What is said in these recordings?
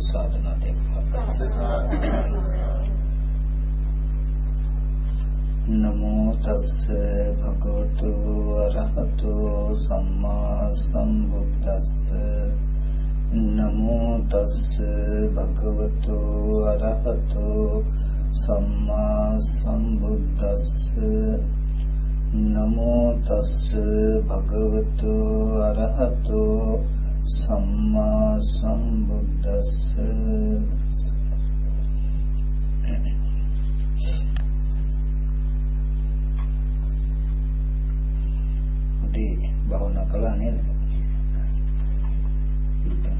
සාදු සාදනා නමෝ තස්ස භගවතු අරහතෝ සම්මා සම්බුද්දස්ස. නමෝ තස්ස භගවතු අරහතෝ සම්මා සම්බුද්දස්ස. නමෝ තස්ස භගවතු අරහතෝ සම්මා සම්බුද්දස්ස උදේ භවනා කළා නේද?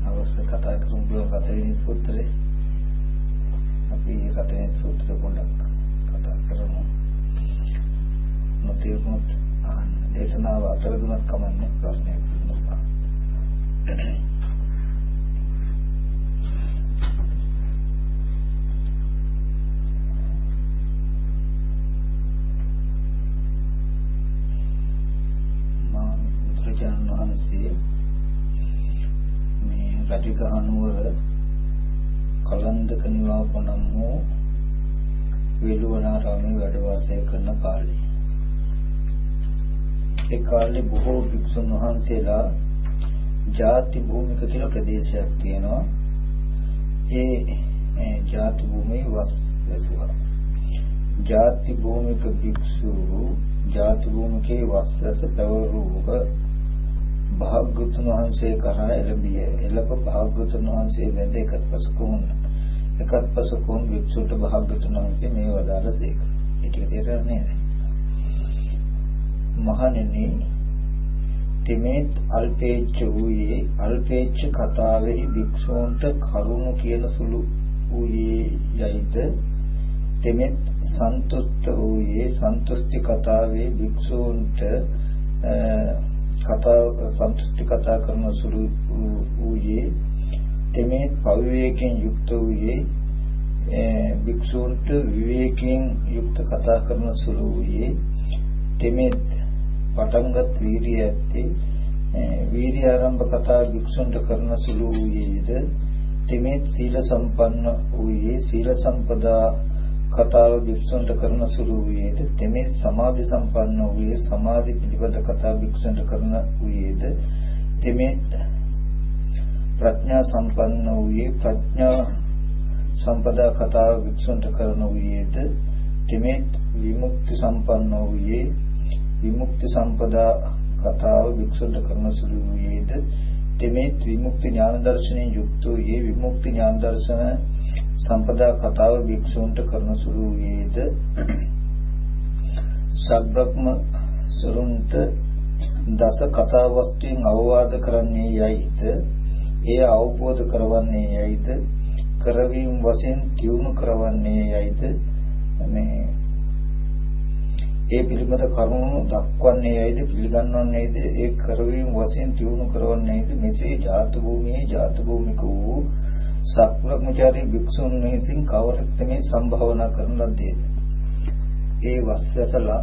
අවශ්‍ය කතා කරමු බලමු කතරෙනි සූත්‍රය. අපි කතරෙනි සූත්‍රය පොඩ්ඩක් කතා කරමු. නොතේරුනොත් අහන්න. දේශනාව අතරතුරක් කමන්නේ ප්‍රශ්නයක් නෙවෙයි. වහන්සේ මේ රජගහ නුවර කලන්දක නිවාපනම් වූ වේළුවනාරාමේ වැඩ වාසය කරන කාලේ. ඒ කාලේ බොහෝ භික්ෂුන් වහන්සේලා ජාති භූමික කියලා ප්‍රදේශයක් තියෙනවා. ඒ ජාති භූමියේ වස් වැසුවා. ජාති භූමික භික්ෂු ජාති භූමිකේ වස් වැස පැවරුවක භාග්‍යතුන් වහන්සේ කරා එළඹිය. එළප භාග්‍යතුන් වහන්සේ වැඳ එකත් පසුකුන් එකත් පසුකුන් භික්ෂුට භාග්‍යතුන් වහන්සේ මේ වදාළසේක. ඒ ටික තේරෙන්නේ නේද? මහණෙනි තිමේත් අල්පේච්ඡ වූයේ අල්පේච්ඡ කතාවෙහි භික්ෂූන්ට කරුණු කියන සුළු වූයේ යයිද? තිමෙත් සන්තුෂ්ට වූයේ සන්තුෂ්ටි කතාවේ භික්ෂූන්ට කතා සන්තුෂ්ටි කතා කරන සුළු වූයේ තිමේත් පවිවේකයෙන් යුක්ත වූයේ භික්ෂූන්ට විවේකයෙන් යුක්ත කතා කරන සුළු වූයේ තිමේත් පටන්ගත් වීරිය ඇත්තේ වීරිය ආරම්භ කතා භික්ෂුන්ට කරන සුළු වූයේද? තෙමෙත් සීල සම්පන්න වූයේ සීල සම්පදා කතාව භික්ෂුන්ට කරන සුළු වූයේද? තෙමෙත් සමාධි සම්පන්න වූයේ සමාධි පිළිබඳ කතා භික්ෂුන්ට කරන වූයේද? තෙමෙත් ප්‍රඥා සම්පන්න වූයේ ප්‍රඥා සම්පදා කතාව භික්ෂුන්ට කරන වූයේද? තෙමෙත් විමුක්ති සම්පන්න වූයේ විමුක්ති සම්පදා කතාව වික්ෂුන්ට කරන සුළු වූයේද? තෙමේ විමුක්ති ඥාන දර්ශනයෙන් යුක්ත වූයේ විමුක්ති ඥාන දර්ශන සම්පදා කතාව වික්ෂුන්ට කරන සුළු වූයේද? සබ්‍රක්ම සරුන්ට දස කතා වස්තුන් අවවාද කරන්නේ යයිද? එය අවබෝධ කරවන්නේ යයිද? කරවීම වශයෙන් තියුණු කරවන්නේ යයිද? මේ ඒ පිළිබඳ කරුණු දක්වන්නේ ඇයිද පිළිගන්වන්නේද ඒ කරවීම වශයෙන් තියුණු කරවන්නේද මෙසේ ජාත භූමියේ ජාත භූමික වූ සක්‍රමචාරී භික්ෂුන් විසින් කවරෙක් මේ සම්භාවනා කරන ලද්දේද ඒ වස්සසලා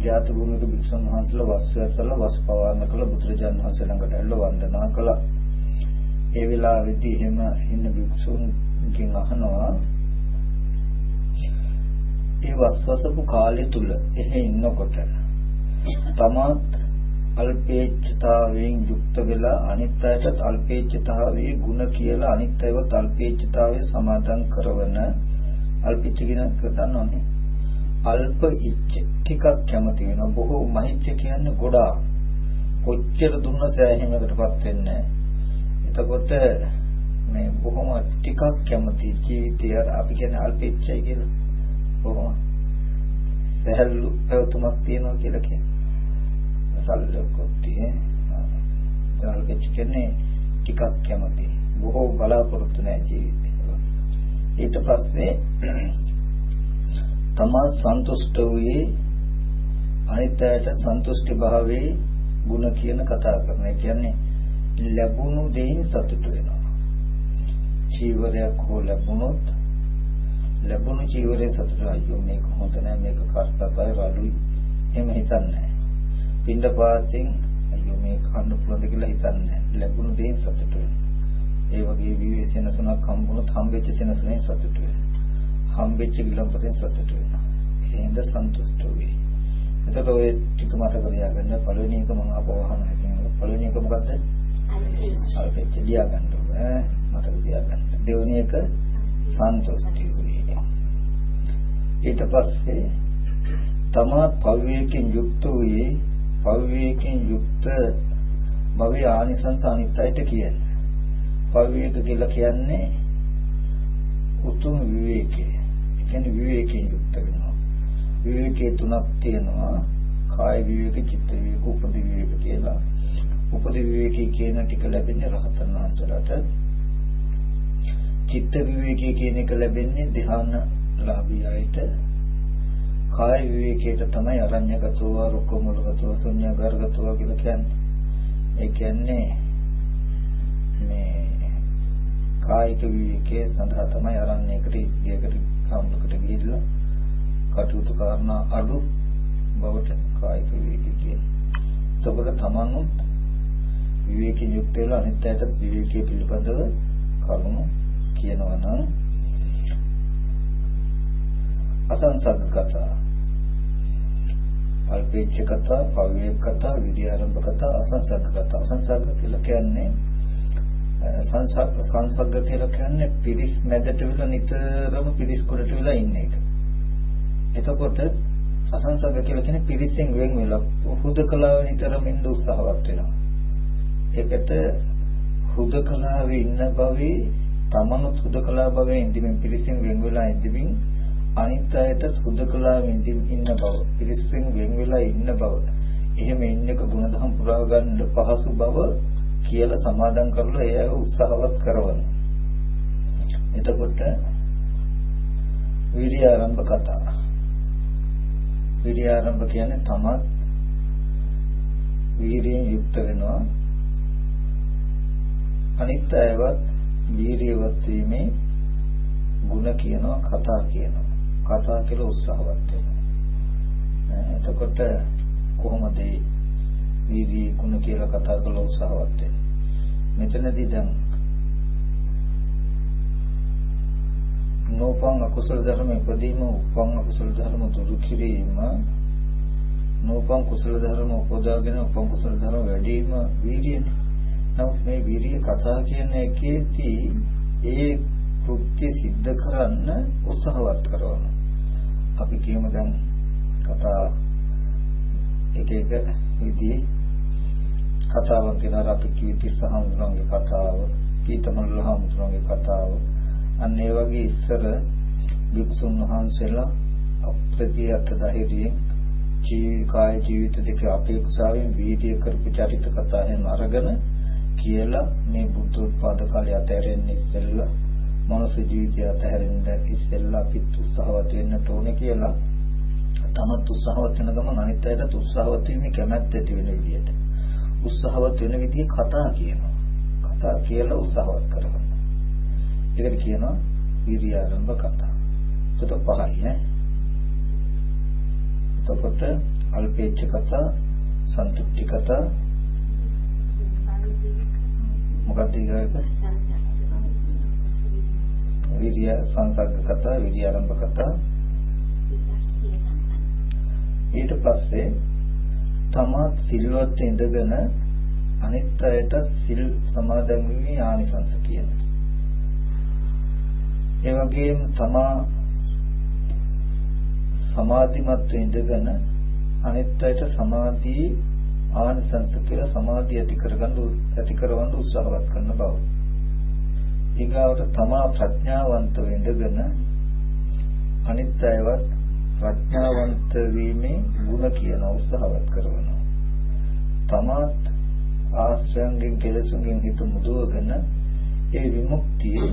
ජාත භූමික භික්ෂුන් වහන්සේලා වස්සසලා වස් පවාරණ කළ බුදුරජාන් වහන්සේ ළඟට ඇවිල්ලා වන්දනා කළා. ඒ වෙලාවේදී එහෙම ඉන්න භික්ෂුන්ගෙන් අහනවා ඒ වස්වසපු කාලය තුල එහෙ ඉන්නකොට තමාත් අල්පේච්ඡතාවයෙන් යුක්ත වෙලා අනිත් අයටත් අල්පේච්ඡතාවයේ ಗುಣ කියලා අනිත් අයවත් අල්පේච්ඡතාවයේ සමාදන් කරවන අල්පිච්ච කියන දන්නවනේ. අල්ප ඉච්ඡ ටිකක් කැමති වෙනවා. බොහෝ මහිච්ඡ කියන්නේ ගොඩාක්. කොච්චර දුන්න සෑහීමකටපත් වෙන්නේ එතකොට මේ බොහොම ටිකක් කැමති ජීවිතය අපි කියන්නේ අල්පෙච්චයි කියලා. කොහොම සහැල්ලු පැවතුමක් තියනවා කියලා කියන්නේ. සල්ලොක්කොත් තියෙන. ජාලකෙච්ච කියන්නේ ටිකක් කැමති. බොහෝ බලාපොරොත්තු නැහැ ජීවිතේ. ඊට පස්සේ තමා සන්තුෂ්ට වූයේ අනිත්‍යයට සන්තුෂ්ටි භාවයේ ಗುಣ කියන කතා කරන. ඒ කියන්නේ ලැබුණු දෙයින් සතුට වෙනවා. චීවරයක් හෝ ලැබුණොත් ලැබුණු ජීවරේ සතුට අයියෝ මේක හොඳ නෑ මේක කර්තසයි රළුයි එහෙම හිතන්නේ නෑ පින්ඩ පාතෙන් අයියෝ මේක කන්න පුළුවන්ද කියලා හිතන්නේ නෑ ලැබුණු දේ සතුට වෙනවා ඒ වගේ විවේ සෙනසුනක් හම්බුනොත් හම්බෙච්ච සෙනසුනේ සතුට වෙනවා. හම්බෙච්ච විලම්පසෙන් සතුට වෙනවා. එහෙනම් සන්තුෂ්ට වෙයි. එතකොට ඔය ටික මතක තියාගන්න පළවෙනි එක මම අපවහන කියනවා. පළවෙනි එක මොකද්ද? අල්පෙච්ච දියා ගන්න ඕනේ. මතක තියාගන්න. දෙවෙනි එක වෙයි. ඊට පස්සේ තමා පවිවේකෙන් යුක්ත වූයේ පවිවේකෙන් යුක්ත භවයේ ආනිසංස අනිත්‍යයට කියන්නේ. පවිවේක කියලා කියන්නේ උතුම් විවේකේ. ඒ කියන්නේ විවේකයෙන් යුක්ත වෙනවා. විවේකයේ තුනක් තියෙනවා. කාය විවේක, චිත්ත විවේක, උපදි විවේක කියලා. උපදි විවේකී කියන ටික ලැබෙන්නේ රහතන් වහන්සේලාට. චිත්ත විවේකී කියන එක ලැබෙන්නේ ධ්‍යාන ලාභී අයට. කාය විවේකයට තමයි අරඤ්‍යගතව, රුක්කමුලගතව, ශුන්‍යගර්ගතව කියලා කියන්නේ. ඒ කියන්නේ මේ කායික විවේකයේ සඳහා තමයි අරණ්‍යයකට ඉස්ගයකට කාමකට ගිහිල්ලා කටයුතු කරන අඩු බවට කායික විවේකී කියන්නේ. එතකොට තමනුත් විවේකී යුක්ත වෙලා අනිත් අයට විවේකී පිළිබඳව කරුණු කියනවා නම් අසංසග්ග කතා අල්පේච්ඡ කතා, පවිවේක කතා, විදි ආරම්භ කතා, අසංසග්ග කතා. අසංසග්ග කියලා කියන්නේ සංසග්ග සංසග්ග කියලා කියන්නේ පිරිස් මැදට වෙලා නිතරම පිරිස් කොටට වෙලා ඉන්න එක. එතකොට අසංසග්ග කියලා කියන්නේ පිරිසෙන් වෙන් වෙලා හුදකලාව නිතරම ඉන්න උත්සාහවත් වෙනවා. ඒකට හුදකලාවේ ඉන්න භවයේ තමනුත් හුදකලා භවයේ ඉඳිමින් පිරිසෙන් වෙන් වෙලා ඉඳිමින් අනිත් අයට හුදකලා විඳින් ඉන්න බව, පිරිස්සෙන් වෙන් වෙලා ඉන්න බව, එහෙම ඉන්නක ගුණධම් පුරා ගන්න පහසු බව කියලා සමාදම් කරලා ඒ අය උත්සාහවත් කරවන. එතකොට විරිය ආරම්භ කතා. විරිය ආරම්භ කියන්නේ තමත් වීරියෙන් යුක්ත වෙනවා. අනිත් අයවත් වීරියවත් වීමේ ಗುಣ කියනවා කතා කියනවා කතා කියලා උත්සාහවත් වෙනවා. එතකොට කොහොමද විවි ගුණ කියලා කතා කරලා උත්සාහවත් වෙන්නේ? මෙතනදී දැන් නෝපං අකුසල ධර්ම උපදීම උපං අකුසල ධර්ම දුරු කිරීම නෝපං කුසල ධර්ම උපදාගෙන උපං කුසල ධර්ම වැඩි වීම වීර්යනේ. නමුත් මේ වීර්ය කතා කියන එකේදී ඒ කෘත්‍ය සිද්ධ කරන්න උත්සාහවත් කරනවා. අපි කියමු දැන් කතා එක එක විදිහේ කතාවක් දෙනවා අපි කිව්ව තිස්සහමුදුරන්ගේ කතාව, පීතමල්ලහමුදුරන්ගේ කතාව. අන්න ඒ වගේ ඉස්සර වික්ෂුන් වහන්සේලා අප්‍රතියත් ධෛර්යයෙන් ජීවිකාය ජීවිත දෙක අපේක්ෂාවෙන් වීර්ය කරපු චරිත කතා එහෙම අරගෙන කියලා මේ බුද්ධ උත්පාද කාලය අතහැරෙන්නේ ඉස්සෙල්ලා මනුස්ස ජීවිතය අතහැරෙන්න ඉස්සෙල්ලා අපිත් උත්සාහවත් වෙන්න ඕනේ කියලා. තමත් උත්සාහවත් වෙන ගමන් අනිත් අයටත් උත්සාහවත් වීමේ කැමැත්ත ඇති වෙන විදිහට උත්සාහවත් වෙන විදිහ කතා කියනවා. කතා කියලා උත්සාහවත් කරනවා. ඒකට කියනවා විරිය ආරම්භ කතා. එතකොට පහයි ඈ. එතකොට අල්පේච්ඡ කතා සන්තුෂ්ටි කතා. මොකක්ද ඊගාට විරිය සංසග්ග කතා, විරිය ආරම්භ කතා. ඊට පස්සේ තමත් සිල්වත් ඉඳගෙන අනිත් අයට සිල් සමාදන් වීමේ ආනිසංස කියන. ඒ වගේම තමා සමාධිමත් ඉඳගෙන අනිත් අයට සමාධි ආනිසංස කියලා සමාධිය ඇති කරගන්න ඇති කරවන්න උත්සාහවත් කරන බව. ඊගාවට තමා ප්‍රඥාවන්ත වෙඳගෙන අනිත් අයවත් ප්‍රඥාවන්ත වීමේ ಗುಣ කියන උත්සාහවත් කරනවා. තමාත් ආශ්‍රයන්ගෙන් කෙලසුන්ගෙන් හිත මුදවගෙන ඒ විමුක්තිය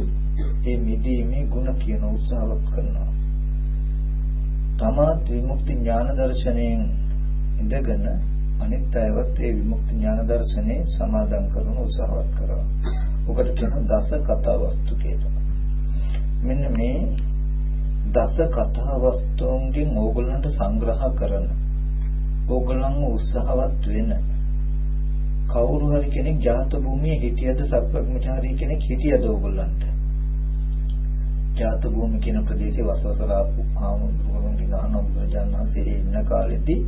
ඒ මිදීමේ ಗುಣ කියන උත්සාහවත් කරනවා. තමාත් විමුක්ති ඥාන දර්ශනයෙන් ඉඳගෙන අනිත් අයවත් ඒ විමුක්ති ඥාන දර්ශනේ සමාදන් කරන උත්සාහවත් කරනවා. ඔකට කියන දස කතා වස්තු කියලා. මෙන්න මේ දස කතා වස්තුන්ගෙන් ඕගොල්ලන්ට සංග්‍රහ කරන ඕගොල්ලන්ව උත්සාහවත් වෙන කවුරු හරි කෙනෙක් ජාත භූමියේ හිටියද සත්වඥාචාරී කෙනෙක් හිටියද ඕගොල්ලන්ට? ජාත භූමිය කියන ප්‍රදේශයේ වසවසල ආමුදුරුවන්ගේ ගහන බුදුරජාණන් වහන්සේ ඉන්න කාලෙදී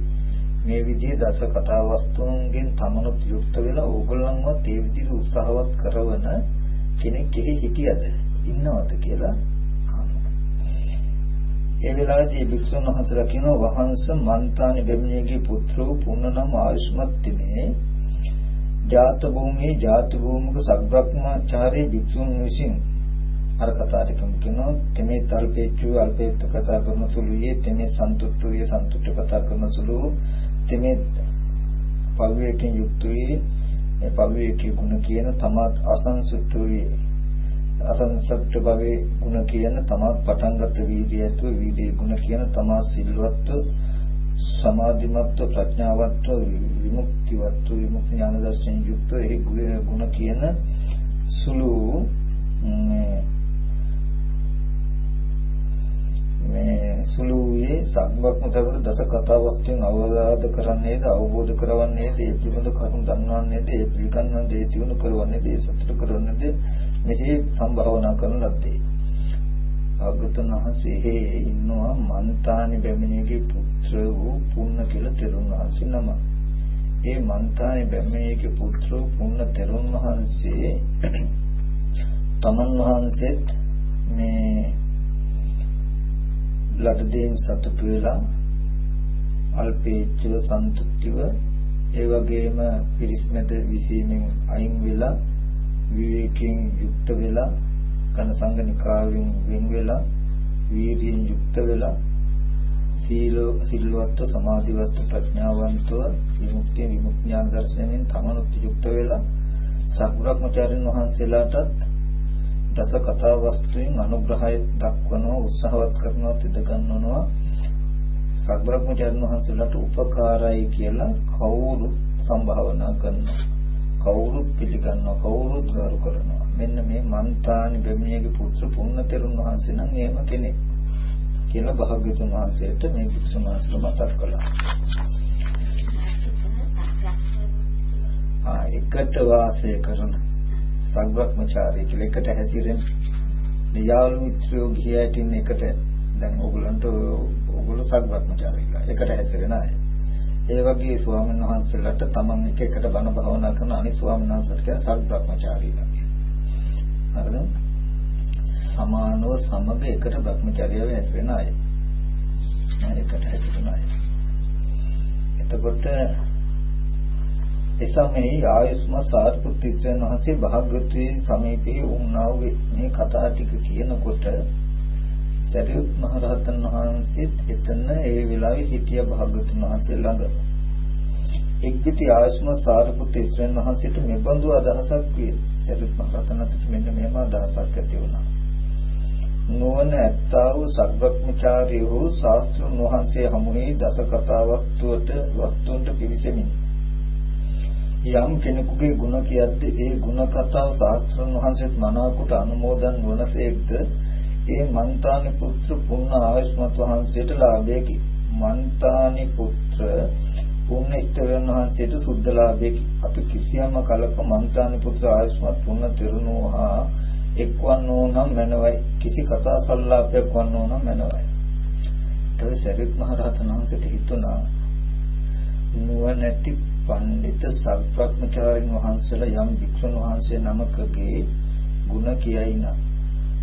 මේ විදිහේ දස කතා වස්තුන්ගෙන් තමනුත් යුක්ත වෙලා ඕගොල්ලන්වත් ඒ විදිහට උත්සාහවත් කරවන කෙනෙක් එහි හිටියද? ඉන්නවද කියලා ඒ වෙලාවේදී භික්ෂුන් වහන්සේලා කියනවා වහන්ස මන්තානි බෙමිණියගේ පුත්‍රෝ පුන්නනම් ආයුෂ්මත් තිනේ. ජාත භූමියේ ජාත භූමික සබ්‍රක්‍මාචාර්ය භික්ෂුන් විසින් අර කතාවට කියනවා. තෙමේ තල්පේච්චු අල්පේත්ත කතා කරන සුළුයේ තෙමේ සන්තුට්ඨුයේ සන්තුට්ඨ කතා කරන සුළු තෙමේ පවිවේකයෙන් යුක්තයේ මේ පවිවේකී ගුණ කියන තමත් අසංසුට්ඨුයේ අසංසප්ත භවයේ ගුණ කියන තමා පටන්ගත් වීර්යයත්ව වීර්යයේ ගුණ කියන තමා සිල්වත්ව සමාධිමත්ව ප්‍රඥාවත්ව විමුක්තිවත්ව විමුක්ති ඥාන දර්ශන යුක්ත ඒ ගුණ කියන සුළු මේ සුළුයේ සම්බක්මතවර දස කතා වස්තුන් අවබෝධ කරන්නේද අවබෝධ කරවන්නේද ඒ පිළිබඳ කරුණු දන්වන්නේද ඒ පිළිගන්න දේ දිනු කරවන්නේද ඒ සතුට කරවන්නේද මෙහි සම්භාවනා කරන ලද්දේ. භාගතුන් වහන්සේ ඉන්නවා මන්තානි බැමිණියගේ පුත්‍ර වූ පුන්න කියලා තෙරුන් වහන්සේ නම. ඒ මන්තානි බැමිණියගේ පුත්‍ර වූ පුන්න තෙරුන් වහන්සේ තමන් වහන්සේත් මේ ලදදීන් සතුටු වෙලා අල්පේච්ඡව සන්තුෂ්ටිව ඒ වගේම පිරිස්මෙත විසීමෙන් අයින් වෙලා විවේකයෙන් යුක්ත වෙලා කන සංගනිකාවෙන් වෙන් වෙලා වීර්යයෙන් යුක්ත වෙලා සීල සිල්වත්ව සමාධිවත්ව ප්‍රඥාවන්තව විමුක්තිය විමුක්ඥාන දර්ශනයෙන් තමනුත් යුක්ත වෙලා සකුරක්මචාරින් වහන්සේලාටත් දස කතා වස්තුවෙන් අනුග්‍රහය දක්වනවා උත්සාහවත් කරනවා තිද ගන්නවනවා සකුරක්මචාරින් වහන්සේලාට උපකාරයි කියලා කවුරු සම්භාවනා කරනවා? කවුරුත් පිළිගන්නවා? කවුරුත් ගරු කරනවා? මෙන්න මේ මන්තානි බ්‍රහ්මියගේ පුත්‍ර පුන්නතරුන් වහන්සේ නම් එහෙම කෙනෙක් කියලා භාග්‍යතුන් වහන්සේට මේ භික්ෂුන් වහන්සේලා මතක් කළා. ආ එකට වාසය කරන සංග්‍රහමචාරී කියලා එකට හැසිරෙන යාළු මිත්‍රයෝ ගියයිට ඉන්න එකට දැන් ඕගොල්ලන්ට ඕගොල්ලෝ සංග්‍රහමචාරීලා එකට හැසිරෙන අය ඒ වගේ ස්වාමීන් වහන්සේලාට තමන් එක එකට බණ භාවනා කරන අනිත් ස්වාමීන් වහන්සේලාට කියන සල්බ්‍රහ්මචාරීලා කියනවා. හරිද? සමානව සමග එකට භ්‍රමචාරියව හැසිරෙන අය. එකට හැසිරෙන අය. එතකොට එසමෙහි ආයුෂ්ම සාරිපුත්‍රියන් වහන්සේ භාග්‍යවතුන් සමීපයේ වුණා වූ මේ කතා ටික කියනකොට සරියුත් මහ රහතන් වහන්සේත් එතන ඒ වෙලාවේ හිටිය භාග්‍යතුන් වහන්සේ ළඟ. එක්විති ආශ්‍රම සාරිපුත්‍ර ඉස්රායල් වහන්සේට මෙබඳු අදහසක් විය. සරියුත් මහ රහතන් වහන්සේට මෙන්න මෙහෙම අදහසක් ඇති වුණා. නොවන ඇත්තා වූ සග්‍රක්මචාරී වූ ශාස්ත්‍රුන් වහන්සේ හමුවේ දස කතා වස්තුවට වස්තුන්ට පිවිසෙමින් යම් කෙනෙකුගේ ಗುಣ කියද්ද ඒ ಗುಣ කතාව ශාස්ත්‍රඥ වහන්සේත් මනාවකට අනුමෝදන් වනසේක්ද ඒ මන්තානි පුත්‍ර පුන්න ආයස්මත් වහන්සේට ලාභයකි. මන්තානි පුත්‍ර පුන්න ඉස්තරයන් වහන්සේට සුද්ධ ලාභයකි. අපි කිසියම් කලක මන්තානි පුත්‍ර ආයස්මත් පුන්න තෙරුණෝ හා එක්වන්නෝ නම් මනවයි. කිසි කතා සල්ලාපයක් වන්නෝ නම් මනවයි. ඒ සරිත් මහ රහතන් වහන්සේට හිතුණා නුවණැති පඬිත සත්‍වක්මචාරින් වහන්සේලා යම් වික්ෂුන් වහන්සේ නමකගේ ಗುಣ කියයි නම්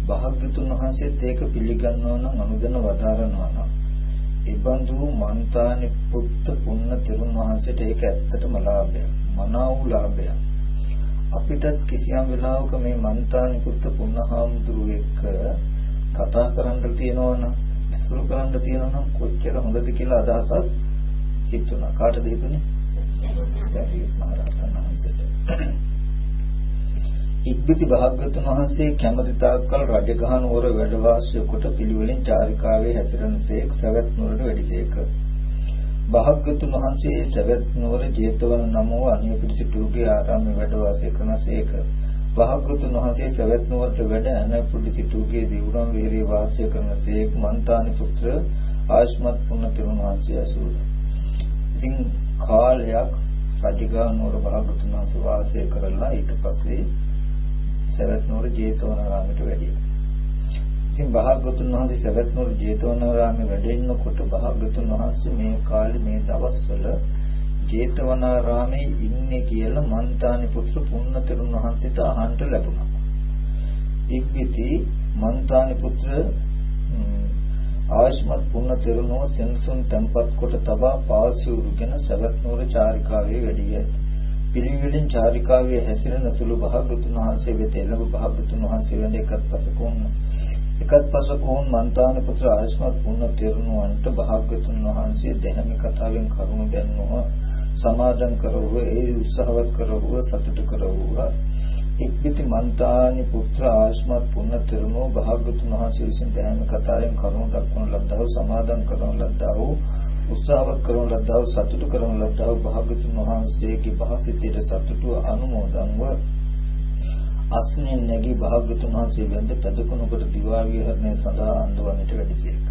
භාග්‍යතුන් වහන්සේත් ඒක පිළිගන්නවා නම් අනුදැන වදාරනවා නම් ඒබඳු මන්තානි පුත්ත පුන්න තෙරුන් වහන්සේට ඒක ඇත්තටම ලාභයක් මනාවු ලාභයක්. අපිටත් කිසියම් වෙලාවක මේ මන්තානි පුත්ත පුන්නහාමුදුරු එක්ක කතා කරන්න තියෙනවනම් ඉස්සුරු කරන්න තියෙනවනම් කොච්චර හොඳද කියලා අදහසක් හිතුණා. කාටද හිතුනේ? සරියුත් මහ රහතන් වහන්සේට ඉක්බිති භාග්‍යතුන් වහන්සේ කැමති තාක්කල් රජගහ නුවර වැඩ වාසය කොට පිළිවෙලින් චාරිකාවේ හැසිරෙනසේක් සවැත් නුවරට වැඩිසේක. භාග්‍යතුන් වහන්සේ සවැත් නුවර ජේතවන නම් වූ අනිය පිළිසිටුගේ ආරාමයේ වැඩ වාසය කරනසේක. භාග්‍යතුන් වහන්සේ සවැත් නුවරට වැඩ අන පිළිසිටුගේ දිවුරම් වේරේ වාසය කරනසේක් මන්තානි පුත්‍ර ආයස්මත් පුන්න තෙරුන් වහන්සේ ඇසුර. ඉතින් කාලයක් රජගහ නුවර භාගතුන් වහන්සේ වාසය කරලා ඊට පස්සේ සවැත් නුවර ජේතවනාරාමයට වැඩියා. ඉතින් භාගතුන් වහන්සේ සවැත් නුවර ජේතවනාරාමේ වැඩ ඉන්නකොට භාගතුන් වහන්සේ මේ කාලේ මේ දවස්වල ජේතවනාරාමේ ඉන්නේ කියලා මන්තානි පුත්‍ර පුන්නතරුන් වහන්සේට අහන්න ලැබුණා. ඉක්විති මන්තානි පුත්‍ර ආයස්මත් පුන්නතරුණෝ සෙන්සුන් tempat කොට තබා පාසිවුරුගෙන සවැත් නුවර චාරිකාවේ වැඩිය. පිළිවෙලින් චාරිකාවේ හැසිරෙන සුළු භාගතුන් වහන්සේ වෙත එළඹ භාගතුන් වහන්සේ වෙන එකත් පසකුන් එකත් පසකුන් මන්තාන පුත්‍ර ආයස්මත් පුන්නතරුණුවන්ට භාගතුන් වහන්සේ දැහැමි කතාවෙන් කරුණු දැන්වුවා සමාදන් කරවුව ඒ උත්සාහවත් කරවුව සතුට කරවුව ඉක්බිති මන්තානි පුත්‍ර ආශ්මත් පුන්න තෙරණෝ භාග්‍යතුන් වහන්සේ විසින් දැහැම කතාවෙන් කරුණු දක්වන ලද්දා වූ සමාදන් කරන ලද්දා වූ උත්සාහවත් කරන ලද්දා වූ සතුට කරන ලද්දා වූ භාග්‍යතුන් වහන්සේගේ භාසිතයට සතුටු අනුමෝදන්ව අස්නේ නැගී භාග්‍යතුන් වහන්සේ වෙන්ද පැදකුණකට දිවා විහරණය සඳහා අඳවන්නට වැඩිසේක.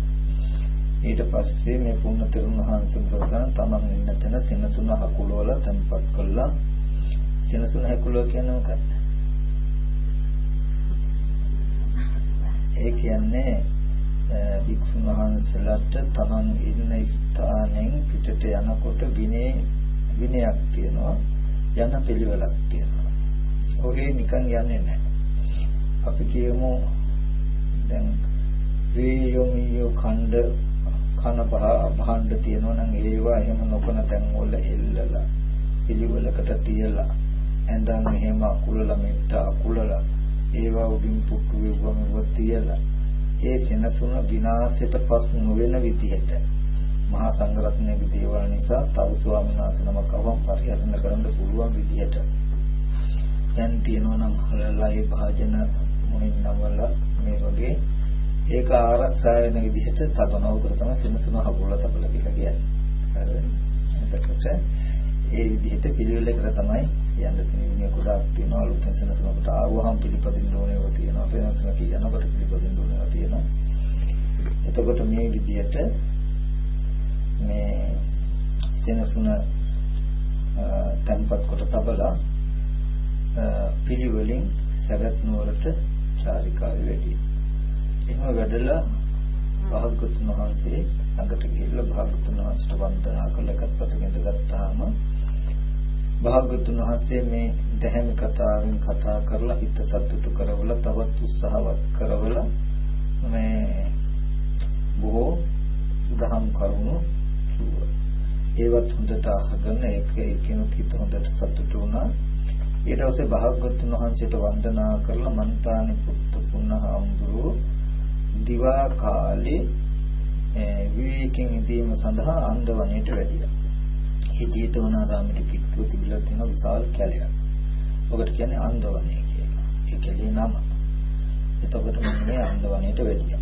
ඊට පස්සේ මේ පුන්න තෙරුන් වහන්සේ ප්‍රකාශන තමන් ඉන්න තැන සෙනසුන හකුලවල තැන්පත් කළා. සෙනසුන හකුලව කියන්නේ මොකක්ද? ඒ කියන්නේ වික්ෂුන් වහන්සේලාට තමන් ඉන්න ස්ථානෙන් පිටට යනකොට විනේ විනයක් තියෙනවා යන පිළිවෙලක් තියෙනවා. ඔහේ නිකන් යන්නේ නැහැ. අපි කියමු දැන් වේයොමියෝ ඛණ්ඩ කන භාණ්ඩ තියෙනවා නම් ඒවා එහෙම නොකන තැන් වල එල්ලලා පිළිවෙලකට තියලා ඇඳන් එහෙම අකුලලා මෙට්ට අකුලලා ඒවා උඩින් පුට්ටු වෙවම තියලා ඒ සෙනසුන විනාශයට පස් නොවන විදිහට මහා සංඝරත්නයේ දේවල් නිසා තව ස්වාමීන් වහන්සේ නමක් අවම් පරිහරණය කරන්න පුළුවන් විදිහට දැන් තියෙනවා නම් හලලා ඒ භාජන මොනින් නමල මේ වගේ ඒක ආරක්ෂා වෙන විදිහට තදනවකට තමයි සෙනසුන හකුල තබල කියලා කියන්නේ. හරිද? එතකොට ඒ විදිහට පිළිවෙලකට තමයි යන්න තියෙන විදිහ ගොඩාක් තියෙනවා අලුතෙන් සෙනසුනකට ආවහම පිළිපදින්න ඕනේව තියෙනවා. වෙනස්ම කියනකොට පිළිපදින්න ඕනේව තියෙනවා. එතකොට මේ විදිහට මේ සෙනසුන තැන්පත් කොට තබලා පිළිවෙලින් සරත් නුවරට චාරිකාවේ වැඩි. එහෙම වැඩලා භාගතුන් වහන්සේ ළඟට ගිහිල්ලා භාගතුන් වහන්සේට වන්දනා කළ එකත්පසක ඉඳගත්තාම භාගතුන් වහන්සේ මේ දැහැමි කතාවෙන් කතා කරලා හිත සතුටු කරවලා තවත් උත්සාහවත් කරවලා මේ බොහෝ දහම් කරුණු කිව්වා. ඒවත් හොඳට අහගෙන ඒක ඒකිනුත් හිත හොඳට සතුටු වුණා. ඊට පස්සේ භාගතුන් වහන්සේට වන්දනා කරලා මන්තානි පුත්තු පුන්නහාමුදුරුවෝ දිවා කාලේ විවේකයෙන් ඉදීම සඳහා අන්දවණයට වැඩියා. ඒ ජීතවනාරාමයේ පිටුව තිබිලා තියෙන විශාල කැලයක්. ඔකට කියන්නේ අන්දවණය කියලා. ඒ කැලේ නම. එතකොට මම මේ අන්දවණයට වැඩියා.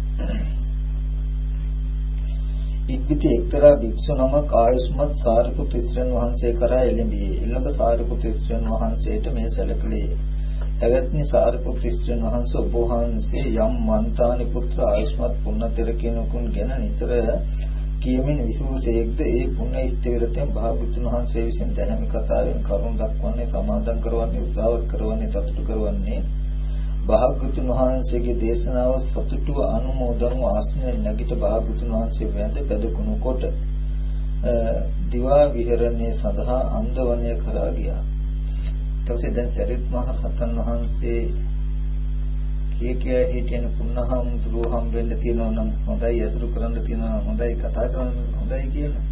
ඉක්විති එක්තරා භික්ෂු නමක් ආයුෂ්මත් සාරිපුත්‍ර වහන්සේ කරා එළඹියේ. එළඹ සාරිපුත්‍ර වහන්සේට මේ සැලකලේ එවත්නි සාරිපුත්‍ර ස්ත්‍රීන් වහන්සේ ඔබ වහන්සේ යම් මන්තානි පුත්‍ර ආයුෂ්මත් පුන්නතර කෙනෙකුන් ගැන නිතර කියමින් විසූසේක්ද ඒ පුණ්‍ය ස්ථිරතෙන් භාගතුන් වහන්සේ විසින් දැහැමි කතාවෙන් කරුණ දක්වන්නේ සමාදන් කරවන්නේ උදාවත් කරවන්නේ සතුටු කරවන්නේ භාගතුන් වහන්සේගේ දේශනාව සතුටු අනුමෝදන් ආස්නේ නැගිට භාගතුන් වහන්සේ වැඳ පැදකුණු කොට දිවා විහරණය සඳහා අන්දවණය කරා ගියා. ඊපස්සේ දැන් සරිත් මහ රහතන් වහන්සේ කිය කිය හිටියන පුන්නහම්තුරු හම්බෙන්න තියෙනවා නම් හොඳයි අසුරු කරන්න තියෙනවා හොඳයි කතා කරන්න හොඳයි කියලා.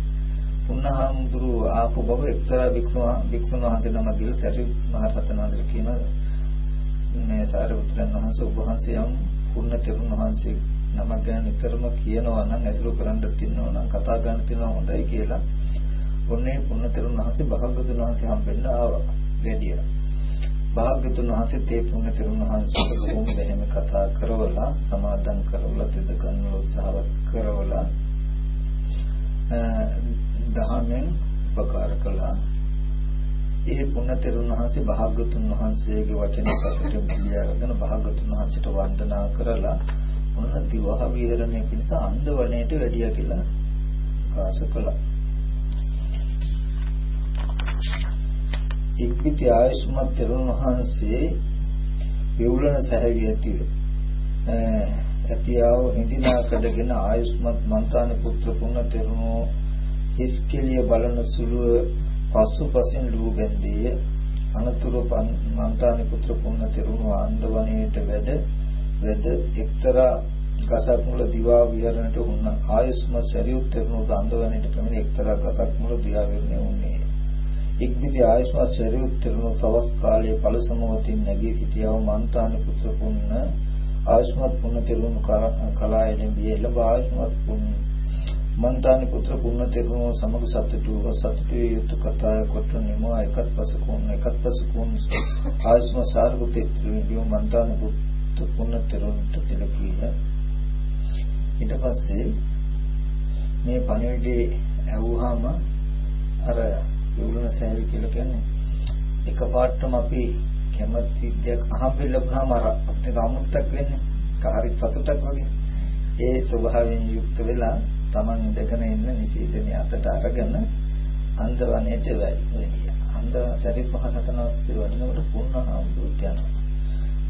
පුන්නහම්තුරු ආපු බව එක්තරා භික්ෂුව භික්ෂුන් වහන්සේ නම ගිල සරිත් මහ රහතන් වහන්සේ කියන මේ සාරිපුත්‍රයන් වහන්සේ ඔබ වහන්සේ යම් පුන්න තෙරුන් වහන්සේ නමක් ගැන නිතරම කියනවා නම් අසුරු කරන්න තියෙනවා නම් කතා ගන්න තියෙනවා හොඳයි කියලා. ඔන්නේ පුන්න තෙරුන් වහන්සේ භාගතුන් වහන්සේ හම්බෙන්න ආවා. වැඩිය. භාග්‍යතුන් වහන්සේ තේ පුණ්‍ය තෙරුන් වහන්සේට බොහොම දෙහෙම කතා කරවලා සමාදන් කරවලා දෙද ගන්න උත්සාහවත් කරවලා දහමෙන් උපකාර කළා. ඒ පුණ්‍ය තෙරුන් වහන්සේ භාග්‍යතුන් වහන්සේගේ වචන පසට පිළිඅරගෙන භාග්‍යතුන් වහන්සේට වන්දනා කරලා මොන දිවහ විහරණය පිණිස අන්දවණයට වැඩිය කියලා ප්‍රකාශ කළා. ඉක්පිති ආයුෂ්මත් තෙරුන් වහන්සේ විවුලන සැහැවි ඇතිව ඇතියාව හිඳිනා කඩගෙන ආයුෂ්මත් මන්තාන පුත්‍ර පුන්න තෙරුණෝ හිස්කෙලිය බලන සුළුව පසුපසින් ලූ බැඳිය. අනතුරු මන්තානි පුත්‍ර පුන්න තෙරුණෝ ආන්දවණයට වැඩ වෙද එක්තරා ගසක් මුල දිවා විහරණට වුණ ආයුෂ්ම සරියුත් තෙරුණෝ ආන්දවණයට පැමිණ එක්තරා ගසක් මුල දිවා විහරණය වුණේ. ඉක්බිති ආයුෂ්ම සරියුත් තෙරුණෝ සවස් කාලයේ පළසමවතින් නැගී සිටියව මන්තානි පුත්‍ර පුන්න ආයුෂ්මත් පුන්න තෙරුණෝ කලායෙන් බිය එළඹ ආයුෂ්මත් පුන්න මන්තානි පුත්‍ර පුන්න තෙරුණෝ සමග සතුටු සතුටු යුතු කතා කොට නිම එකත් පසකුන් එකත් පසකුන් ආයුෂ්ම සාරගත ඉත්‍රිවිය මන්තානි පුත්‍ර පුන්න තෙරුණට තිලකීය ඊට පස්සේ මේ පණිවිඩේ ඇහුවාම අර යෝලන සෑවි කියලා කියන්නේ එකපාරටම අපි කැමති දෙයක් අහම්බෙ ලැබුණාම අර අපිට අමුත්තක් වෙන්නේ කාරි සතුටක් වගේ ඒ ස්වභාවයෙන් යුක්ත වෙලා Taman ඉඳගෙන ඉන්න නිසීදනේ අතට අරගෙන අන්දවණේට වැඩි. අන්ද සරිත් මහ රතනස්සේ වඩිනකොට පුන්නහාමුදුරුවෝ යනවා.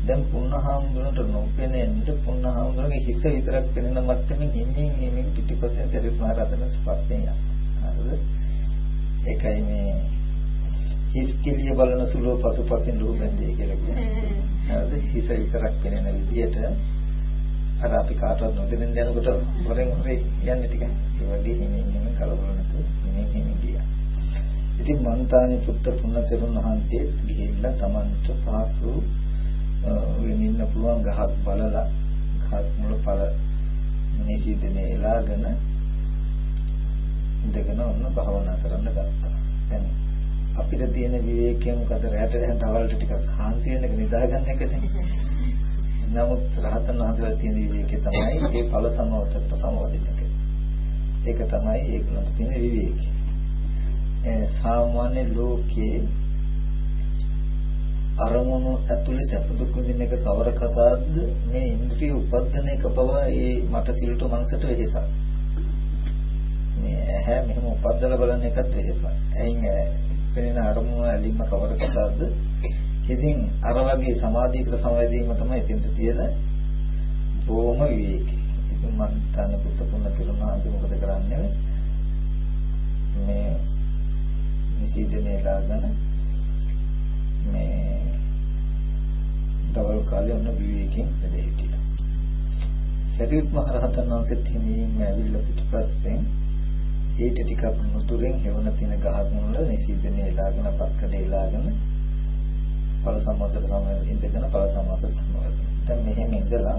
දැන් පුන්නහාමුදුරන්ට නොපෙනෙන්න පුන්නහාමුදුරගේ හිස විතරක් පෙනෙන මට්ටමින් හිමින් හිමින් පිටිපස්සෙන් සරිත් මහ රතන ස්පර්ශයෙන් යනවා. හරිද? ඒකයි මේ හිස් කෙලිය බලන සුළුව පසුපසින් ලුහු බැඳේ කියලා කියන්නේ. හරිද? හිස විතරක් පෙනෙන විදියට අර අපි කාටවත් නොදෙනින් යනකොට වරෙන් වරේ යන්නේ ටික. ඒ වගේ හිමින් හිමින් කලබල නැතුව හිමින් හිමින් ගියා. ඉතින් මන්තානි පුත්ත පුන්නතරුන් වහන්සේ ගිහිල්ලා Tamanට පහසු වෙනින්න පුළුවන් ගහක් බලලා ගහක් මුල පළ නිසිදනේ එලාගෙන ඉඳගෙන ඔන්න භාවනා කරන්න ගත්තා. දැන් අපිට තියෙන විවේකයෙන් මොකද රැට රැට තවලට ටිකක් කාන්ති වෙන එක නිදාගන්න එකනේ. නමුත් රහතන් වහන්සේලා තියෙන විවේකේ තමයි ඒ ඵල සමවතට සමවදින ඒක තමයි ඒගොල්ලන්ට තියෙන විවේකේ. ඒ සාමාන්‍ය ලෝකයේ අරමුණු ඇතුලේ සැප දුක් විඳින එක කවර කතාවද මේ ඉන්ද්‍රිය උපදින එක පවා ඒ මට සිල්ට මනසට වෙහසක්. මේ ඇහැ මෙහෙම උපදලා බලන එකත් වෙහසක්. ඇයින් පෙනෙන අරමුණ ඇලින්ම කවර කතාවද ඉතින් අර වගේ සමාධියකට සමවැදීම තමයි එතෙන්ට තියෙන බොහොම විවේකී. ඉතින් මම තන පුත තුන තිරුණාන්ති මොකද කරන්නේ? මේ නිසීදනේ ලාගෙන මේ දවල් කාලේ ඔන්න විවේකයෙන් වැඩ හිටියා. සරියුත් මහ රහතන් වහන්සේත් හිමින් ඇවිල්ලා පිටපස්සෙන් ඊට ටිකක් නුතුරෙන් හෙවණ තියෙන ගහක් මුල නිසීදනේ ලාගෙන පක්කඩේ ලාගෙන ඵල සම්මතට සමවැද ඉඳගෙන ඵල සම්මතට සමවැද. දැන් මෙහෙම ඉඳලා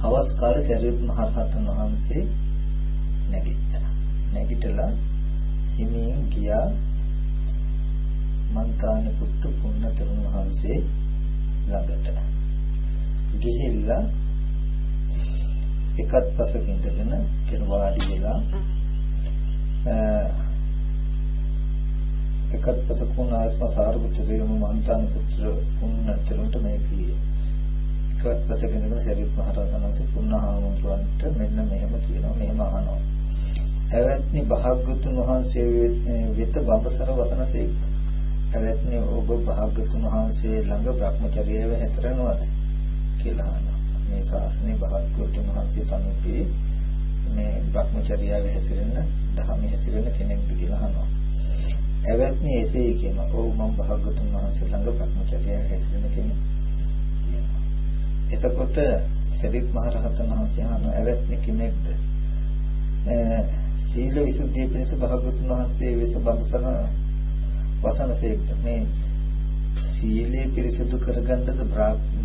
හවස් කාලේ සරියුත් මහ රහතන් වහන්සේ නැගිට්ටා. නැගිටලා හිමින් ගියා මන්තාන පුත්තු පුන්නතරුණ වහන්සේ ළඟට. ගිහිල්ලා එකත් පසක ඉඳගෙන කෙන වාඩි වෙලා එකත් පසකුණ ආත්ම සාරපුත්‍ර දේම මන්තාන පුත්‍ර පුන්නතරුන්ට මේ කියේ. එකත් පසක ඉඳගෙන සරියුත් මහ රහතන් වහන්සේ පුන්නහාමුදුරන්ට මෙන්න මෙහෙම කියනවා මෙහෙම අහනවා. ඇවැත්නි භාග්‍යතුන් වහන්සේ වෙත බඹසර වසනසේක පැවැත්නේ ඔබ භාග්‍යතුන් වහන්සේ ළඟ Brahmacharyaව හැසිරෙනවද කියලා අහනවා. මේ ශාසනයේ භාග්‍යතුන් වහන්සේ සමීපයේ මේ Brahmacharyaව හැසිරෙන ධර්මයේ හැසිරෙන කෙනෙක්ද කියලා අහනවා. ඇවැත්නි එසේ කියනවා. ඔව් මම භාග්‍යතුන් වහන්සේ ළඟ Brahmacharyaව හැසිරෙන කෙනෙක්. එතකොට සරිත් මහ රහතන් වහන්සේ අහනවා ඇවැත්නි කෙනෙක්ද? සීල විසුද්ධිය පිණිස භාග්‍යතුන් වහන්සේ වෙස බඹසර වසනසේක්ට මේ සීලය පිරිසුදු කරගන්නද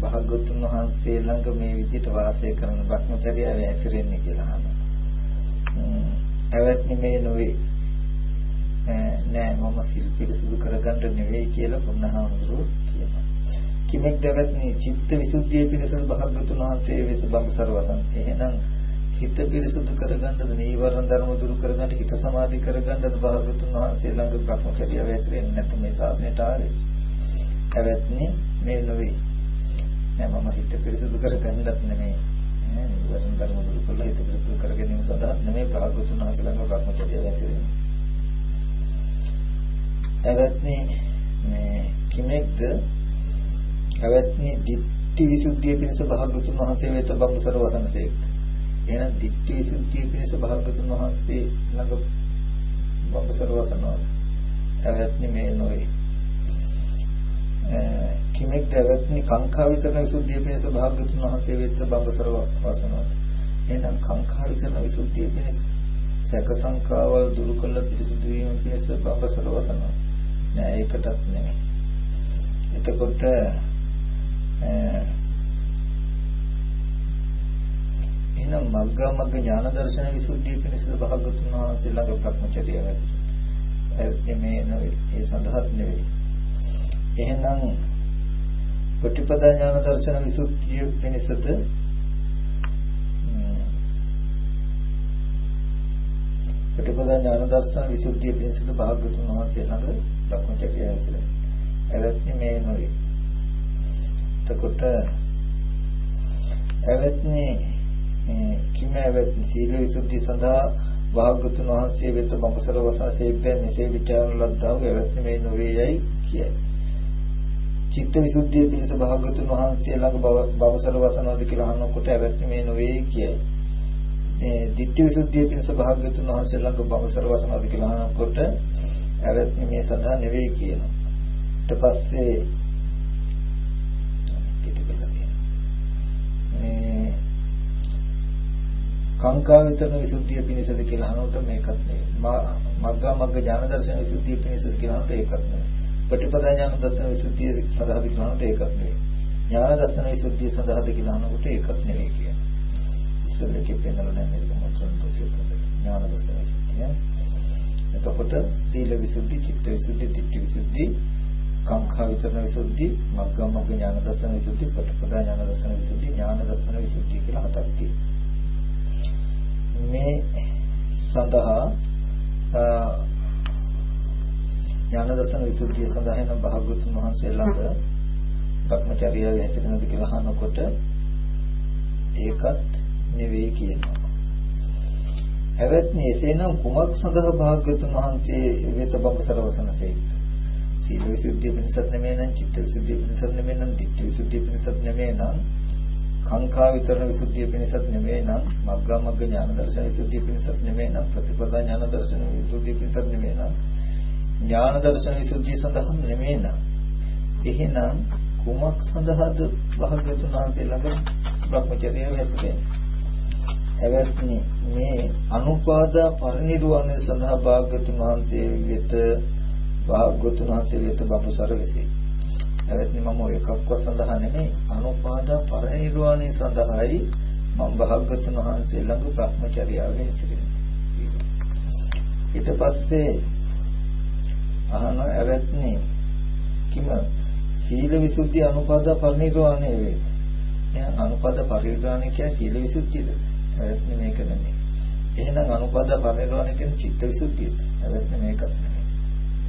භාග්‍යවතුන් වහන්සේ ළඟ මේ විදිහට වාසය කරන භක්මචර්යාව ඇසිරෙන්නේ කියලා අහනවා. ඇවැත්නි මේ නොවේ. නෑ මම සීල් පිරිසුදු කරගන්න නෙවෙයි කියලා පුන්නහාමුදුරුවෝ කියනවා. කිමෙක් දවත්නි චිත්ත විසුද්ධිය පිණිස භාග්‍යවතුන් වහන්සේ වෙස බඹසර වසන. එහෙනම් හිත පිරිසුදු කරගන්නද නීවරණ ධර්ම දුරු කරගන්න හිත සමාධි කරගන්නද භාගතුන් වහන්සේ ළඟ භ්‍රමචර්ය වැසෙන්නේ නැත්නම් මේ ශාසනයට ආවේ. ඇවැත්නේ මේ නොවේ. නෑ මම හිත පිරිසුදු කරගන්නත් නෙමෙයි. නීවරණ ධර්ම දුරු කරලා හිත පිරිසුදු කර ගැනීම සඳහා නෙමෙයි භාගතුන් වහන්සේ ළඟ භ්‍රමචර්ය වැසෙන්නේ. එවත්නි මේ කිමෙක්ද එවත්නි ditthi visuddhiය පිණිස භාගතුන් වහන්සේ වෙත බඹසර වසනසේක. එහෙනම් ditthi visuddhiය පිණිස භාගතුන් වහන්සේ ළඟ බඹසර වසනවා. එවත්නි මේ නොවේ. කිමෙක් දැවත්නි කාංකා විතරන විසුද්ධිය පිණිස භාග්‍යතුන් වහන්සේ වෙච්ච බඹසර වසනවා. එහෙනම් කාංකා විතරන විසුද්ධිය පිණිස සැක සංකාවල් දුරු කළ පිරිසුදු වීම පිණිස බඹසර වසනවා. නෑ ඒකටත් නෙමෙයි. එතකොට එහෙනම් මග්ගා මග්ග ඥාන දර්ශන විසුද්ධිය පිණිස භාග්‍යතුන් වහන්සේ ළඟ භ්‍රමචර්යය වැඩි. ඒ මේ ඒ සඳහාත් නෙවෙයි. එහෙනම් ප්‍රතිපදා ඥාන දර්ශන විසුද්ධිය පිණිසද ප්‍රතිපදා ඥාන දර්ශන විසුද්ධිය පිණිසද භාග්‍යතුන් වහන්සේ ළඟ භ්‍රමචර්යය ඇසුරේ. එවත්නි මේ නොවේ. එතකොට එවත්නි කිම එවත්නි සීල විසුද්ධිය සඳහා භාග්‍යතුන් වහන්සේ වෙත මමසර වසනසේක් දැන් මෙසේ විචාරන ලද්දා වූ එවත්නි මේ නොවේ යයි කියයි. චිත්ත විසුද්ධිය පිණිස භාග්‍යතුන් වහන්සේ ළඟ බවසල වසනවාද කියලා අහනකොට එවත්නි මේ නොවේ කියයි. මේ ditthi විසුද්ධිය පිණිස භාග්‍යතුන් වහන්සේ ළඟ බවසල වසනවාද කියලා අහනකොට එවත්නි මේ සඳහා නෙවෙයි කියනවා. ඊට පස්සේ මේ කාංකා විතරන විසුද්ධිය පිණිසද කියලා අහනකොට මේකත් නෙවෙයි. මග්ගා මග්ග ඥාන දර්ශන විසුද්ධිය පිණිසද කියලා අහනකොට ඒකත් නෙවෙයි. ප්‍රතිපදා ඥාන දර්ශන විසුද්ධිය සඳහාද කියලා අහනකොට ඒකත් නෙවෙයි. ඥාන දර්ශන විසුද්ධිය සඳහාද කියලා අහනකොට ඒකත් නෙවෙයි කියන්නේ. ඉස්සෙල්ලේ පෙන්නලා නැහැ මේක මොකක්ද කියන්නේ. ඥාන දර්ශන විසුද්ධිය. එතකොට සීල විසුද්ධි, චිත්ත විසුද්ධි, ditthi විසුද්ධි, කාංකා විතරන විසුද්ධි, මග්ගා මග්ග ඥාන දර්ශන විසුද්ධි, ප්‍රතිපදා ඥාන දර්ශන විසුද්ධි, ඥාන දර්ශන විසුද්ධි කියලා හතක් තියෙනවා. මේ සඳහා ඥාන දර්ශන විසුද්ධිය සඳහා එන භාග්‍යතුන් වහන්සේ ළඟ භක්මචර්යාව හැසිරෙනද කියලා අහනකොට ඒකත් නෙවෙයි කියනවා. හැවත්නි එසේනම් කුමක් සඳහා භාග්‍යතුන් වහන්සේ වෙත බඹසරවසනසේ සීල විසුද්ධිය පිණිසත් නෙමෙයි නම් චිත්ත විසුද්ධිය පිණිසත් නෙමෙයි නම් ධිට්ඨි විසුද්ධිය පිණිසත් නෙමෙයි නම් කාංකා විතරන විසුද්ධිය පිණිසත් නෙමෙයි නම් මග්ගා මග්ග ඥාන දර්ශන විසුද්ධිය පිණිසත් නෙමෙයි නම් ප්‍රතිපදා ඥාන දර්ශන විසුද්ධිය පිණිසත් නෙමෙයි නම් ඥාන දර්ශන විසුද්ධිය සඳහා නෙමෙයි නම් එහෙනම් කුමක් සඳහාද භාග්‍යතුන් වහන්සේ ළඟ බ්‍රහ්මචර්යය හැසිරෙන්නේ එවත්නි මේ අනුපාදා පරිනිර්වාණය සඳහා භාග්‍යතුන් වහන්සේ වෙත භාග්‍යතුන් වහන්සේ වෙත බඹසර වෙසේ. එවත්නි මම ඔය එකක්වත් සඳහා නෙමෙයි අනුපාදා පරිනිර්වාණය සඳහායි මම භාග්‍යතුන් වහන්සේ ළඟ බ්‍රහ්මචර්යාව හැසිරෙන්නේ. ඊට පස්සේ අහන ඇවැත්නි. කිම සීල විසුද්ධි අනුපද පරිනිර්වාණය වේද? එහෙනම් අනුපද පරිනිර්වාණය කියන්නේ සීල විසුද්ධියද ඇවැත්නි මේක නෙමෙයි. එහෙනම් අනුපද පරිනිර්වාණය කියන්නේ චිත්ත විසුද්ධියද ඇවැත්නි මේකත් නෙමෙයි.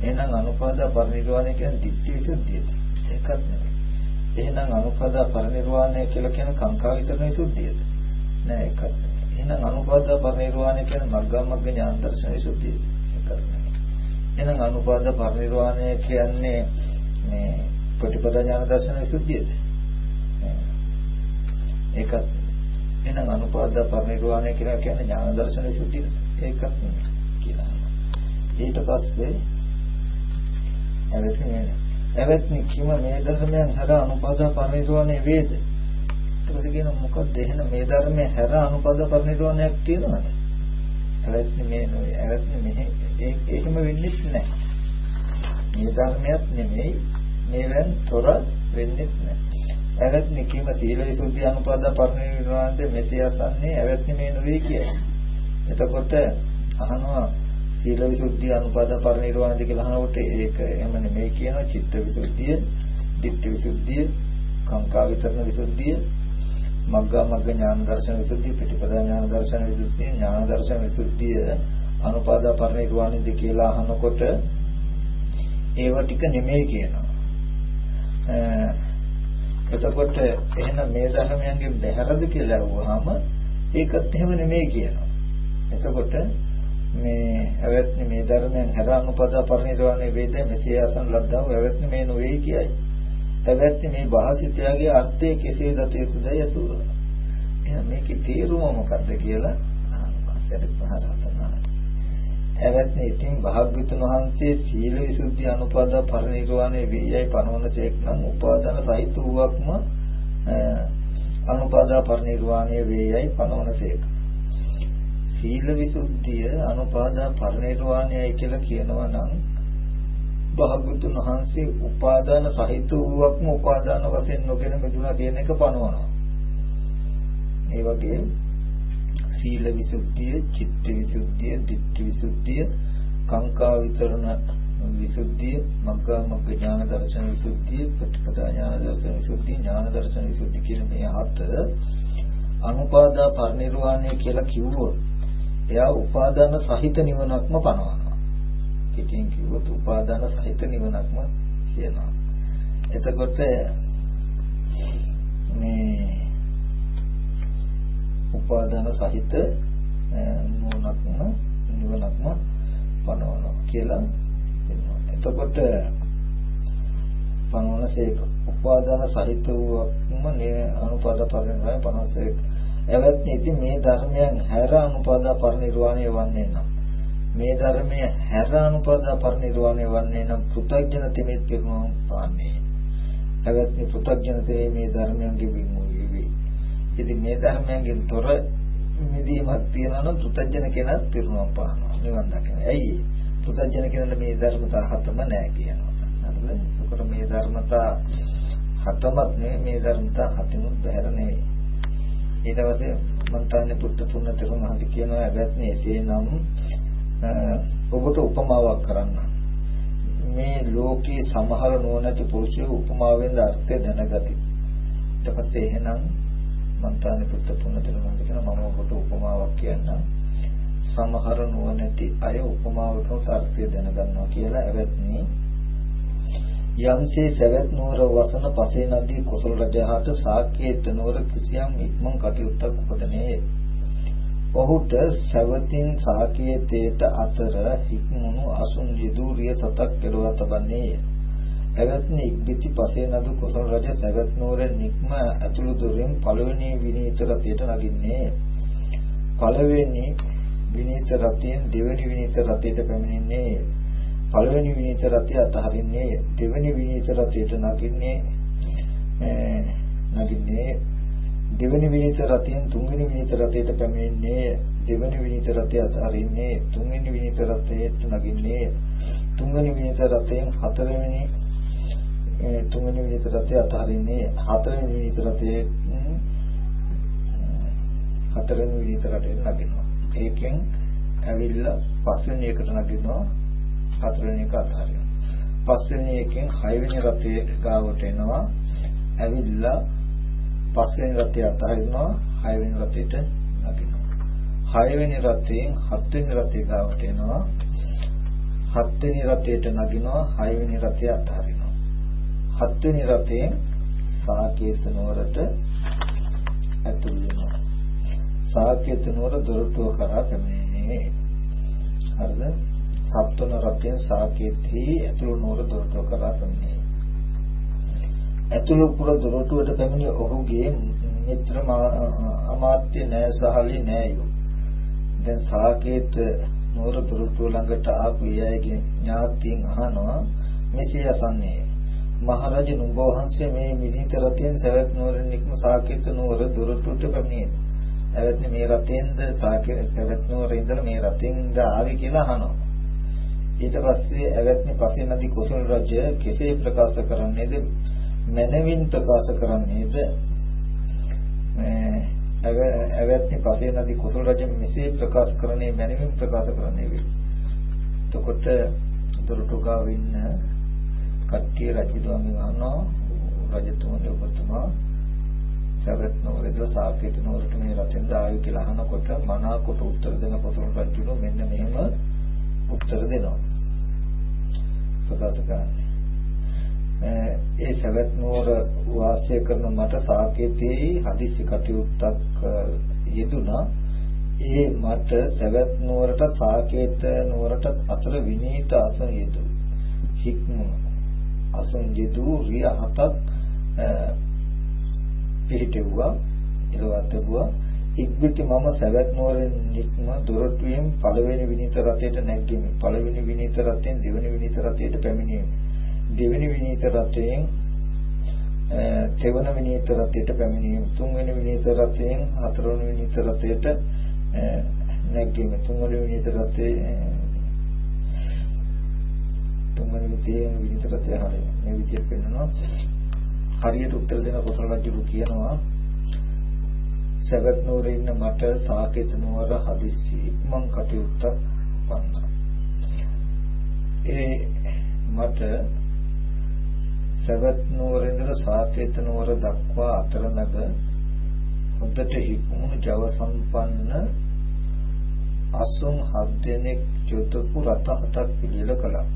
එහෙනම් අනුපද පරිනිර්වාණය කියන්නේ ditthi විසුද්ධියද ඒකත් නෙමෙයි. එහෙනම් අනුපද පරිනිර්වාණය කියලා කියන කාංකා විතරන විසුද්ධියද? නෑ ඒකත් නෙමෙයි. එහෙනම් අනුපද පරිනිර්වාණය කියන්නේ මග්ගා මග්ග ඥාන දර්ශන විසුද්ධියද ඒකත් නෙමෙයි එහෙනම් අනුපාද පරිනිර්වාණය කියන්නේ මේ ප්‍රතිපදා ඥාන දර්ශන විසුද්ධියද? ඒකත් එහෙනම් අනුපාද පරිනිර්වාණය කියලා කියන්නේ ඥාන දර්ශන විසුද්ධියද? ඒකත් කියලා. ඊට පස්සේ එවැත්නි එවැත්නි කිම මේ ධර්මයන් හැර අනුපාද පරිනිර්වාණය වේද? ඊට පස්සේ කියන මොකක්ද එහෙනම් මේ ධර්මයේ හැර අනුපාද පරිනිර්වාණයක් තියෙනවද? එවැත්නි මේ නොවේ. එවැත්නි මෙහි ඒකම වෙන්නේ නැහැ. මේ ධර්මයක් නෙමෙයි මේවෙන් තොර වෙන්නේ නැහැ. එවැත්නි කීම සීල විසුද්ධි අනුපද පරිනිර්වාණය මෙසේ අසන්නේ එවැත්නි මේ නොවේ කියයි. එතකොට අහනවා සීල විසුද්ධි අනුපද පරිනිර්වාණය කියලා අහනකොට ඒක එහෙම නෙමෙයි කියනවා චිත්ත විසුද්ධිය, ditthi විසුද්ධිය, කාංකා විතරන විසුද්ධිය මග්ගා මග්ග ඥාන දර්ශන විසුද්ධිය පිටිපදා ඥාන දර්ශන විසුද්ධිය ඥාන දර්ශන විසුද්ධිය අනුපාදා පරිනිර්වාණයද කියලා අහනකොට ඒව ටික නෙමෙයි කියනවා. එතකොට එහෙනම් මේ ධර්මයන්ගෙන් බැහැරද කියලා අහුවාම ඒකත් එහෙම නෙමෙයි කියනවා. එතකොට මේ ඇවැත්නි මේ ධර්මයන් හැර අනුපදා පරිනිර්වාණය වේද මෙසේ අසන ලද්දා වැවැත්නි මේ නොවේ කියයි. පැවැත්නි මේ භාෂිතයාගේ අර්ථය කෙසේ දත යුතුදයි අසුරා. එහෙනම් මේකේ තේරුම මොකක්ද කියලා අහනවා. පහසතනා. එවත්නි ඉතින් භාග්‍යතුන් වහන්සේ සීල විසුද්ධි අනුපදා පරිනිර්වාණය වේයයි පනවනසේක් නම් උපාදාන සහිත වූවක්ම අනුපාදා පරිනිර්වාණය වේයයි පනවනසේක. සීල විසුද්ධිය අනුපාදා පරිනිර්වාණයයි කියලා කියනවා නම් භාග්‍යතුන් වහන්සේ උපාදාන සහිත වූවක්ම උපාදාන වශයෙන් නොගෙන මිදුණා කියන එක පනවනවා. ඒ වගේ සීල විසුද්ධිය, චිත්ත විසුද්ධිය, ditthi විසුද්ධිය, කාංකා විතරණ විසුද්ධිය, මග්ගා මග්ග ඥාන දර්ශන විසුද්ධිය, ප්‍රතිපදා ඥාන දර්ශන විසුද්ධිය, ඥාන දර්ශන විසුද්ධිය කියන මේ හත අනුපාදා පරිනිර්වාණය කියලා කිව්වොත් එයා උපාදාන සහිත නිවනක්ම පනවනවා. පිටින් කිව්වොත් උපාදාන සහිත නිවනක්ම කියනවා. එතකොට මේ උපාදාන සහිත නුවණක්ම නිවනක්ම පනවනවා කියලා කියනවා. එතකොට පනවනසේක උපාදාන සහිත වූවක්ම අනුපාද පරිණාමය පනවසේක එවත්නි ඉතින් මේ ධර්මයන් හැර අනුපාද පරිනිර්වාණය වන්නේ නම් මේ ධර්මය හැර අනුපාද පරිනිර්වාණය වන්නේ නම් පෘථග්ජන තෙමෙත් පිරුණම් පාන්නේ එවත්නි පෘථග්ජන තෙමේ මේ ධර්මයන්ගේ විමුක්තිය වේ ඉතින් මේ ධර්මයන්ගෙන් තොර මිදීමක් තියනවා නම් පෘථග්ජන කෙනා පිරුණම් පානවා නිවන් දකින. ඇයි? පෘථග්ජන කෙනාට මේ ධර්මතා හතම නැහැ කියනවා. හරිද? ඒකට මේ ධර්මතා හතමත් නෙවෙයි මේ ධර්මතා හතිනුත් බැහැර නෙවෙයි. ඊට පස්සේ මන්තානේ පුත්තු පුන්න තෙරුන් වහන්සේ කියනවා ඇබැත්නේ එසේනම් ඔබට උපමාවක් කරන්න. මේ ලෝකේ සමහර නොනැති පුරුෂය උපමාවෙන් අර්ථය දැනගති. ඊට පස්සේ එහෙනම් මන්තානේ පුත්තු පුන්න තෙරුන් වහන්සේ කියනවා මම ඔබට උපමාවක් කියන්නම්. සමහර නොනැති අය උපමාවකට අර්ථය දැනගන්නවා කියලා ඇබැත්නේ යම්සේ සවැත් නුවර වසන පසේ නදී කොසල් රජහට සාක්‍යේත නුවර කිසියම් ඉක්මන් කටයුත්තක් උපදනේ. ඔහුට සවතින් සාක්‍යේතේට අතර හික්මුණු අසුන් යදුරිය සතක් කෙරවා තබන්නේ. එවත්නි ඉක්බිති පසේ නදු කොසල් රජ සවැත් නුවර නික්ම ඇතුළු දොරින් පළවෙනි විනීත රථයට නගින්නේ. පළවෙනි විනීත රථයෙන් දෙවෙනි විනීත රථයට පැමිණෙන්නේ පළවෙනි විනීත රථය අතහරින්නේ දෙවෙනි විනීත රථයට නගින්නේ නගින්නේ දෙවෙනි විනීත රථයෙන් තුන්වෙනි විනීත රථයට පැමිණෙන්නේ දෙවෙනි විනීත රථය අතහරින්නේ තුන්වෙනි විනීත රථයට නගින්නේ තුන්වෙනි විනීත රථයෙන් හතරවෙනි තුන්වෙනි විනීත රථය අතහරින්නේ හතරවෙනි විනීත රථයේ හතරවෙනි විනීත රථයට නගිනවා ඒකෙන් ඇවිල්ලා පස්වෙනි එකට නගිනවා හතරවෙනි එක අතහරිනවා. පස්වෙනි එකෙන් හයවෙනි රථයේ ගාවට එනවා. ඇවිල්ලා පස්වෙනි රථය අතහරිනවා හයවෙනි රථයට නගිනවා. හයවෙනි රථයෙන් හත්වෙනි රථය ගාවට එනවා. හත්වෙනි රථයට නගිනවා හයවෙනි රථය අතහරිනවා. හත්වෙනි රථයෙන් සාකේත නුවරට ඇතුල් වෙනවා. සාකේත නුවර දොරටුව කරා පැමිණෙන්නේ. හරිද? සත්වන රතෙන් සාකේතී ඇතුළු නුවර දොරටුව කරා පැමිණේ. ඇතුළු පුර දොරටුවට පැමිණි ඔහුගේ මිත්‍ර අමාත්‍ය නෑසහලි නෑයෝ. දැන් සාකේත නුවර දොරටුව ළඟට ආපු අයගේ ඥාතීන් අහනවා මෙසේ අසන්නේ මහරජ නුඹ වහන්සේ මේ මිලිත රතෙන් සවැත් නුවරින් නික්ම සාකේත නුවර දොරටුවට පැමිණේ. එවත්නි මේ රතෙන්ද සාකේත සවැත් නුවර ඉඳලා මේ රතෙන්ද ආවේ කියලා අහනවා. ඊට පස්සේ ඇවැත්නි පසේ නදී කුසල රජය කෙසේ ප්‍රකාශ කරන්නේද මනවින් ප්‍රකාශ කරන්නේද ඇවැත්නි පසේ නදී කුසල රජය මෙසේ ප්‍රකාශ කරන්නේ මනවින් ප්‍රකාශ කරන්නේ වේ. එතකොට දොරටුගාව ඉන්න කට්ටිය රජතුමාගෙන් අහනවා රජතුමනි ඔබතුමා සවැත් නෝරේද සාකේත නෝරට මේ රතෙන් දායු කියලා අහනකොට මනාකොට උත්තර දෙන කුසල රජුණෝ මෙන්න මෙහෙම උත්තර දෙනවා. ප්‍රකාශ කරන්නේ. ඒ සවැත් නුවර වාසය කරන මට සාකේතයේ හදිසි කටයුත්තක් යෙදුනා. ඒ මට සවැත් නුවරට සාකේත නුවරට අතර විනීත අසන යෙදු හික්මුණු අසන යෙදු රිය හතක් පිහිටෙව්වා ඉරවත්තුවා ඉක්බිති මම සවැත් නුවරින් නික්ම දොරටුවෙන් පළවෙනි විනීත රථයට නැග්ගෙමි. පළවෙනි විනීත රථයෙන් දෙවෙනි විනීත රථයට පැමිණෙමි. දෙවෙනි විනීත රථයෙන් තෙවන විනීත රථයට පැමිණීම. තුන්වෙනි විනීත රථයෙන් හතරවෙනි විනීත රථයට නැග්ගීම. තුන්වෙනි විනීත රථයේ තුන්වෙනි විනීත රථය හරිය මේ විදිහට පෙන්වනවා හරියට උත්තර දෙන කොසල් රජු කියනවා සවැත් නුවරේ ඉන්න මට සාකේත නුවර හදිස්සි. මං කටයුත්තක් වන්නා. ඒ මට සවැත් නුවර ඉඳලා සාකේත නුවර දක්වා අතරමැද හොඳට හික්මුණු ජව සම්පන්න අසුන් හත් දෙනෙක් යොදපු රත හතක් පිළිල කළා.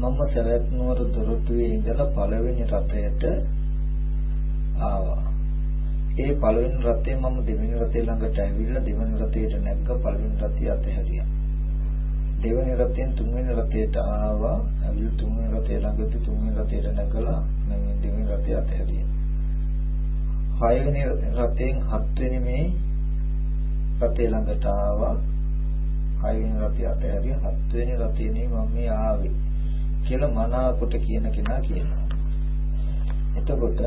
මම සවැත් නුවර දොරටුවේ ඉඳලා පළවෙනි රථයට ආවා. ඒ පළවෙනි රථේ මම දෙවෙනි රථේ ළඟට ඇවිල්ලා දෙවෙනි රථයට නැග්ග පළවෙනි රථය අතහැරියා. දෙවෙනි රථයෙන් තුන්වෙනි රථයට ආවා. අවිල් තුන්වෙනි රථය ළඟදී තුන්වෙනි රථයට නැගලා මම දෙවෙනි රථය අතහැරියා. හයවෙනි රථයෙන් හත්වෙනි මේ රථය ළඟට ආවා. හයවෙනි රථය අතහැරියා. හත්වෙනි රථේනේ මම මේ ආවේ කියලා මනාකොට කියන කෙනා කියනවා. එතකොට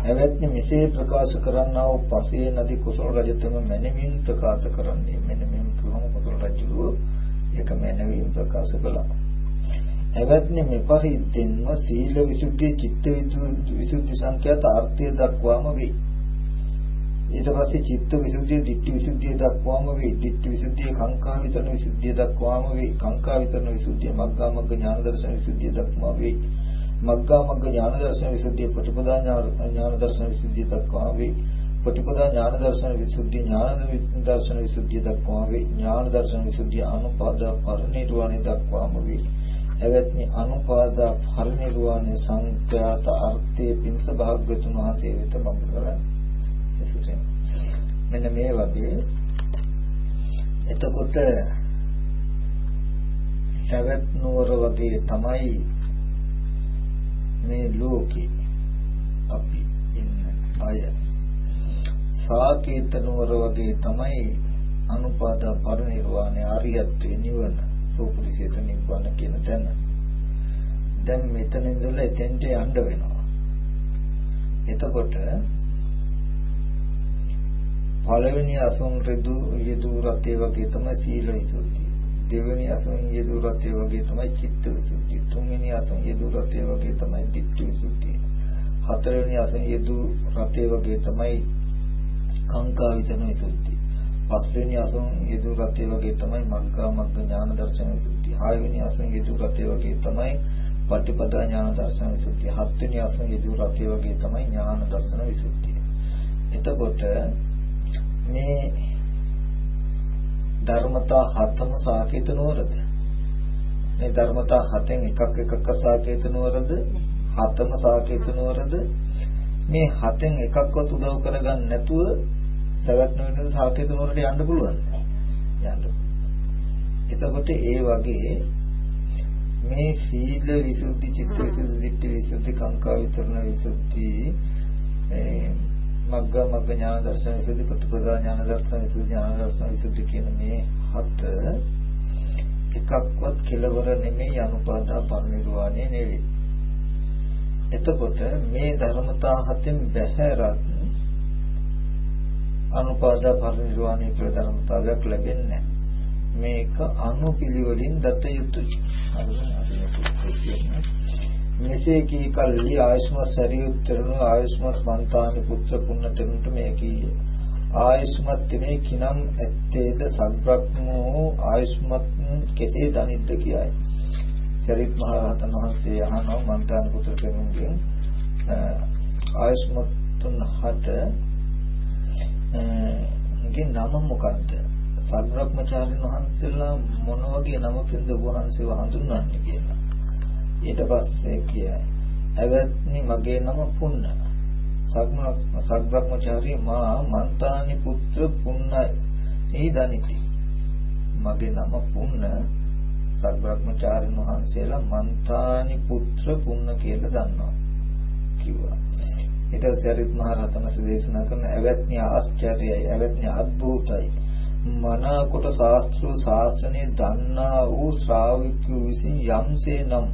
ඇවැත්නි මෙසේ ප්‍රකාශ කරන්නා වූ පසේ නදී කුසල රජතුම මැනවින් ප්‍රකාශ කරන්නේ. මෙන්න මේ කොහොම කුසල රජුව ඒක මැනවින් ප්‍රකාශ කළා. ඇවැත්නි මෙපරිද්දෙන්ම සීල විසුද්ධි චිත්ත විසුද්ධි සංඛ්‍යාත අර්ථය දක්වාම වේ ඊට පස්සේ චිත්ත විසුද්ධිය, ditthi විසුද්ධිය දක්වාම වේ. ditthi විසුද්ධිය කාංකා විතරන විසුද්ධිය දක්වාම වේ. කාංකා විතරන විසුද්ධිය මග්ගා මග්ග ඥාන දර්ශන විසුද්ධිය දක්වාම වේ. මග්ගා මග්ග ඥාන දර්ශන විසුද්ධිය ප්‍රතිපදා ඥාන දර්ශන විසුද්ධිය දක්වා වේ ප්‍රතිපදා ඥාන දර්ශන විසුද්ධිය ඥාන දර්ශන විසුද්ධිය දක්වා වේ ඥාන දර්ශන විසුද්ධිය අනුපාද පරිනිර්වාණය දක්වාම වේ එවත්නි අනුපාද පරිනිර්වාණය සංඛ්‍යාත අර්ථයේ පින්ස භාග්‍යතුන් වහන්සේ වෙත බඹ මෙන්න මේ වගේ. එතකොට සවැත් නුවර වගේ තමයි මේ ලෝකේ අපි ඉන්න අය. සාකේත නුවර වගේ තමයි අනුපාදා පරිනිර්වාණය ආර්යත්වේ නිවන සෝපරිශේෂ නිවන කියන තැන. දැන් මෙතන ඉඳලා එතෙන්ට යන්න වෙනවා. එතකොට පළවෙනි අසුන් ඍදු යෙදු රතේ වගේ තමයි සීල විසුද්ධිය දෙවෙනි අසුන් යෙදු රතේ වගේ තමයි චිත්ත විසුද්ධිය. තුන්වෙනි අසුන් යෙදු රතේ වගේ තමයි ditthi විසුද්ධිය. හතරවෙනි අසුන් යෙදු රතේ වගේ තමයි කාංකා විචන විසුද්ධිය. පස්වෙනි අසුන් යෙදු රතේ වගේ තමයි මග්ගා මග්ග ඥාන දර්ශන විසුද්ධිය. හයවෙනි අසුන් යෙදු රතේ වගේ තමයි පටිපදා ඥාන දර්ශන විසුද්ධිය. හත්වෙනි අසුන් යෙදු රතේ වගේ තමයි ඥාන දර්ශන විසුද්ධිය. එතකොට මේ ධර්මතා හතම සාකේත නුවරද? මේ ධර්මතා හතෙන් එකක් එකක සාකේත නුවරද? හතම සාකේත නුවරද? මේ හතෙන් එකක්වත් උදව් කරගන්න නැතුව සවැත් නුවරේ සාකේත නුවරට යන්න පුළුවන්? යන්න. එතකොට ඒ වගේ මේ සීල විසුද්ධි චිත්ත විසුද්ධි දිට්ඨි විසුද්ධි කාංකා විතරණ විසුද්ධි මග්ග මග්ග ඥාන දර්ශන විසුද්ධි ප්‍රතිපදා ඥාන දර්ශන විසුද්ධි ඥාන දර්ශන විසුද්ධි කියන මේ හත එකක්වත් කෙලවර නෙමෙයි අනුපාදා පරිනිර්වාණය නෙවෙයි. එතකොට මේ ධර්මතා හතෙන් බැහැරත් අනුපාදා පරිනිර්වාණය කියලා ධර්මතාවයක් ලැබෙන්නේ මේක අනුපිළිවෙලින් දත යුතුයි. හරිද? මෙසේ කී කල්හි ආයුෂ්මත් සරියුත්තරණු ආයුෂ්මත් මන්තානි පුත්‍ර පුන්නතරුන්ට මේ කීය. ආයුෂ්මත් තෙමේ කිනම් ඇත්තේද සග්‍රක්මෝ ආයුෂ්මත් කෙසේ දනිද්ද කියයි. සරිත් මහ රහතන් වහන්සේ අහනවා මන්තානි පුත්‍ර කෙනෙකුගෙන් ආයුෂ්මත් තුන්හට ගේ නම මොකද්ද? සග්‍රක්මචාරින් වහන්සේලා මොන වගේ නමකින්ද වහන්සේව හඳුන්වන්නේ? කියලා. ඊට පස්සේ කියයි ඇවැත්නි මගේ නම පුන්න සග්බ්‍රහ්මචාරී මා මන්තානි පුත්‍ර පුන්නයි. ඒ දනිති. මගේ නම පුන්න සග්බ්‍රහ්මචාරින් වහන්සේලා මන්තානි පුත්‍ර පුන්න කියලා දන්නවා. කිව්වා. ඊට පස්සේ අරිත් මහ රහතන් වහන්සේ දේශනා කරන ඇවැත්නි ආශ්චර්යයි ඇවැත්නි අద్භූතයි මනා කොට ශාස්ත්‍රීය ශාසනය දන්නා වූ ශ්‍රාවකයෝ විසින් යම්සේ නම්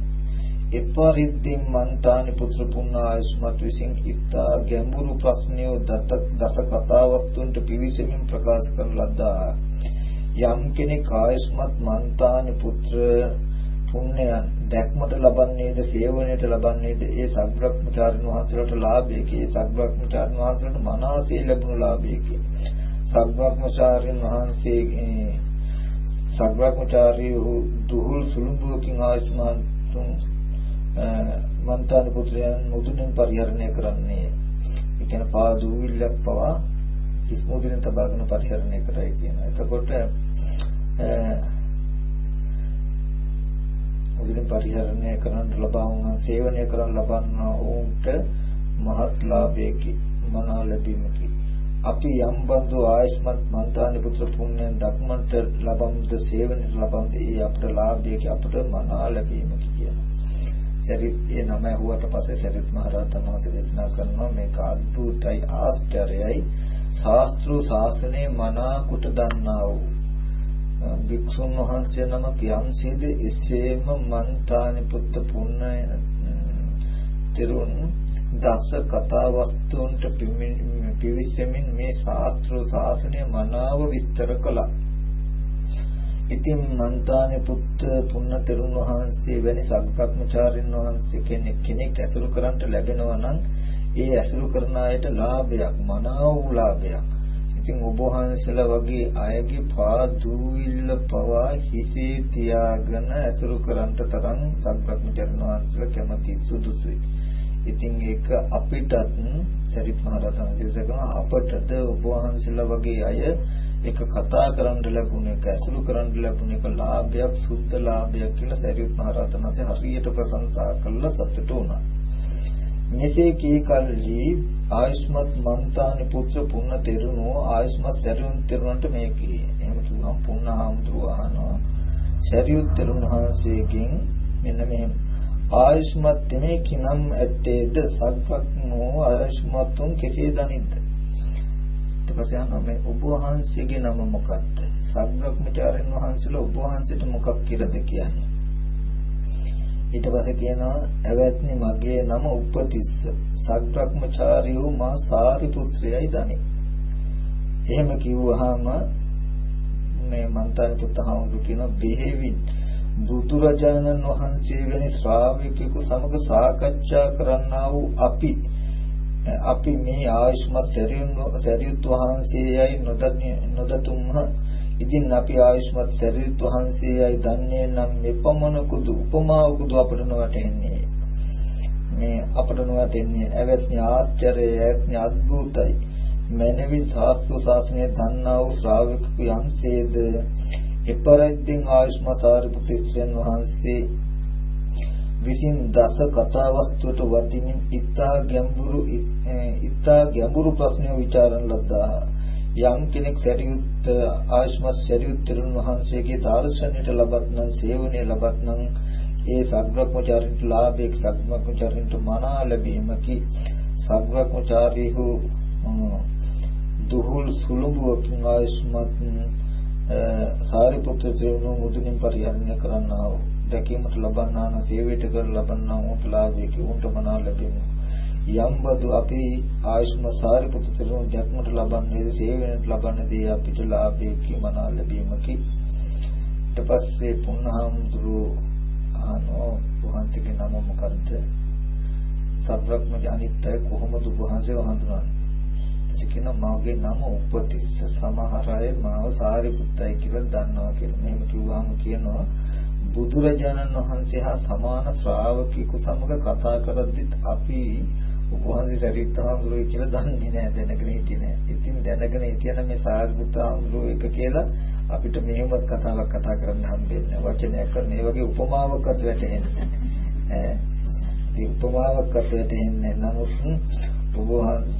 එපරිද්දෙන් මන්තානි පුත්‍ර පුණ්‍යායස්මත් විසින් ඉතා ගැඹුරු ප්‍රශ්නය දස කතාවස්තුන්ට පිවිසෙමින් ප්‍රකාශ කරන ලද්දා. යම් කෙනෙක් ආයස්මත් මන්තානි පුත්‍ර පුණ්‍යයන් දැක්මට ලබන්නේද සේවනයට ලබන්නේද ඒ සග්‍රක්මචාරින් වහන්සේලාට ලාභයකි. ඒ සග්‍රක්මචාරින් වහන්සේලාට මනසේ ලැබුණු ලාභයකි. සග්‍රක්මචාරින් වහන්සේගේ සග්‍රක්මචාරී දුහුල් සුළුඹුවකින් ආයස්මතුන් මන්තාන පුත්‍රයන් මුදුනින් පරිහරණය කරන්නේ ඒ කියන්නේ පා දුවිල්ලක් පවා ඉස්මුදින තබාගෙන පරිහරණය කරයි කියන. එතකොට මුදුනින් පරිහරණය කරන ලබා වුණ සේවනය කරන ලබන උන්ට මහත් ලාභයකි මනා ලැබීමකි. අපි යම් බඳු ආයස්මත් මන්තානි පුත්‍ර පුණ්‍යයන් දක්මන්ට ලබම්ද සේවනයට ලබම්ද ඒ අපට ලාභයකි අපට මනා ලැබීමකි කියන. සරිත් ඒ නම ඇහුවට පස්සේ සරිත් මහ රහතන් වහන්සේ දේශනා කරනවා මේක අద్భుතයි ආශ්චර්යයි. ශාස්ත්‍රු ශාසනයේ මනා කුට දන්නා වූ. භික්ෂුන් වහන්සේ නමක් යම්සේද එසේම මන්තානි පුත්ත පුණ්‍ය තිරුන් දස කතා වස්තුන්ට පිවිසෙමින් මේ ශාස්ත්‍රු ශාසනය මනාව විස්තර කළා. ඉතින් මන්තානේ පුත්ත පුන්න තෙරුන් වහන්සේ වැනි සග්‍රක්මචාරින් වහන්සේ කෙනෙක් කෙනෙක් ඇසුරු කරන්ට ලැබෙනවා නම් ඒ ඇසුරු කරන අයට ලාභයක් මනාව වූ ලාභයක්. ඉතින් ඔබ වහන්සේලා වගේ අයගේ පාදූවිල්ල පවා හිසේ තියාගෙන ඇසුරු කරන්ට තරම් සග්‍රක්මචාරින් වහන්සේලා කැමති සුදුසුයි. ඉතින් ඒක අපිටත් සරිත් මහ රහතන් වහන්සේ අපටද ඔබ වහන්සේලා වගේ අය ඒක කතා කරන්න ලැබුණ එක ඇසුරු කරන්න ලැබුණ එක ලාභයක් සුද්ධ ලාභයක් කියලා සරියුත් මහ රහතන් වහන්සේ හරියට ප්‍රශංසා කළා සතුටු වුණා. මෙසේ කී කල්හි ආයුෂ්මත් මන්තානි පුත්‍ර පුන්න තෙරුණෝ ආයුෂ්මත් සරියුත් තෙරුණන්ට මේ කියේ. එහෙම කිව්වම පුන්න හාමුදුරුවෝ අහනවා. සරියුත් තෙරුණ වහන්සේගෙන් මෙන්න මේ ආයුෂ්මත් තෙමේ කිනම් ඇත්තේද සත්වක්නෝ ආයුෂ්මත්තුන් කෙසේ දනිද්ද ඊට පස්සේ අහනවා මේ ඔබ වහන්සේගේ නම මොකක්ද? සබ්‍රක්‍මචාරින් වහන්සේලා ඔබ වහන්සේට මොකක් කියලාද කියන්නේ? ඊට පස්සේ කියනවා ඇවැත්නි මගේ නම උපතිස්ස. සබ්‍රක්‍මචාරියෝ මා සාරිපුත්‍රයයි දනි. එහෙම කිව්වහම මේ මන්තර පුතහාමුදුරු කියන බෙහෙවින් බුදුරජාණන් වහන්සේ වැනි ශ්‍රාවකෙකු සමග සාකච්ඡා කරන්නා වූ අපි අපි මේ ආයුෂ්මත් සරියුත් වහන්සේයයි නොදතුම්හ. ඉතින් අපි ආයුෂ්මත් සරියුත් වහන්සේයයි දන්නේ නම් මෙපමණකුදු උපමාවකුදු අපට නොවැටෙන්නේ. මේ අපට නොවැටෙන්නේ ඇවැත්නි ආශ්චර්යය ඇවැත්නි අద్భుතයි මනවින් ශාස්ත්‍ර ශාසනය දන්නා වූ ශ්‍රාවකෙකු යම්සේද? එපරිද්දෙන් ආයුෂ්මත් සාරිපුත්‍ර වහන්සේ විසින් දස කතා වස්තුවට වදිමින් ඉතා ගැඹුරු ඉතා ගැඹුරු ප්‍රශ්නය විචාරන ලද්දා. යම් කෙනෙක් සරියුත් ආශ්මස් සරියුත් තෙරුන් වහන්සේගේ දාර්ශනිකයට ලබත් නම් සේවනයේ ලබත් නම් ඒ සග්‍රක්මචාරින්ට ලාභයක සග්‍රක්මචාරින්ට මනා ලැබීමකි. සග්‍රක්මචාරීහු දුහුල් සුළුඹුවකින් ආශ්මත් සාරිපුත්‍ර තෙරුන් මුදුනින් පරිහරණය කරන්නා වූ දැකීමට ලබන්නා නම් සේවයට කර ලබන්නා උන්ට ලාභයක උන්ට මනා ලැබෙමු. යම් බදු අපි ආයුෂ්ම සාරිපුත්‍ර තෙරුන් දැක්මට ලබන්නේ සේවයට ලබන්නේ දී අපිට ලාභයක මනා ලැබීමකි. ඊට පස්සේ පුන්නහම්දුරු අහනෝ වහන්සේගේ නම මොකද්ද? සබ්‍රක්ම අනිත්‍ය කොහොමද වහන්සේ හඳුනන්නේ සිකින මාගේ නම උපතිස්ස සමහර අය මාව සාරිපුත්තයි කියලා දන්නවා කියලා. මෙහෙම කිව්වම කියනවා බුදුරජාණන් වහන්සේ හා සමාන ශ්‍රාවකෙකු සමග කතා කරද්දිත් අපි උපවහන්සේ සරිත්හාමුදුරුවෝ කියලා දන්නේ නැහැ දැනගෙන හිටියේ නැහැ. ඉතින් දැනගෙන හිටියන මේ සාරිපුත්‍රහාමුදුරුවෝ එක කියලා අපිට මෙහෙමත් කතාවක් කතා කරන්න හම්බෙන්නේ වචනයක් කරන ඒ වගේ උපමාවක්වත් වැටෙන්නේ ඒ උපමාවක් අපිට එන්නේ නමුත් ඔබ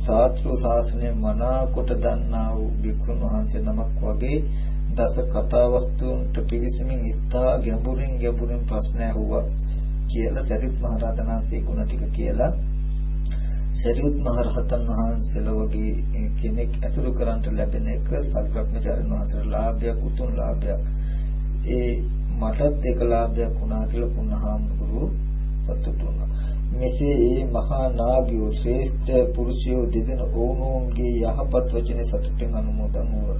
සාත්‍රු ශාසනය මනා කොට දන්නා වූ භික්ෂුන් වහන්සේ නමක් වගේ දස කතා වස්තුන්ට පිවිසමින් ඉතා ගැඹුරින් ගැඹුරින් ප්‍රශ්න ඇහුවා කියලා සරිත් මහ රහතන් වහන්සේ ගුණ ටික කියලා. සරියුත් මහ රහතන් වහන්සේලා වගේ කෙනෙක් ඇසුරු කරන්ට ලැබෙන එක සල්ප්‍රඥාචාර්ය වහන්සේට ලාභයක් උතුම් ලාභයක්. ඒ මටත් ඒක ලාභයක් වුණා කියලා පුණහාමුදුරු සතුටු වුණා. මෙසේ ඒ මහා නාගයෝ ශ්‍රේෂ්ඨ පුරුෂයෝ දෙදෙන ඕනෝන්ගේ යහපත් වචනේ සතුටින් අනුමෝදන් වූ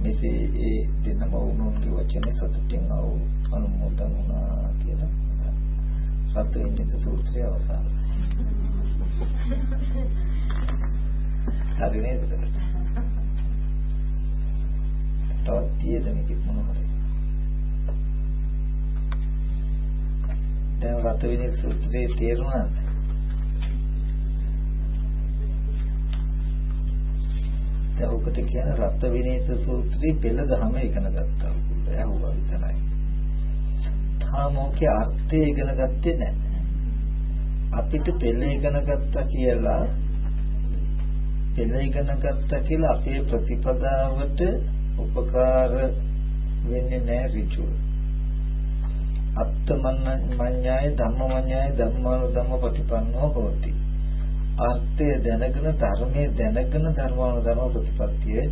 මෙසේ ඒ දෙනම ඕනෝන්ගේ වචනේ සතුටින් අනුමෝදන් වුණා කියලා. සත්‍යෙන්ද සූත්‍රය අවසන්. හරි නේද? තවත් තියෙද මේක මොනවද? දැන් රතවිනි සූත්‍රයේ තේරුණාද? දැන් ඔකට කියන රතවිනීත සූත්‍රයේ පෙළ දහම ඉගෙන ගත්තා. ඇහුවා විතරයි. තාම ඔකේ අර්ථය ඉගෙන ගත්තේ නැහැ. අපිට පෙළ ඉගෙන ගත්තා කියලා පෙළ ඉගෙන ගත්තා කියලා අපේ ප්‍රතිපදාවට උපකාර වෙන්නේ නැහැ ඍජුව. අත්තමඤ්ඤාය ධම්මමඤ්ඤාය ධම්මානුධම්ම ප්‍රතිපන්නෝ හෝති. අර්ථය දැනගෙන ධර්මයේ දැනගෙන ධර්මානුධර්ම ප්‍රතිපත්තිය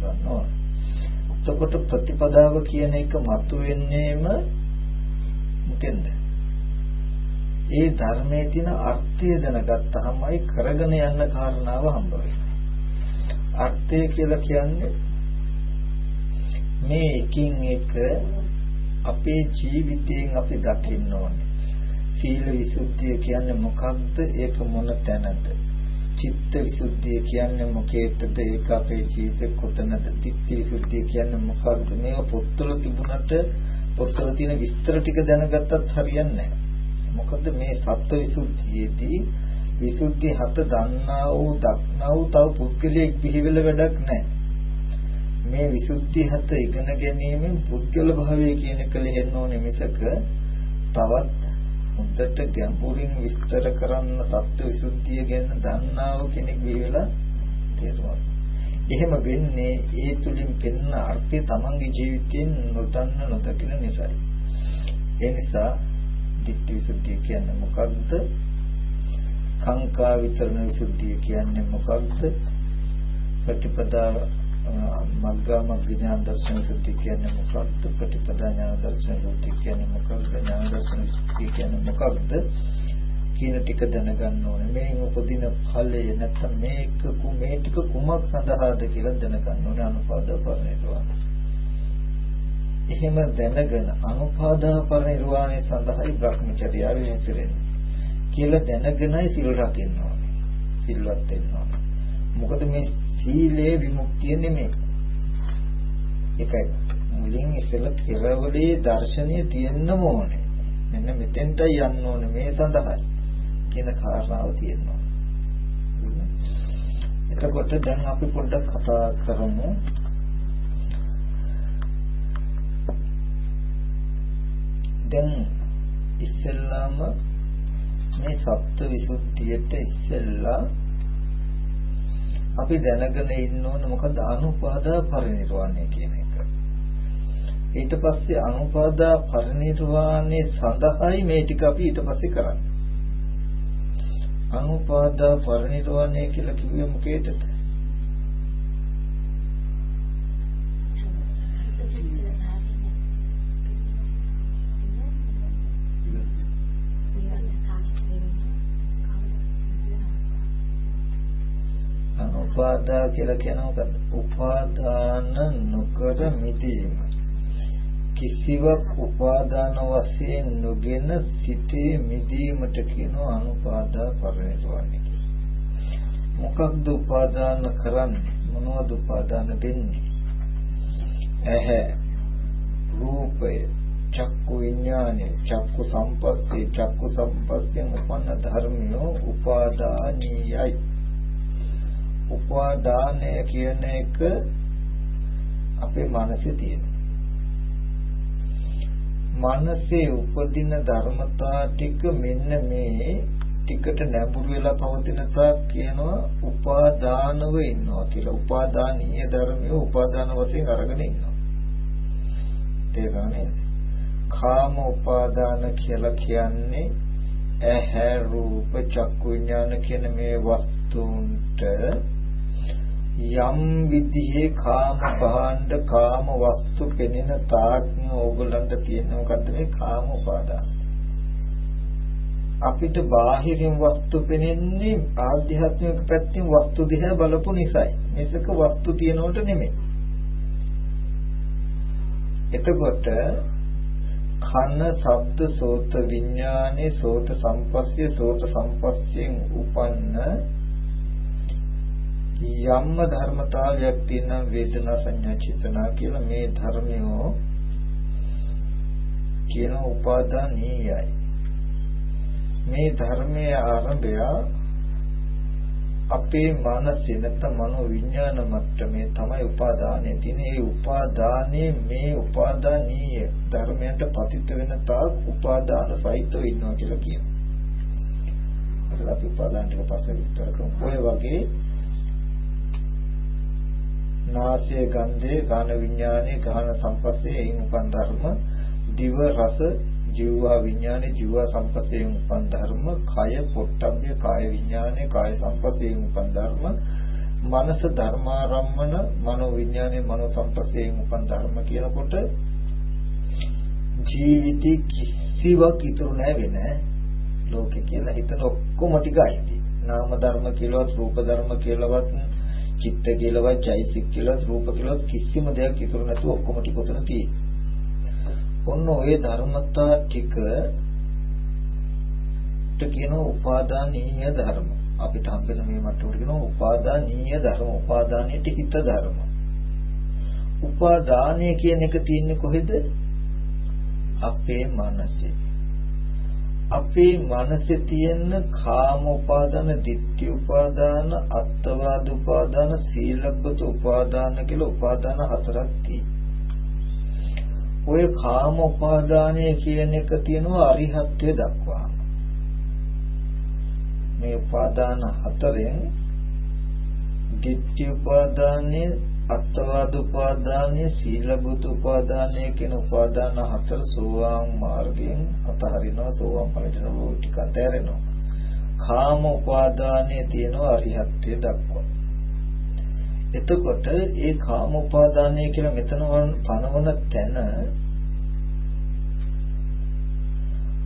ගන්නවා. එතකොට ප්‍රතිපදාව කියන එක මතුවෙන්නේම මොකෙන්ද? ඒ ධර්මයේ තියෙන අර්ථය දැනගත්තාමයි කරගෙන යන්න කාරණාව හම්බ අර්ථය කියලා කියන්නේ මේ එකින් එක අපේ ජීවිතයෙන් අපි දකින්න ඕනේ. සීල විසුද්ධිය කියන්නේ මොකක්ද? ඒක මොන තැනද? චිත්ත විසුද්ධිය කියන්නේ මොකේද? ඒක අපේ ජීවිතේ කොතනද? ditthi විසුද්ධිය කියන්නේ මොකක්ද? මේක පොත්වල තිබුණට පොත්වල තියෙන විස්තර ටික දැනගත්තත් හරියන්නේ නැහැ. මොකද මේ සත්ත්ව විසුද්ධියේදී විසුද්ධි හත දන්නා වූ දක්නා වූ තව පුද්ගලයෙක් බිහිවෙල වැඩක් නැහැ. මේ විසුද්ධි හත ඉගෙන ගැනීමෙන් පුද්ගල භාවය කියන එක ලෙහෙන්න ඕනේ මිසක තවත් හොඳට ගැඹුරින් විස්තර කරන්න සත්‍ය විසුද්ධිය ගැන දන්නාව කෙනෙක් වෙලා තේරුවා. එහෙම වෙන්නේ ඒ තුලින් පෙන්න අර්ථය තමන්ගේ ජීවිතයෙන් නොදන්න නොදකින නිසායි. ඒ නිසා ditthi විසුද්ධිය කියන්නේ මොකක්ද? කාංකා විතරණ විසුද්ධිය කියන්නේ මොකක්ද? ප්‍රතිපදා මග්ගා මග්ග ඥාන දර්ශන සුද්ධි කියන්නේ මොකක්ද? ප්‍රතිපදා ඥාන දර්ශන සුද්ධි කියන්නේ මොකක්ද ඥාන දර්ශන සුද්ධි කියන්නේ මොකක්ද කියන ටික දැනගන්න ඕනේ. මේ උපදින ඵලය නැත්නම් මේක මේ ටික කුමක් සඳහාද කියලා දැනගන්න ඕනේ. අනුපාදා පරිනිර්වාණ එහෙම දැනගෙන අනුපාදා පරිනිර්වාණය සඳහායි භ්‍රමචර්යාව වෙනසෙන්නේ කියලා දැනගෙනයි සිල් රකින්න ඕනේ. සිල්වත් වෙන්න ඕනේ. මොකද මේ සීලේ විමුක්තිය නෙමෙයි. ඒකයි මුලින් ඉස්සෙල්ලා කෙරවලේ දර්ශනීය තියෙන්න ඕනේ. මෙන්න මෙතෙන්ටයි යන්න ඕනේ මේ සඳහා කියන කාරණාව තියෙනවා. එතකොට දැන් අපි පොඩ්ඩක් කතා කරමු. දැන් ඉස්සෙල්ලාම මේ සත්ත්ව විසුද්ධියට ඉස්සෙල්ලා අපි දැනගෙන ඉන්න ඕන මොකද අනුපාදා පරිනිර්වාණය කියන එක. ඊට පස්සේ අනුපාදා පරිනිර්වාණය සඳහායි මේ ටික අපි ඊට පස්සේ කරන්නේ. අනුපාදා පරිනිර්වාණය කියලා කිව්වේ මොකේද? උපාදා කියලා කියනවා මොකද්ද? උපාදාන නොකර මිදීම. කිසිවක් උපාදාන වශයෙන් නොගෙන සිටේ මිදීමට කියනවා අනුපාදා පරිණිරවාණය මොකක්ද උපාදාන කරන්නේ? මොනවද උපාදාන දෙන්නේ? ඇහැ රූපය චක්කු විඥානය චක්කු සම්පස්සේ චක්කු සම්පස්යෙන් උපන්න ධර්මිනෝ උපාදානීයයි උපාදානය කියන එක අපේ මනසේ තියෙනවා. මනසේ උපදින ධර්මතා ටික මෙන්න මේ ටිකට නැඹුරු වෙලා පවතින තාක් කියනවා උපාදානව ඉන්නවා කියලා. උපාදානීය ධර්මය උපාදාන වශයෙන් අරගෙන ඉන්නවා. තේරෙනවද? කාම උපාදාන කියලා කියන්නේ ඇහැ රූප චක්කු විඥාන කියන මේ වස්තුන්ට යම් විදිහේ කාම භාණ්ඩ කාම වස්තු පෙනෙන තාක් ඕගලන්ට තියෙන මොකද්ද මේ කාම උපාදාන? අපිට බාහිරින් වස්තු පෙනෙන්නේ ආධ්‍යාත්මික පැත්තෙන් වස්තු දිහා බලපු නිසායි. මේක වස්තු තියනවට නෙමෙයි. එතකොට කන ශබ්ද සෝත විඥානේ සෝත සම්පස්සේ සෝත සම්පස්යෙන් උපන්න යම්ම ධර්මතාවයක් තියෙන වේදනා සංඥා චේතනා කියලා මේ ධර්මයෝ කියන උපාදානීයයි මේ ධර්මයේ ආරම්භය අපේ මනසේ නැත්නම් මනෝ විඥාන මට්ටමේ තමයි උපාදානයේ තියෙන. ඒ උපාදානයේ මේ උපාදානීය ධර්මයට පතිත වෙන තාක් උපාදාන සහිතව ඉන්නවා කියලා කියනවා. හරිද අපි උපාදාන ටික පස්සේ විස්තර කරමු. ඔය වගේ නාසය ගන්ධේ ගාන විඥානේ ගාන සංපස්සේ එයින් උපන් ධර්ම. දිව රස ජීවා විඥානේ ජීවා සංපස්යෙන් උපන් ධර්ම. කය පොට්ටබ්බය කාය විඥානේ කාය සංපස්යෙන් උපන් ධර්ම. මනස ධර්මාරම්මන මනෝ විඥානේ මනෝ සංපස්යෙන් උපන් ධර්ම කියනකොට ජීවිතේ කිසිවක් ඉතුරු නැහැ වෙන ලෝකේ කියලා හිතන ඔක්කොම ටිකයි නාම ධර්ම කියලාවත් රූප ධර්ම කියලාවත් චිත්ත කියලාවත් චෛසික කියලාවත් රූප කියලාවත් කිසිම දෙයක් ඉතුරු නැතුව ඔක්කොම ටික උතන තියෙනවා ඔන්න ඔය ධර්මතා ටික කියන උපාදානීය ධර්ම. අපිට හම්බෙන මේ මට්ටමට කියනවා උපාදානීය ධර්ම. උපාදානයේ හිත ධර්ම. උපාදානය කියන එක තියෙන්නේ කොහෙද? අපේ මනසේ. අපේ මනසේ තියෙන කාම උපාදාන, ditthi උපාදාන, අත්වාද උපාදාන, සීලබ්බත උපාදාන කියලා උපාදාන හතරක් තියෙනවා. ඔය කාම උපාදානය කියන එක තියෙනවා අරිහත්ත්වයට දක්වා. මේ උපාදාන හතරෙන් ditthi උපාදානයේ අත්වාද උපාදානයේ සීලබුත උපාදානයේ කියන උපාදාන හතර සෝවාන් මාර්ගයෙන් අතහරිනවා සෝවාන් ඵලයට නෝ ටික අතහැරෙනවා. කාම උපාදානයේ තියෙනවා අරිහත්ත්වයට දක්වා. එතකොට ඒ කාම උපාදානය කියලා මෙතන පනවන තැන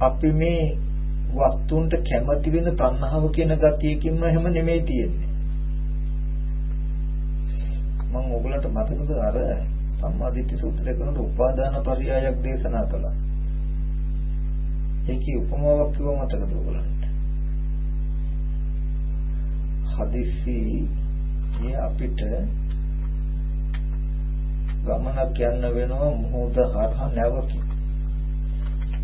අපි මේ වස්තුන්ට කැමති වෙන තණ්හාව කියන ගතියකින්ම එහෙම නෙමෙයි තියෙන්නේ. මම ඕගලන්ට මතකද අර සම්මාදිට්ඨි සූත්‍රය කරනකොට උපාදාන පරියායක් දේශනා කළා. ඒකේ උපමාවක් කිව්ව මතකද ඕගලන්ට? හදිස්සි මේ අපිට ගමනක් යන්න වෙනවා මොහොත හරහා නැවකි.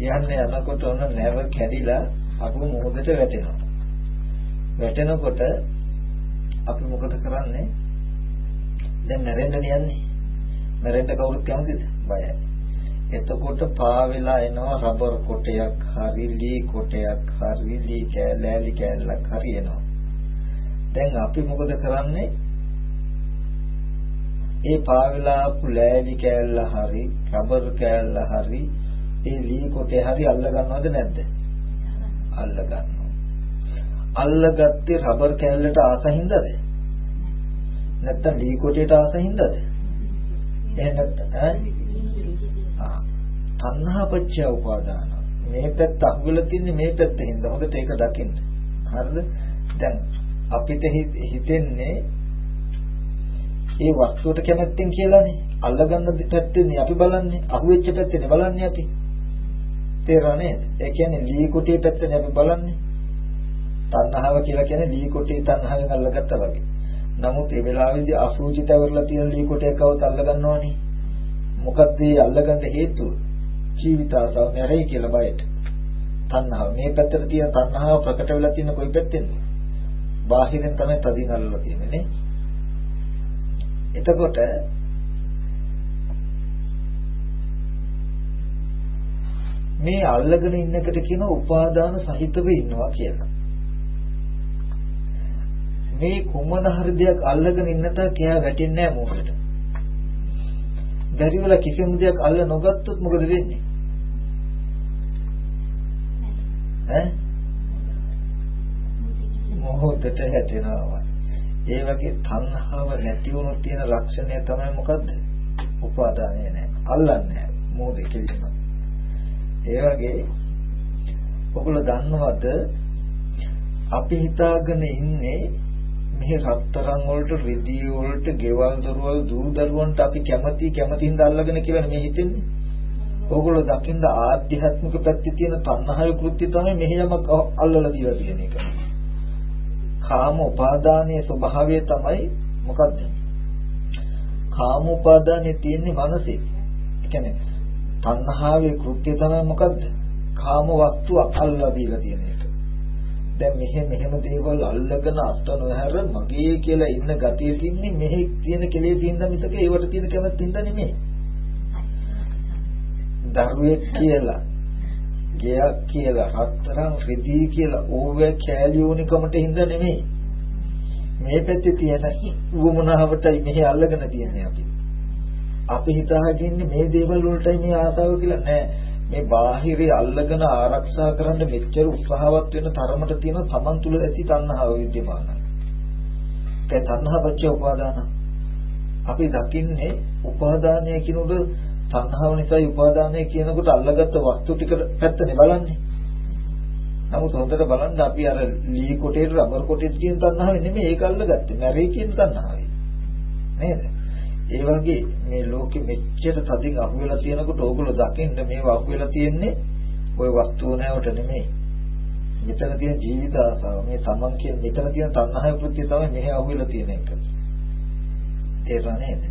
යන්න යනකොට ඔන්න නැව කැඩිලා අපු මොහොතට වැටෙනවා. වැටෙනකොට අපි මොකද කරන්නේ? දැන් නැරෙන්න යන්නේ. නැරෙන්න කවුරුත් කැමතිද? බයයි. එතකොට පා වෙලා එනවා රබර් කොටයක් හරි ලී කොටයක් හරි ලී කෑලි කෑල්ලක් හරි එනවා. දැන් අපි මොකද කරන්නේ? ඒ පාවෙලා ආපු ලෑලි කෑල්ල හරි රබර් කෑල්ල හරි ඒ ලී කොටේ හරි අල්ල ගන්නවද නැද්ද අල්ල ගන්නවා අල්ලගත්තේ රබර් කෑල්ලට ආසින්දද නැත්තම් ලී කොටේට ආසින්දද එහෙනම් ඈ? තණ්හාපච්චය උපාදාන. මේ පැත්ත අහුවෙලා තින්නේ මේ පැත්තේ හින්දා. හොඳට ඒක දකින්න. හරිද? දැන් අපිට හිතෙන්නේ ඒ වස්තුවට කැමැත්තෙන් කියලානේ. අල්ලගන්න පැත්තේනේ අපි බලන්නේ. අහුවෙච්ච පැත්තේනේ බලන්නේ අපි. තේරෙනව නේද? ඒ කියන්නේ ලී කොටේ පැත්තනේ අපි බලන්නේ. තණ්හාව කියලා කියන්නේ ලී කොටේ තණ්හාවෙන් අල්ලගත්තා වගේ. නමුත් ඒ වෙලාවේදී අසූචිත වෙරලා තියෙන ලී කොටයකවත් අල්ලගන්නවනේ මොකද්ද ඒ අල්ලගන්න හේතුව? ජීවිත ආසාව නැරෙයි කියලා බයට. තණ්හාව. මේ පැත්තට තියෙන තණ්හාව ප්‍රකට වෙලා තියෙන කොයි පැත්තෙන්ද? බාහිරින් තමයි තදින් අල්ලලා තියෙන්නේ නේ. එතකොට මේ අල්ලගෙන ඉන්න එකට කියන උපාදාන සහිතව ඉන්නවා කියලා. මේ කුමන හරි දෙයක් අල්ලගෙන ඉන්නතා කියා වැටෙන්නේ නැහැ මොකද? බැරි වෙලා කිසිම දෙයක් අල්ල නොගත්තොත් මොකද වෙන්නේ? ඈ? මොහොතට හැටෙනවා. ඒ වගේ තණ්හාව නැති වුණොත් තියෙන ලක්ෂණය තමයි මොකද්ද? උපාදානය නැහැ. අල්ලන්නේ නැහැ. මොහොතේ කෙලින්ම. ඒ වගේ ඔගොල්ලෝ දන්නවද අපි හිතාගෙන ඉන්නේ මේ රත්තරන් වලට රිදී වලට ගෙවල් දොරවල් දූ දරුවන්ට අපි කැමති කැමතිින්ද අල්ලගෙන කියලා මේ හිතෙන්නේ. ඕගොල්ලෝ දකින්න ආධ්‍යාත්මික පැත්තේ තියෙන තණ්හාවේ කෘත්‍ය තමයි මෙහෙ යමක් අල්ලලා දීලා තියෙන එක. කාම උපාදානයේ ස්වභාවය තමයි මොකද්ද? කාම උපාදානයේ තියෙන්නේ මනසේ. ඒ කියන්නේ තණ්හාවේ කෘත්‍ය තමයි මොකද්ද? කාම වස්තු අල්ලලා දීලා තියෙන එක. දැන් මෙහෙ මෙහෙම දේවල් අල්ලගෙන අත්ත නොහැර මගේ කියලා ඉන්න ගතිය තින්නේ මෙහි තියෙන කෙලෙස් තියෙන මිසක ඒවට තියෙන කැමැත්තින්ද නෙමෙයි. දරුවෙක් කියලා ගයක් කියලා හතරන් රිදී කියලා ඕවැ කෑලියෝනිකමට හින්ද නෙමෙයි. මේ පැත්තේ තියෙන උවමනාවටයි මෙහි අල්ලගෙන තියන්නේ අපි. අපි හිතාගන්නේ මේ දේවල් වලටයි මේ ආසාව කියලා නෑ. මේ බාහිරය අල්ලගෙන ආරක්ෂා කරන්න මෙච්චර උත්සාහවත් වෙන තරමට තියෙන තමන් තුළ ඇති තණ්හාව විද්‍යමානයි. ඒ තණ්හාවච්ච උපාදාන. අපි දකින්නේ උපාදානය කියනකොට තණ්හාව නිසායි උපාදානය කියනකොට අල්ලගත්ත වස්තු ටික පැත්තනේ බලන්නේ. නමුත් හොඳට බලන්න අපි අර ලී කොටේ රබර් කොටේ තියෙන තණ්හාව නෙමෙයි ඒක අල්ලගත්තේ. මැරේ කියන තණ්හාවයි. නේද? ඒ වගේ මේ ලෝකෙ මෙච්චර තදින් අහුවෙලා තියෙනකොට ඕගොල්ලෝ දකින්න මේවා අහුවෙලා තියෙන්නේ ওই වස්තුව නැවට නෙමෙයි. මෙතන තියෙන ජීවිත ආසාව මේ තමන් කියන මෙතන තියෙන තණ්හාවේ කෘත්‍ය තමයි මෙහි අහුවෙලා තියෙන එක. තේරුණා නේද?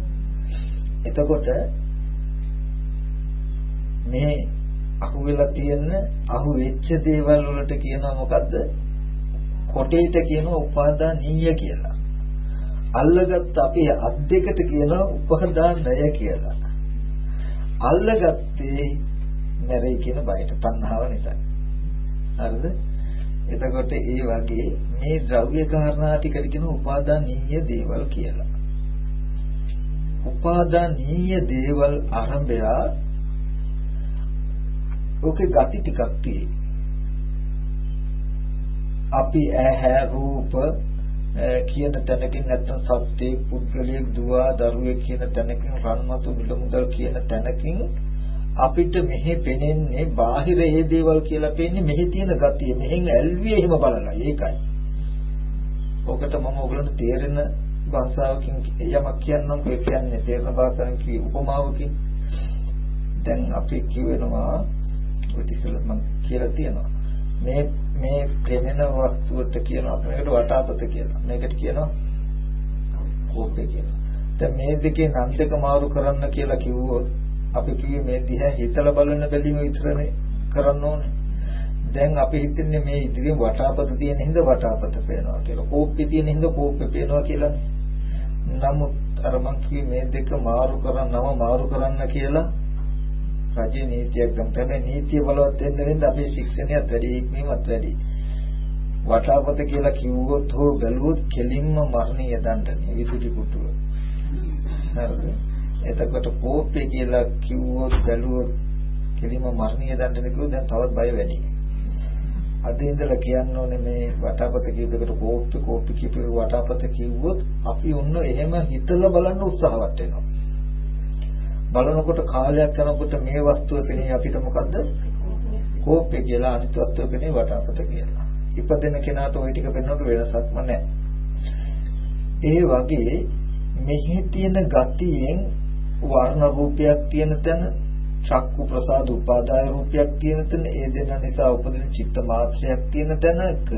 එතකොට මේ අහුවෙලා තියෙන අහු වෙච්ච දේවල් වලට කියනවා මොකද්ද? කොටේට කියනවා උපාදානීය කියලා. අල්ලගත්ත අපි අත් දෙකට කියනවා උපහදානය කියලා. අල්ලගත්තේ නැරෙයි කියන බයට තණ්හාව නිසා. හරිද? එතකොට ඒ වගේ මේ ද්‍රව්‍ය කාරණා ටිකට කියන උපාදානීය දේවල් කියලා. උපාදානීය දේවල් ආරම්භය ඔකේ gati ටිකක් තියෙයි. අපි ඇහැ රූප කියන තැනකින් නැත්තම් සත්‍යයේ පුද්ගලයෙක් දුව දරුවෙක් කියන තැනකින් රන්මසු මිලමුදල් කියන තැනකින් අපිට මෙහි පෙනෙන්නේ බාහිර ඒ දේවල් කියලා පෙන්නේ මෙහි තියෙන ගතිය. මෙහෙන් ඇල්විය එහෙම බලලා. ඒකයි. ඔකට මම ඔයගලන්ට තේරෙන භාෂාවකින් යමක් කියන්නම්. ඒ කියන්නේ තේරෙන භාෂාවෙන් කී උපමාවකින්. දැන් අපි කියවෙනවා ඔය ඉතින් මම කියලා තියෙනවා. මේ මේ පෙනෙන වස්තුවට කියනවා මේකට වටාපත කියලා. මේකට කියනවා කෝපය කියලා. දැන් මේ දෙකේ නම් දෙක මාරු කරන්න කියලා කිව්වොත් අපි කිව්වේ මේ දිහා හිතලා බලන බැලීම විතරනේ කරන්න ඕනේ. දැන් අපි හිතන්නේ මේ ඉදිරියෙන් වටාපත තියෙන හින්දා වටාපත පේනවා කියලා. කෝප්පේ තියෙන හින්දා කෝප්පේ පේනවා කියලානේ. නමුත් අර මං කිව්වේ මේ දෙක මාරු කරන්නව මාරු කරන්න කියලා රජයේ නීතියක් ගන්න තමයි නීතිය බලවත් වෙන්න වෙන්න අපේ ශික්ෂණයත් වැඩි ඉක්මීමත් වැඩි. වටාපත කියලා කිව්වොත් හෝ බැලුවොත් කෙලින්ම මරණීය දණ්ඩනේ විදුලි පුටුව. හරිද? එතකොට කෝපය කියලා කිව්වොත් බැලුවොත් කෙලින්ම මරණීය දණ්ඩනේ කිව්වොත් දැන් තවත් බය වැඩි. අද ඉඳලා කියන්න ඕනේ මේ වටාපත කියපේකට කෝප්පි කෝප්පි කියපේ වටාපත කිව්වොත් අපි ඔන්න එහෙම හිතලා බලන්න උත්සාහවත් වෙනවා. බලනකොට කාලයක් යනකොට මේ වස්තුව පෙනේ අපිට මොකද්ද? කෝපය කියලා අනිත් වස්තුව පෙනේ වටාපත කියලා. ඉපදෙන කෙනාට ওই ටික පෙන්වනකොට වෙනසක්ම නැහැ. ඒ වගේ මෙහි තියෙන ගතියෙන් වර්ණ රූපයක් තියෙන තැන චක්කු ප්‍රසාද උපාදාය රූපයක් තියෙන තැන ඒ දෙන නිසා උපදින චිත්ත මාත්‍රයක් තියෙන තැනක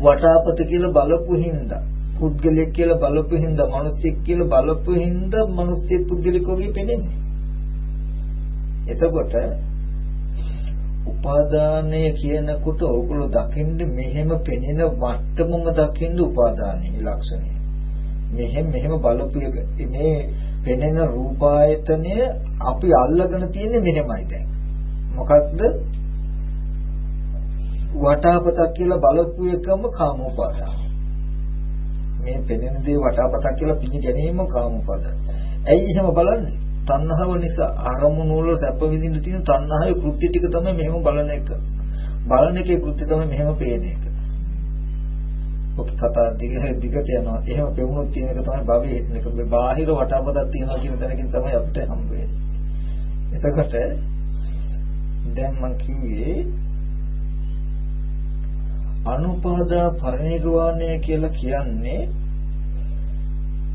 වටාපත කියලා බලපු හින්දා පුද්ගලයෙක් කියලා බලපු හින්දා මිනිස්සෙක් කියලා බලපු හින්දා මිනිස්සෙක් පුද්ගලෙක් වගේ පෙනෙන්නේ. එතකොට උපාදානය කියනකොට ඕගොල්ලෝ දකින්න මෙහෙම පෙනෙන වට්ටමම දකින්න උපාදානයේ ලක්ෂණය. මෙහෙම මෙහෙම බලපු එක මේ පෙනෙන රූපායතනය අපි අල්ලගෙන තියෙන්නේ මෙහෙමයි දැන්. මොකක්ද? වටාපතක් කියලා බලපු එකම කාම උපාදාන. මේ පෙනෙන දේ වටාපතක් කියලා පිළි ගැනීම කාම උපාදානයි. ඇයි එහෙම බලන්නේ? තණ්හාව නිසා අරමුණු වල සැප විඳින්න තියෙන තණ්හාවේ කෘත්‍ය ටික තමයි මෙහෙම බලන එක. බලන එකේ කෘත්‍ය තමයි මෙහෙම පේන එක. ඔක කතා දිග දිගට යනවා. එහෙම පෙවුනොත් තියෙන එක තමයි භවයේ හිටින එක. මේ බාහිර වටාපතක් තියෙනවා කියන තැනකින් තමයි අපිට හම්බ වෙන්නේ. එතකොට දැන් මම කිව්වේ අනුපාදා පරිනිර්වාණය කියලා කියන්නේ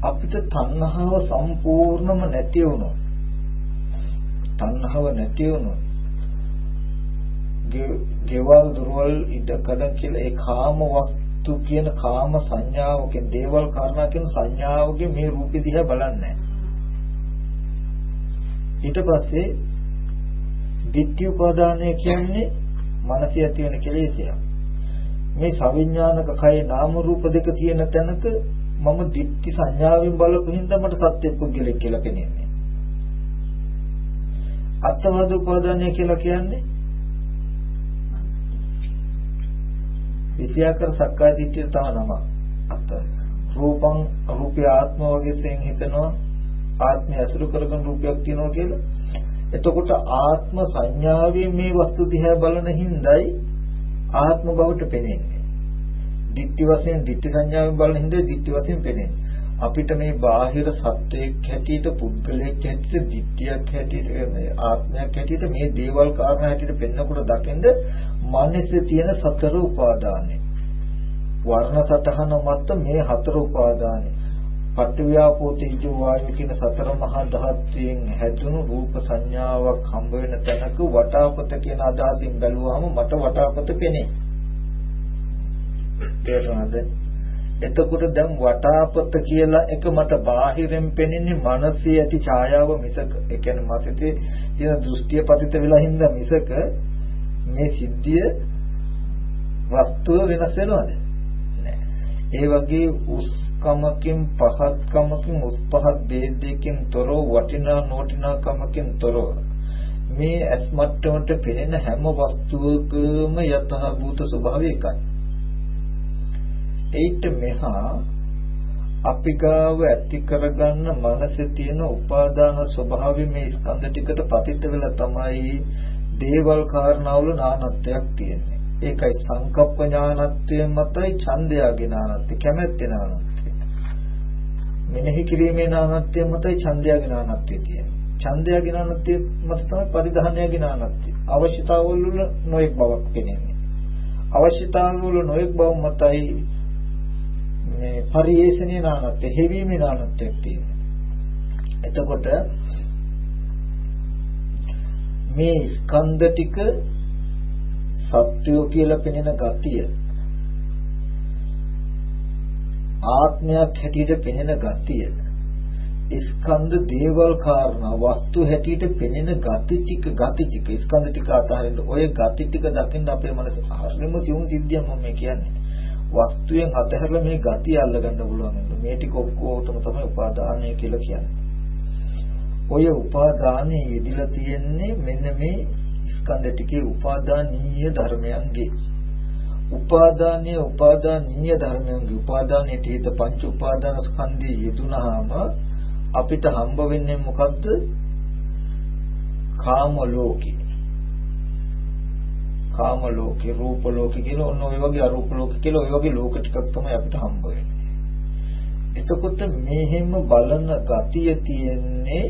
අපිට තණ්හාව සම්පූර්ණම නැති වුණොත් තණ්හාව නැති වුණොත් ගෙවල් දුරවල් ඉඩකඩ කියලා ඒ කාම වස්තු කියන කාම සංඥාවකින් දේවල් කාරණා කියන සංඥාවකින් මේ රූපෙ දිහා බලන්නේ ඊට පස්සේ ditthi උපාදානය කියන්නේ මනසේ ඇති වෙන කෙලෙසයක්. මේ සවිඥානික කයේ නාම රූප දෙක තියෙන තැනක මම ditthi සංඥාවෙන් බලපු හින්දා මට සත්‍ය පුද්ගලෙක් කියලා පෙනෙන්නේ. අත්වාද උපාදානය කියලා කියන්නේ විෂයාකර සක්කාය දිට්ඨිය තම නම. අත රූපං රූපය ආත්ම වගේ සෙන් හිතනවා ආත්මය අසුරු කරගෙන රූපයක් තියෙනවා කියලා. එතකොට ආත්ම සංඥාවෙන් මේ වස්තු දිහා බලන හිඳයි ආත්ම බවට පෙනෙන්නේ. ditthi වශයෙන් ditthi සංඥාවෙන් බලන හින්දා ditthi වශයෙන් පෙනෙන්නේ. අපිට මේ බාහිර සත්වයක් හැටියට පුද්ගලයෙක් හැටියට ditthියක් හැටියට ආත්මයක් හැටියට මේ දේවල් කාරණා හැටියට පෙන්නකොට දකින්ද මනසේ තියෙන සතර උපාදානෙ. වර්ණ සතහන මත මේ හතර උපාදානෙ. පට්ඨව්‍යාපෝ තේජෝ වායු කියන සතර මහා ධාතුයෙන් හැදුණු රූප සංඥාවක් හම්බ වෙන තැනක වටාපත කියන අදහසින් බැලුවාම මට වටාපත පෙනේ. තේරුණාද? එතකොට දැන් වටාපත කියලා එක මට බාහිරෙන් පෙනෙන්නේ මනසේ ඇති ඡායාව මිසක ඒ කියන්නේ මාසිතේ තියෙන දෘෂ්ටිය පතිත වෙලා හින්දා මිසක මේ සිද්ධිය වස්තුව වෙනස් වෙනවද? නෑ. ඒ වගේ උස්කමකින් පහත්කමකින් උස් පහත් ભેදයකින් තොරව වටිනා නොවටිනාකමකින් තොරව මේ ඇස් මට්ටමට පෙනෙන හැම වස්තුවකම යතහ භූත ස්වභාවය එකයි. ඒිට මෙහා අපි ගාව ඇති කරගන්න මනසේ තියෙන උපාදාන ස්වභාවය මේ ස්කන්ධ ටිකට පතිත වෙලා තමයි දේවල් කාරණාවල නානත්වයක් තියෙන්නේ. ඒකයි සංකප්ප ඥානත්වයේ මතයි ඡන්දයාගේ නානත්වය කැමැත්තේ නානත්වය. මෙනෙහි කිරීමේ නානත්වයේ මතයි ඡන්දයාගේ නානත්වය තියෙන්නේ. ඡන්දයාගේ නානත්වයේ මත තමයි පරිධානයාගේ නානත්වය. අවශ්‍යතාවවල නොඑක් බවක් පෙනෙන්නේ. අවශ්‍යතාවවල නොඑක් බව මතයි මේ පරිේශණේ නානත්වය හෙවීමේ නානත්වයක් තියෙනවා. එතකොට මේ ස්කන්ධ ටික සත්‍යෝ කියලා පෙනෙන ගතිය ආත්මයක් හැටියට පෙනෙන ගතිය ස්කන්ධ දේවල් කාරණා වස්තු හැටියට පෙනෙන ගති ටික ගති ටික ස්කන්ධ ටික අතහරින්න ඔය ගති ටික දකින්න අපේ මනස හරිම සිවුම් සිද්ධියක් මම කියන්නේ වස්තුවෙන් අතහැරලා මේ ගතිය අල්ලගන්න පුළුවන් මේ ටික ඔක්කොටම තමයි උපාදානය කියලා කියන්නේ. ඔය උපාදානයේ යෙදිලා තියෙන්නේ මෙන්න මේ ස්කන්ධ ටිකේ උපාදානීය ධර්මයන්ගේ. උපාදානීය උපාදානීය ධර්මයන්ගේ උපාදානයේ තේත පංච උපාදාන ස්කන්ධය යෙදුනහම අපිට හම්බ වෙන්නේ මොකද්ද? කාම ලෝකේ. කාම ලෝකේ රූප ලෝකේ කියලා ඔන්න ඔය වගේ අරූප ලෝක කියලා ඔය වගේ ලෝක ටිකක් තමයි අපිට හම්බ වෙන්නේ. එතකොට මෙහෙම බලන ගතිය තියෙන්නේ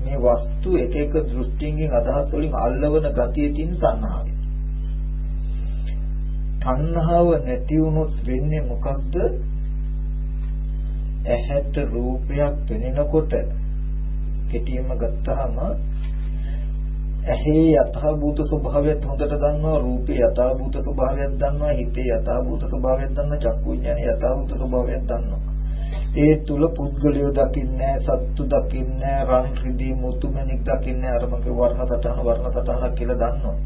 මේ වස්තු එක එක දෘෂ්ටියෙන් අදහස් වලින් අල්ලවන ගතිය තියෙන තණ්හාවයි. තණ්හාව නැති වුණොත් වෙන්නේ මොකක්ද? ඇහැට රූපයක් පෙනෙනකොට කෙටියෙන්ම ගත්තාම ඇහි යථාභූත ස්වභාවයත් හොඳට දන්නවා රූපේ යථාභූත ස්වභාවයත් දන්නවා හිතේ යථාභූත ස්වභාවයත් දන්නවා චක්කු විඥානේ යථාභූත ස්වභාවයත් දන්නවා. ඒ තුල පුද්ගලයෝ දකින්නේ සත්තු දකින්නේ රන් රිදී මුතුමැණික් දකින්නේ අර මගේ වර්ණ සටහන වර්ණ සටහනක් කියලා දන්නවා.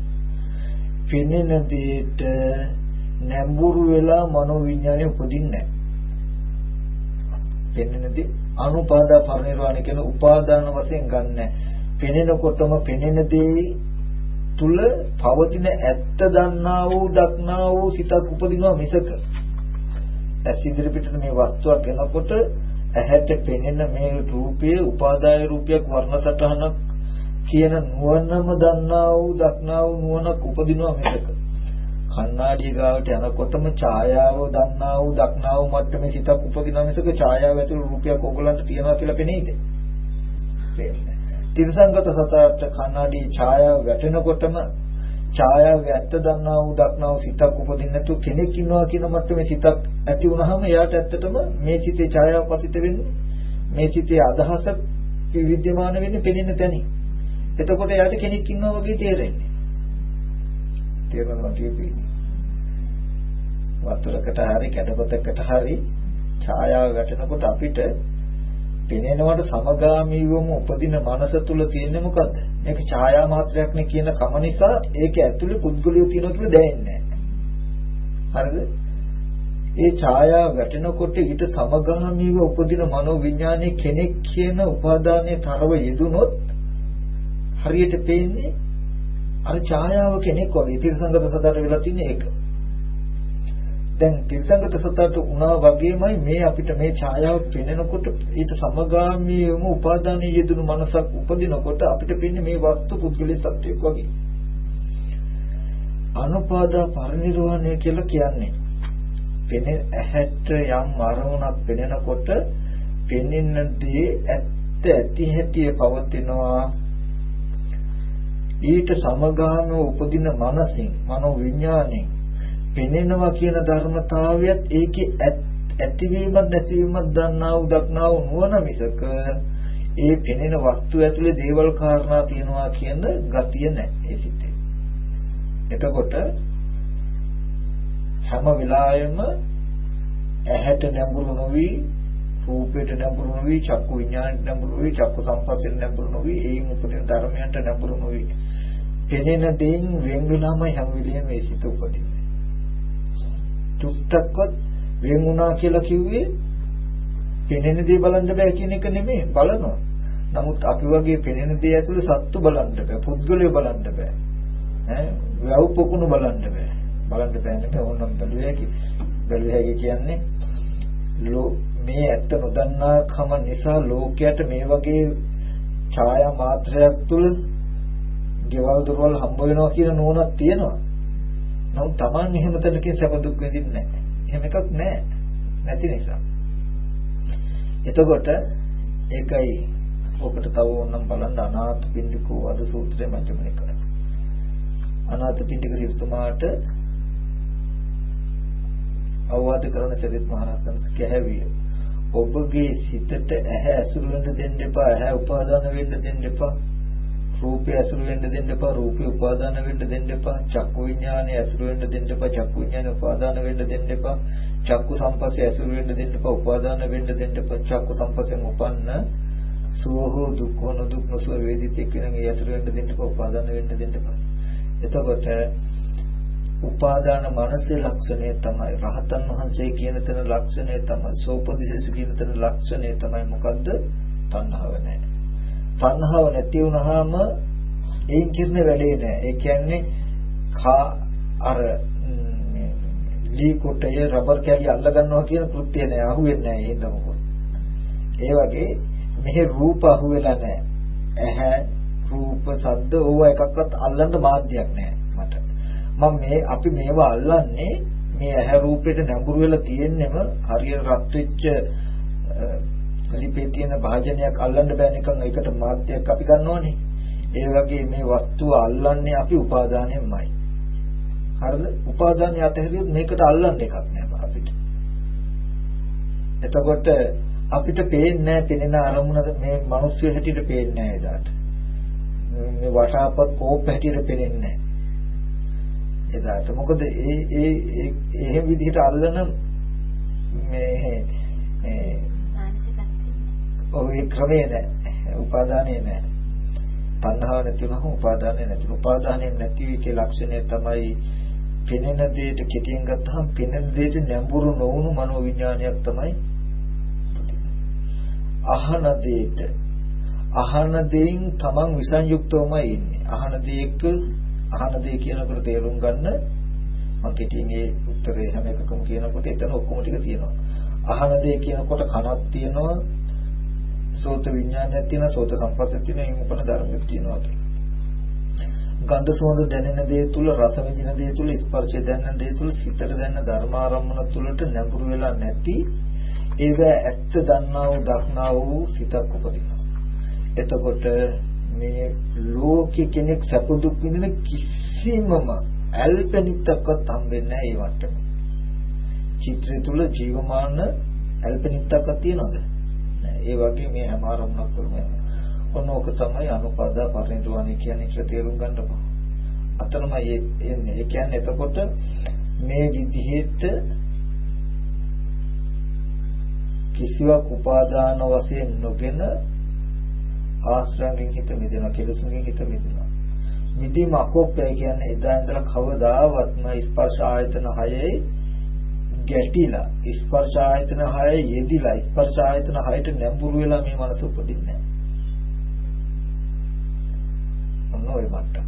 පිනෙන දෙයට නැඹුරු වෙලා මනෝ විඥානය උපදින්නේ නැහැ. පෙනෙනදී අනුපාදා පරිනිර්වාණය කියන උපාදාන වශයෙන් ගන්නෑ. පෙනෙනකොටම පෙනෙන දේ තුල පවතින ඇත්ත දන්නා වූ දක්නා වූ සිතක් උපදිනවා මිසක. ඇස් ඉදිරි පිටට මේ වස්තුවක් එනකොට ඇහැට පෙනෙන මේ රූපයේ උපාදාය රූපයක් වර්ණ සටහනක් කියන නුවණම දන්නා වූ දක්නා වූ නුවණක් උපදිනවා මෙතක. කණ්ණාඩිය ගාවට යනකොටම ඡායාව දන්නා වූ දක්නා වූ මට්ටමේ සිතක් උපදිනවා මිසක ඡායාව ඇතුළු රූපයක් ඕගොල්ලන්ට තියනවා කියලා පෙනෙයිද? තිරසංගත සතට කණ්ණාඩි ඡායාව වැටෙනකොටම ඡායාව ඇත්ත දන්නා වූ දක්නා වූ සිතක් උපදින්න නැතු කෙනෙක් ඉන්නවා කියන මට්ටමේ සිතක් ඇති වුනහම එයාට ඇත්තටම මේ සිතේ ඡායාව පතිත වෙන්නේ මේ සිතේ අදහස විද්‍යමාන වෙන්නේ පෙනෙන තැනින්. එතකොට එයාට කෙනෙක් ඉන්නවා වගේ තේරෙන්නේ. තේරෙනවා කියපී. වතුරකට හරි කැඩපතකට හරි ඡායාව වැටෙනකොට අපිට පෙනෙනවට සමගාමීවම උපදින මනස තුල තියෙන්නේ මොකද්ද? මේක ඡායා මාත්‍රයක් නේ කියන කම නිසා ඒක ඇතුලේ පුද්ගලිය තියෙනවා කියලා දැනෙන්නේ හරිද? ඒ ඡායාව වැටෙනකොට ඊට සමගාමීව උපදින මනෝ විඥානයේ කෙනෙක් කියන උපාදානයේ තරව යෙදුනොත් හරියට පේන්නේ අර ඡායාව කෙනෙක් වගේ තිරසංගත සතර වෙලා තින්නේ ඒක. දැන් තිරසංගත සතට උනා වගේමයි මේ අපිට මේ ඡායාව පෙනෙනකොට ඊට සමගාමීවම උපාදානීය යෙදුණු මනසක් උපදිනකොට අපිට පේන්නේ මේ වස්තු පුද්ගලයේ සත්‍යයක් වගේ. අනුපාදා පරිනිර්වාණය කියලා කියන්නේ පෙනෙන ඇහැට යම් අරමුණක් පෙනෙනකොට පෙනෙන දේ ඇත්ත ඇති හැටි පවතිනවා ඊට සමගාමීව උපදින මනසින් මනෝ විඥාණයෙන් පෙනෙනවා කියන ධර්මතාවයත් ඒකේ ඇතිවීමත් නැතිවීමත් දන්නා වූ දක්නා වූ නුවණ මිසක ඒ පෙනෙන වස්තු ඇතුලේ දේවල් කාරණා තියනවා කියන ගතිය නැහැ ඒ සිතේ. එතකොට හැම වෙලාවෙම ඇහැට නැඹුරු නොවි රූපයට නැඹුරු නොවි චක්කු විඥානයට නැඹුරු නොවි චක්කු සංපස්සෙට නැඹුරු නොවි ඒන් උපදින ධර්මයන්ට නැඹුරු නොවි පෙනෙන දෙයින් වෙන් වෙනාම හැම වෙලෙම මේ සිත උපදින. චුට්ටක්වත් වෙන් වුණා කියලා කිව්වේ පෙනෙන දේ බලන්න බෑ කියන එක නෙමෙයි බලනවා. නමුත් අපි වගේ පෙනෙන දේ ඇතුළේ සත්තු බලන්න බෑ, පුද්ගලය බලන්න බෑ. ඈ වැව් පොකුණු බලන්න බෑ. බලන්න බෑ නේද? ඕනම් බැලුවේ හැකි. බැලුවේ හැකි කියන්නේ ලෝ මේ ඇත්ත නොදන්නාකම නිසා ලෝකයට මේ වගේ ඡායා මාත්‍රයක් තුල ගෙවල් දොරවල් හම්බ වෙනවා කියන නෝනක් තියෙනවා. නමුත් Taman එහෙම තැනකින් සැප දුක් විඳින්නේ නැහැ. එහෙම එකක් නැහැ. නැති නිසා. එතකොට ඒකයි ඔකට තව ඕනම් බලන්න අනාථ පිණ්ඩිකෝ වද සූත්‍රයේ මධ්‍යම නිකාය. අනාථ පිණ්ඩික සිතුමාට අවවාද කරන සරිත් මහරහතන් කැහැවිය. ඔබගේ සිතට ඇහැ ඇසුරු වෙන්න දෙන්න එපා. ඇහැ උපාදාන වෙන්න දෙන්න එපා. රූපය ඇසුරු වෙන්න දෙන්න එපා රූපය උපාදාන වෙන්න දෙන්න එපා චක්කු විඥානය ඇසුරු වෙන්න දෙන්න එපා චක්කු විඥානය උපාදාන වෙන්න දෙන්න එපා චක්කු සංපස්සේ ඇසුරු වෙන්න දෙන්න එපා උපාදාන වෙන්න දෙන්න එපා චක්කු සංපස්යෙන් උපන්න සෝහෝ දුක්ඛ නොදුක් නොසුව වේදිතෙක් වෙන ඒ ඇසුරු වෙන්න දෙන්න එපා උපාදාන වෙන්න දෙන්න එපා. එතකොට උපාදාන මනසේ ලක්ෂණය තමයි රහතන් වහන්සේ කියන තැන ලක්ෂණය තමයි සෝපදිසෙස කියන තැන ලක්ෂණය තමයි. මොකද්ද? තණ්හාව නැහැ. තණ්හාව නැති වුනහම ඒන් කිරන වැඩේ නෑ. ඒ කියන්නේ කා අර ලී කොටය රබර් කැලි අල්ල ගන්නවා කියන කෘත්‍යය නෑ. අහුවෙන්නේ නෑ එහෙම මොකද. ඒ වගේ මෙහි රූප අහුවෙලා නෑ. ඇහැ රූප සද්ද ඕවා එකක්වත් අල්ලන්න මාධ්‍යයක් නෑ මට. මම මේ අපි මේවා අල්ලන්නේ මේ ඇහැ රූපෙට නැඹුරු වෙලා තියෙන්නෙම හරියට රත් වෙච්ච ලිපේ තියෙන භාජනයක් අල්ලන්න බෑ නිකන් ඒකට මාත්‍යයක් අපි ගන්නවනේ. ඒ වගේ මේ වස්තුව අල්ලන්නේ අපි උපාදානයෙන්මයි. හරිද? උපාදානය අතහැරියොත් මේකට අල්ලන්න එකක් නෑ අපිට. එතකොට අපිට පේන්නේ නෑ පෙනෙන අරමුණ මේ මිනිස්සු හැටියට පේන්නේ නෑ එදාට. මේ වටාපත් කෝප හැටියට පේන්නේ නෑ. එදාට මොකද ඒ ඒ එහෙම විදිහට අල්ලන මේ ඔය ක්‍රමේ නැහැ. උපාදානේ නැහැ. තණ්හාව නැති වුණාම උපාදානේ නැති. උපාදානේ නැති විකේ ලක්ෂණය තමයි පෙනෙන දෙයට කෙටියෙන් ගත්තහම පෙනෙන දෙයට නැඹුරු නොවුණු මනෝ විඥානයක් තමයි අහන දෙයට අහන දෙයින් තමන් විසංයුක්තවමයි ඉන්නේ. අහන දෙයක අහන දෙය කියනකොට තේරුම් ගන්න මම කෙටියෙන් ඒ උත්තරේ හැම එකකම කියනකොට එතන ඔක්කොම ටික තියෙනවා. අහන දේ කියනකොට කනක් තියෙනවා, සෝත විඥානයක් තියෙනවා, සෝත සංපස්සක් තියෙනවා, මේ මොකද ධර්මයක් තියෙනවා ගන්ධ සුවඳ දැනෙන දේ තුල රස විඳින දේ තුල ස්පර්ශය දැනෙන දේ තුල සිතට දැනෙන ධර්මාරම්මන තුලට නැඹුරු වෙලා නැති ඒව ඇත්ත දන්නා වූ දක්නා වූ සිතක් උපදිනවා. එතකොට මේ ලෝකෙ කෙනෙක් සැප දුක් විඳින කිසිමම ඇල්පනිත්තක්වත් හම්බෙන්නේ නැහැ ඒ වට්ටම. චිත්‍රය තුල ජීවමාන ඇල්පනිත්තක්වත් තියනවද? ඒ වගේ මේ හැම ආරම්භයක් කරම ඔන්න ඕක තමයි අනුපාදා පරිණිරවාණය කියන්නේ කියලා තේරුම් ගන්න බෑ. අතනමයි එන්නේ. ඒ කියන්නේ එතකොට මේ විදිහට කිසිවක් උපාදාන වශයෙන් නොගෙන ආශ්‍රයෙන් හිත මිදෙනවා කෙලෙසුන්ගෙන් හිත මිදෙනවා. මිදීම අකෝපය කියන්නේ එදා ඉඳලා කවදාවත්ම ස්පර්ශ ආයතන හයේ ගැටිලා ස්පර්ශ ආයතන හයේ යෙදිලා ස්පර්ශ ආයතන හයට නැඹුරු වෙලා මේ මනස උපදින්නේ ඔන්න ඔය මට්ටම.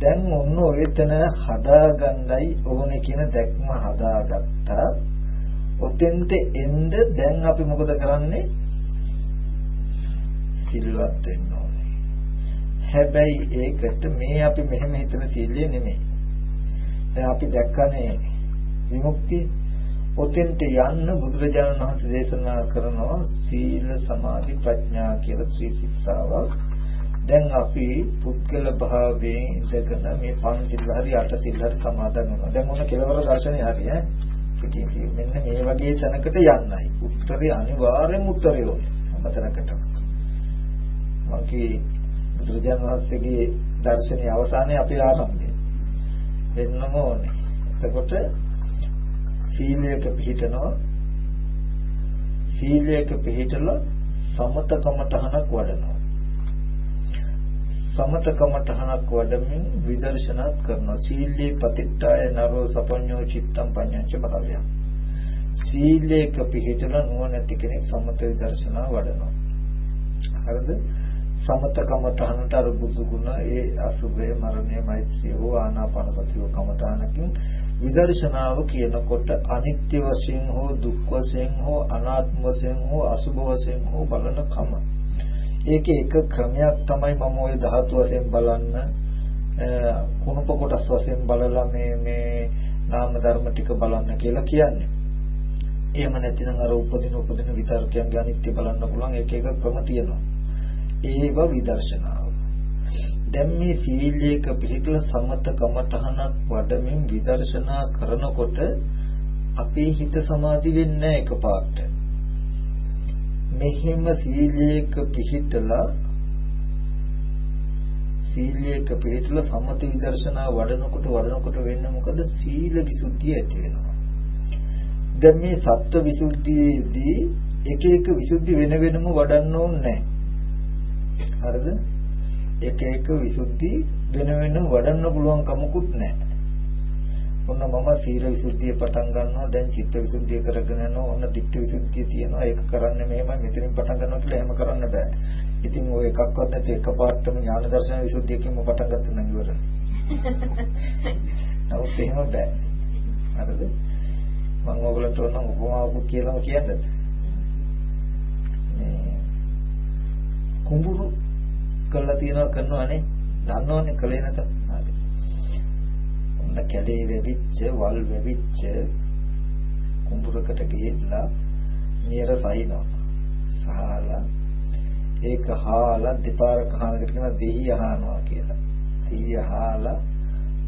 දැන් ඔන්න ඔයතන හදාගන්නයි ඕනේ කියන දැක්ම හදාගත්තා. ඔතෙන්ට එන්න දැන් අපි මොකද කරන්නේ? සිල්වත් වෙන්න ඕනේ. හැබැයි ඒකට මේ අපි මෙහෙම හිතන සීලය නෙමෙයි. දැන් අපි දැක්කනේ විමුක්තිය. ඔතෙන්ට යන්න බුදුරජාණන් වහන්සේ දේශනා කරනවා සීල සමාධි ප්‍රඥා කියලා ත්‍රිශික්ෂාවක්. දැන් අපි පුද්ගල භාවයෙන් ඉඳගෙන මේ පංචිල් හරි අට සිල් හරි සමාදන් වෙනවා. දැන් මොන කෙලවර දර්ශනේ හරි ඈ. මෙන්න මේ වගේ තැනකට යන්නයි. උත්තරේ අනිවාර්යෙන්ම උත්තරේ ඕනේ. අමතරකට. මගේ බුදුරජාණන් වහන්සේගේ දර්ශනීය අවසානයේ අපේ ආරම්භය. වෙන්නම ඕනේ. එතකොට සීලයක පිළිටනවා සීලයක පිළිටලා සමතකමටහනක් වඩනවා. සමතකමටහනක් වඩමින් විදර්ශනාත් කරනවා. සීලේ පතිට්ඨාය නරෝ සපඤ්ඤෝ චිත්තම් පඤ්ඤංච භාවය. සීලයක පිළිටලා නුවණැති කෙනෙක් සමත විදර්ශනා වඩනවා. හරිද? සමතකමටහනට අර බුදු ගුණ ඒ අසුභය මරණය මෛත්‍රිය හෝ ආනාපාන සතිය කමඨානකින් විදර්ශනාව කියනකොට අනිත්‍ය වශයෙන් හෝ දුක් වශයෙන් හෝ අනාත්ම වශයෙන් හෝ අසුභ වශයෙන් හෝ බලන කම ඒකේ එක ක්‍රමයක් තමයි මම ওই ධාතු වශයෙන් බලන්න කුණප කොටස් වශයෙන් බලලා මේ මේ නාම ධර්ම ටික බලන්න කියලා කියන්නේ. එහෙම නැතිනම් අර උපදින උපදින විතර්කයන්ගේ අනිත්‍ය බලන්න පුළුවන් එක එක ක්‍රම තියෙනවා. ඒව විදර්ශනාව. දැන් මේ සීලයක පිළිපල සමත කමඨහනක් වඩමින් විදර්ශනා කරනකොට අපේ හිත සමාධි වෙන්නේ එකපාරට. මෙහිම සීලයක පිහිටලා සීලයක පිහිටලා සමත විදර්ශනා වඩනකොට වඩනකොට වෙන්නේ මොකද සීල විසුද්ධිය ඇති වෙනවා. දැන් මේ සත්ත්ව විසුද්ධියේදී එක එක විසුද්ධි වෙන වෙනම වඩන්න ඕනේ හරිද? එක එක විසුද්ධි වෙන වෙනම වඩන්න පුළුවන් කමකුත් නැහැ. ඔන්න මම සීල විසුද්ධිය පටන් ගන්නවා දැන් චිත්ත විසුද්ධිය කරගෙන යනවා ඔන්න ධිට්ඨි විසුද්ධිය තියෙනවා. ඒක කරන්න මෙහෙමයි මෙතනින් පටන් ගන්නවා කියලා එහෙම කරන්න බෑ. ඉතින් ඔය එකක්වත් නැති එකපාරටම ඥාන දර්ශන විසුද්ධියකින්ම පටන් ගත්ත නම් ඉවරයි. නමුත් එහෙම බෑ. හරිද? මම ඔයගලන්ට ඕන උපමාවකුත් කියලාම කියන්නද? මේ කුඹුරු කරලා තියනවා කරනවානේ දන්නවනේ කලේ නැත හරි ඔන්න කැලේ වෙවිච්ච වල් වෙවිච්ච කුඹුරකට ගිහිල්ලා නියර සයින්නවා සහලා ඒක හාලා දෙපාරක් අහනකට කියන දෙහි අහනවා කියලා. දෙහි අහලා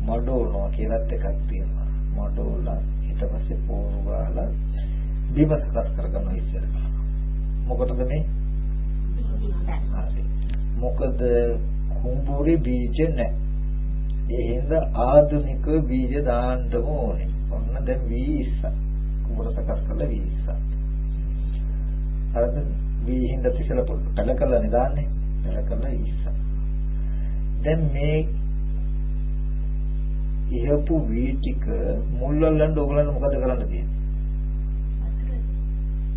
මඩෝනවා කියලාත් එකක් තියෙනවා. මඩෝලා ඊට පස්සේ පෝරු ගාලා බිම සකස් කරගන්නවා ඉස්සර. මොකටද මේ? මොකද කුඹුරේ බීජ නැහැ. ඒ හින්දා ආධුනික බීජ දාන්න ඕනේ. ඔන්න දැන් වීස. කුඹර සකස් කරලා වීස. හරිද? වී හින්දා තිසල පැල කරලා නෙදාන්නේ. පැල කරලා වීස. දැන් මේ ඉහපු වී ටික මුල්ලල්ලන්න ඕගලන්ට මොකද කරන්න තියෙන්නේ?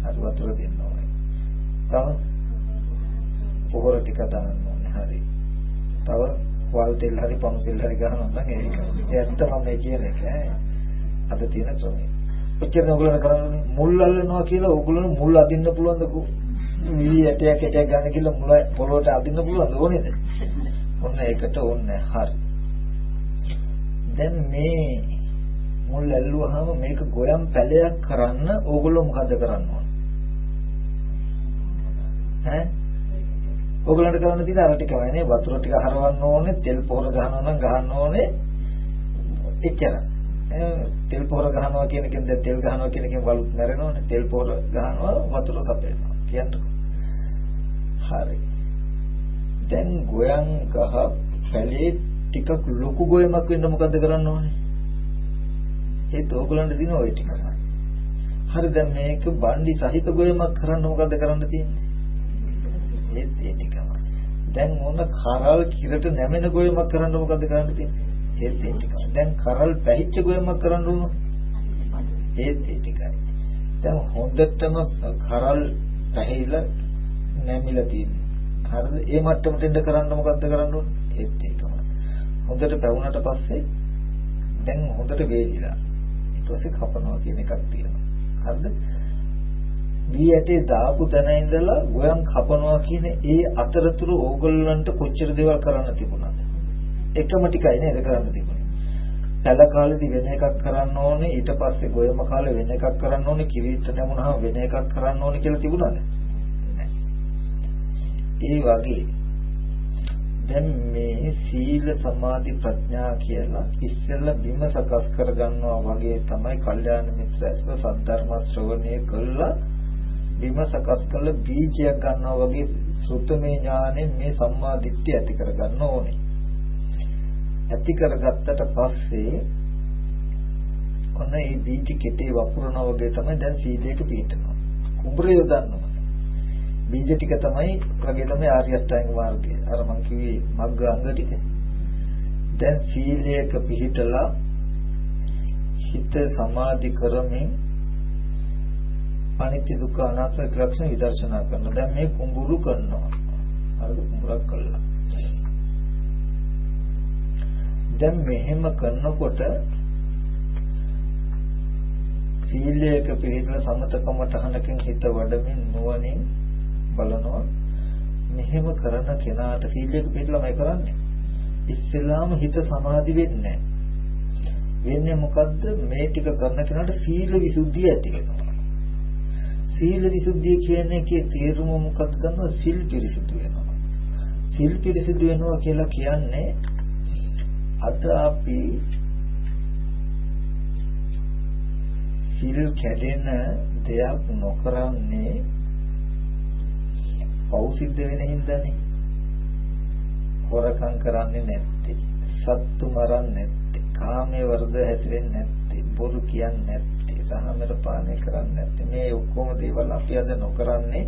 හරි වතුර දෙන්න ඕනේ. තව පොහොර ටික දාන්න ඕනේ. හරි. තව වල් තෙල් හරි පණු තෙල් හරි ගහනවා නම් ඒක. ඒ ඇත්ත මම මේ කියන එක ඈ. අද තියෙන ක්‍රමය. ඔච්චර ඕගොල්ලෝ කරන්නේ මුල් අල්ලනවා කියලා ඕගොල්ලෝ මුල් අදින්න පුළුවන්ද මිලි ඇටයක් ඇටයක් ගන්න කියලා මුල පොළොවට අදින්න පුළුවන්ද ඕනේද? ඔන්න ඒකට ඕනේ හරි. දැන් මේ මුල් ඇල්ලුවාම මේක ගොයම් පැලයක් කරන්න ඕගොල්ලෝ මොකද කරන්න ඕන? ඈ ඕගොල්ලන්ට කරන්න තියෙන අර ටිකමයි නේ වතුර ටික හරවන්න ඕනේ තෙල් පොහොර ගහනවා නම් ගහන්න ඕනේ. එච්චරයි. තෙල් පොහොර ගහනවා කියන එකෙන් දැන් තෙල් ගහනවා කියන එකෙන් වලුත් මැරෙනවනේ. තෙල් පොහොර ගහනවා වතුර සපයනවා කියන්නකො. හරි. දැන් ගෝයන් ගහ පැලේ ටිකක් ලොකු ගෝයමක් වෙන්න මොකද කරන්න ඕනේ? ඒත් ඕගලන්ට දින ওই ටිකමයි. හරි දැන් මේක බණ්ඩි සහිත ගෝයමක් කරන්න මොකද කරන්න තියෙන්නේ? ඒත් ඒ ටිකමයි දැන් මොන කරල් කිරට නැමෙන ගෝයමක් කරන්න මොකද කරන්න තියෙන්නේ ඒත් ඒ ටිකයි. දැන් කරල් පැහිච්ච ගොයමක් කරන්න උනොත් ඒත් ඒ ටිකයි. දැන් හොඳටම කරල් පැහිලා නැමිලා තියෙනවා. හරිද? ඒ මට්ටමට එන්න කරන්න මොකද්ද කරන්න ඕනේ? ඒත් ඒකමයි. හොඳට පැවුනට පස්සේ දැන් හොඳට වේලිලා. ඊට පස්සේ කපනවා කියන එකක් තියෙනවා. හරිද? වී ඇටේ දාපු තැන ඉඳලා ගොයම් කපනවා කියන ඒ අතරතුර ඕගොල්ලන්ට කොච්චර දේවල් කරන්න තිබුණාද? එකම ටිකයි නේද කරන්න තිබුණේ. පැල කාලෙදි වෙන එකක් කරන්න ඕනේ ඊට පස්සේ ගොයම කාලේ වෙන එකක් කරන්න ඕනේ කිරිට නැමුණාම වෙන එකක් කරන්න ඕනේ කියලා තිබුණාද? ඒ වගේ දැන් මේ සීල සමාධි ප්‍රඥා කියලා ඉස්සෙල්ලා බිම සකස් කරගන්නවා වගේ තමයි කල්යාණ මිත්‍ර ඇසුර සද්ධර්ම ශ්‍රවණය කළා බිම සකස් කළ බීජයක් ගන්නවා වගේ සුත්තමේ ඥාණයෙන් මේ සම්මා දිට්ඨිය ඇති කරගන්න ඕනේ ඇති කරගත්තට පස්සේ ඔන්න මේ බීජ කෙටේ වපුරනවා වගේ තමයි දැන් සීලයක පිටනවා. කුඹුර යොදන්නවා. බීජ ටික තමයි වගේ තමයි ආර්ය අෂ්ටාංග මාර්ගය. අර මං කිව්වේ මග්ග අංග ටික. දැන් සීලයක පිහිටලා හිත සමාධි කරමින් අනිත්‍ය දුක්ඛ අනාත්ම ලක්ෂණ විදර්ශනා කරනවා. දැන් මේ කුඹුරු කරනවා. හරිද කුඹුරක් කළා. දැන් මෙහෙම කරනකොට සීලයක පිළිපද සමතකමටහනකින් හිත වඩමින් නුවණින් බලනවා මෙහෙම කරන කෙනාට සීලයක පිළිපදලාමයි කරන්නේ ඉස්සෙල්ලාම හිත සමාධි වෙන්නේ වෙන්නේ මොකද්ද මේ ටික කරන කෙනාට සීල විසුද්ධිය ඇති වෙනවා සීල විසුද්ධිය කියන එකේ තේරුම මොකක්ද දන්නවද සිල් පිරිසිදු වෙනවා සිල් පිරිසිදු වෙනවා කියලා කියන්නේ අද අපි සිල් කැඩෙන දෙයක් නොකරන්නේ පව් සිද්ධ වෙන හින්දානේ. හොරකම් කරන්නේ නැත්තේ. සත්තු මරන්නේ නැත්තේ. කාමයේ වර්ධ හැසිරෙන්නේ නැත්තේ. බොරු කියන්නේ නැත්තේ. සහමර පානය කරන්නේ නැත්තේ. මේ ඔක්කොම දේවල් අපි අද නොකරන්නේ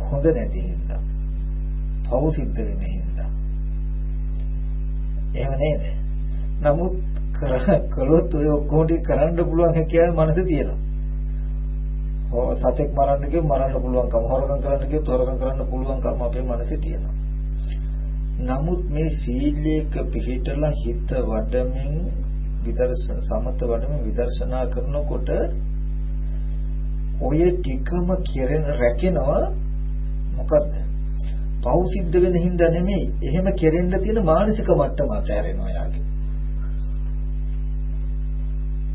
හොඳ නැති හින්දා. පව් සිද්ධ වෙන හින්දා. එහෙම නේද? නමුත් කළොත් ඔය ඔක්කොම ටික කරන්න පුළුවන් හැකියාව මනසේ තියෙනවා. ඔව් සතෙක් මරන්න කිව්ව මරන්න පුළුවන්කම, හොරකම් කරන්න කිව්ව හොරකම් කරන්න පුළුවන්කම අපේ මනසේ තියෙනවා. නමුත් මේ සීලයක පිළිටලා හිත වඩමින් විදර්ශන සමත වඩමින් විදර්ශනා කරනකොට ඔය ටිකම කෙරෙන රැකෙනවා මොකද්ද? පව් සිද්ධ වෙන හින්දා නෙමෙයි. එහෙම කෙරෙන්න තියෙන මානසික මට්ටම අතහැරෙනවා යාගේ.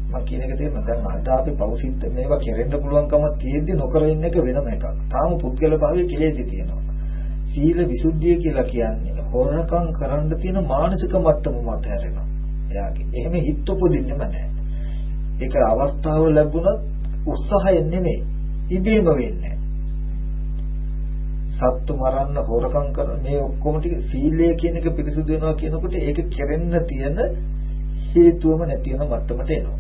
මම කියන එක තේරෙනවද? දැන් අද අපි පව් සිද්ධ මේවා කෙරෙන්න පුළුවන්කම තියෙද්දි නොකර ඉන්න එක වෙනම එකක්. තාම පුද්ගල භාවයේ කෙලෙසි තියෙනවා. සීල විසුද්ධිය කියලා කියන්නේ හොරකම් කරන්න තියෙන මානසික මට්ටම අතහැරෙනවා. එයාගේ. එහෙම හිත උපදින්නෙම නැහැ. ඒක අවස්ථාව ලැබුණොත් උත්සාහයෙන් නෙමෙයි. ඉබේම වෙන්නේ. සත්තු මරන්න හොරකම් කරන මේ ඔක්කොම ටික සීලය කියන එක පිරිසුදු වෙනවා කියනකොට ඒක කෙරෙන්න තියෙන හේතුවම නැති වෙන මට්ටමට එනවා.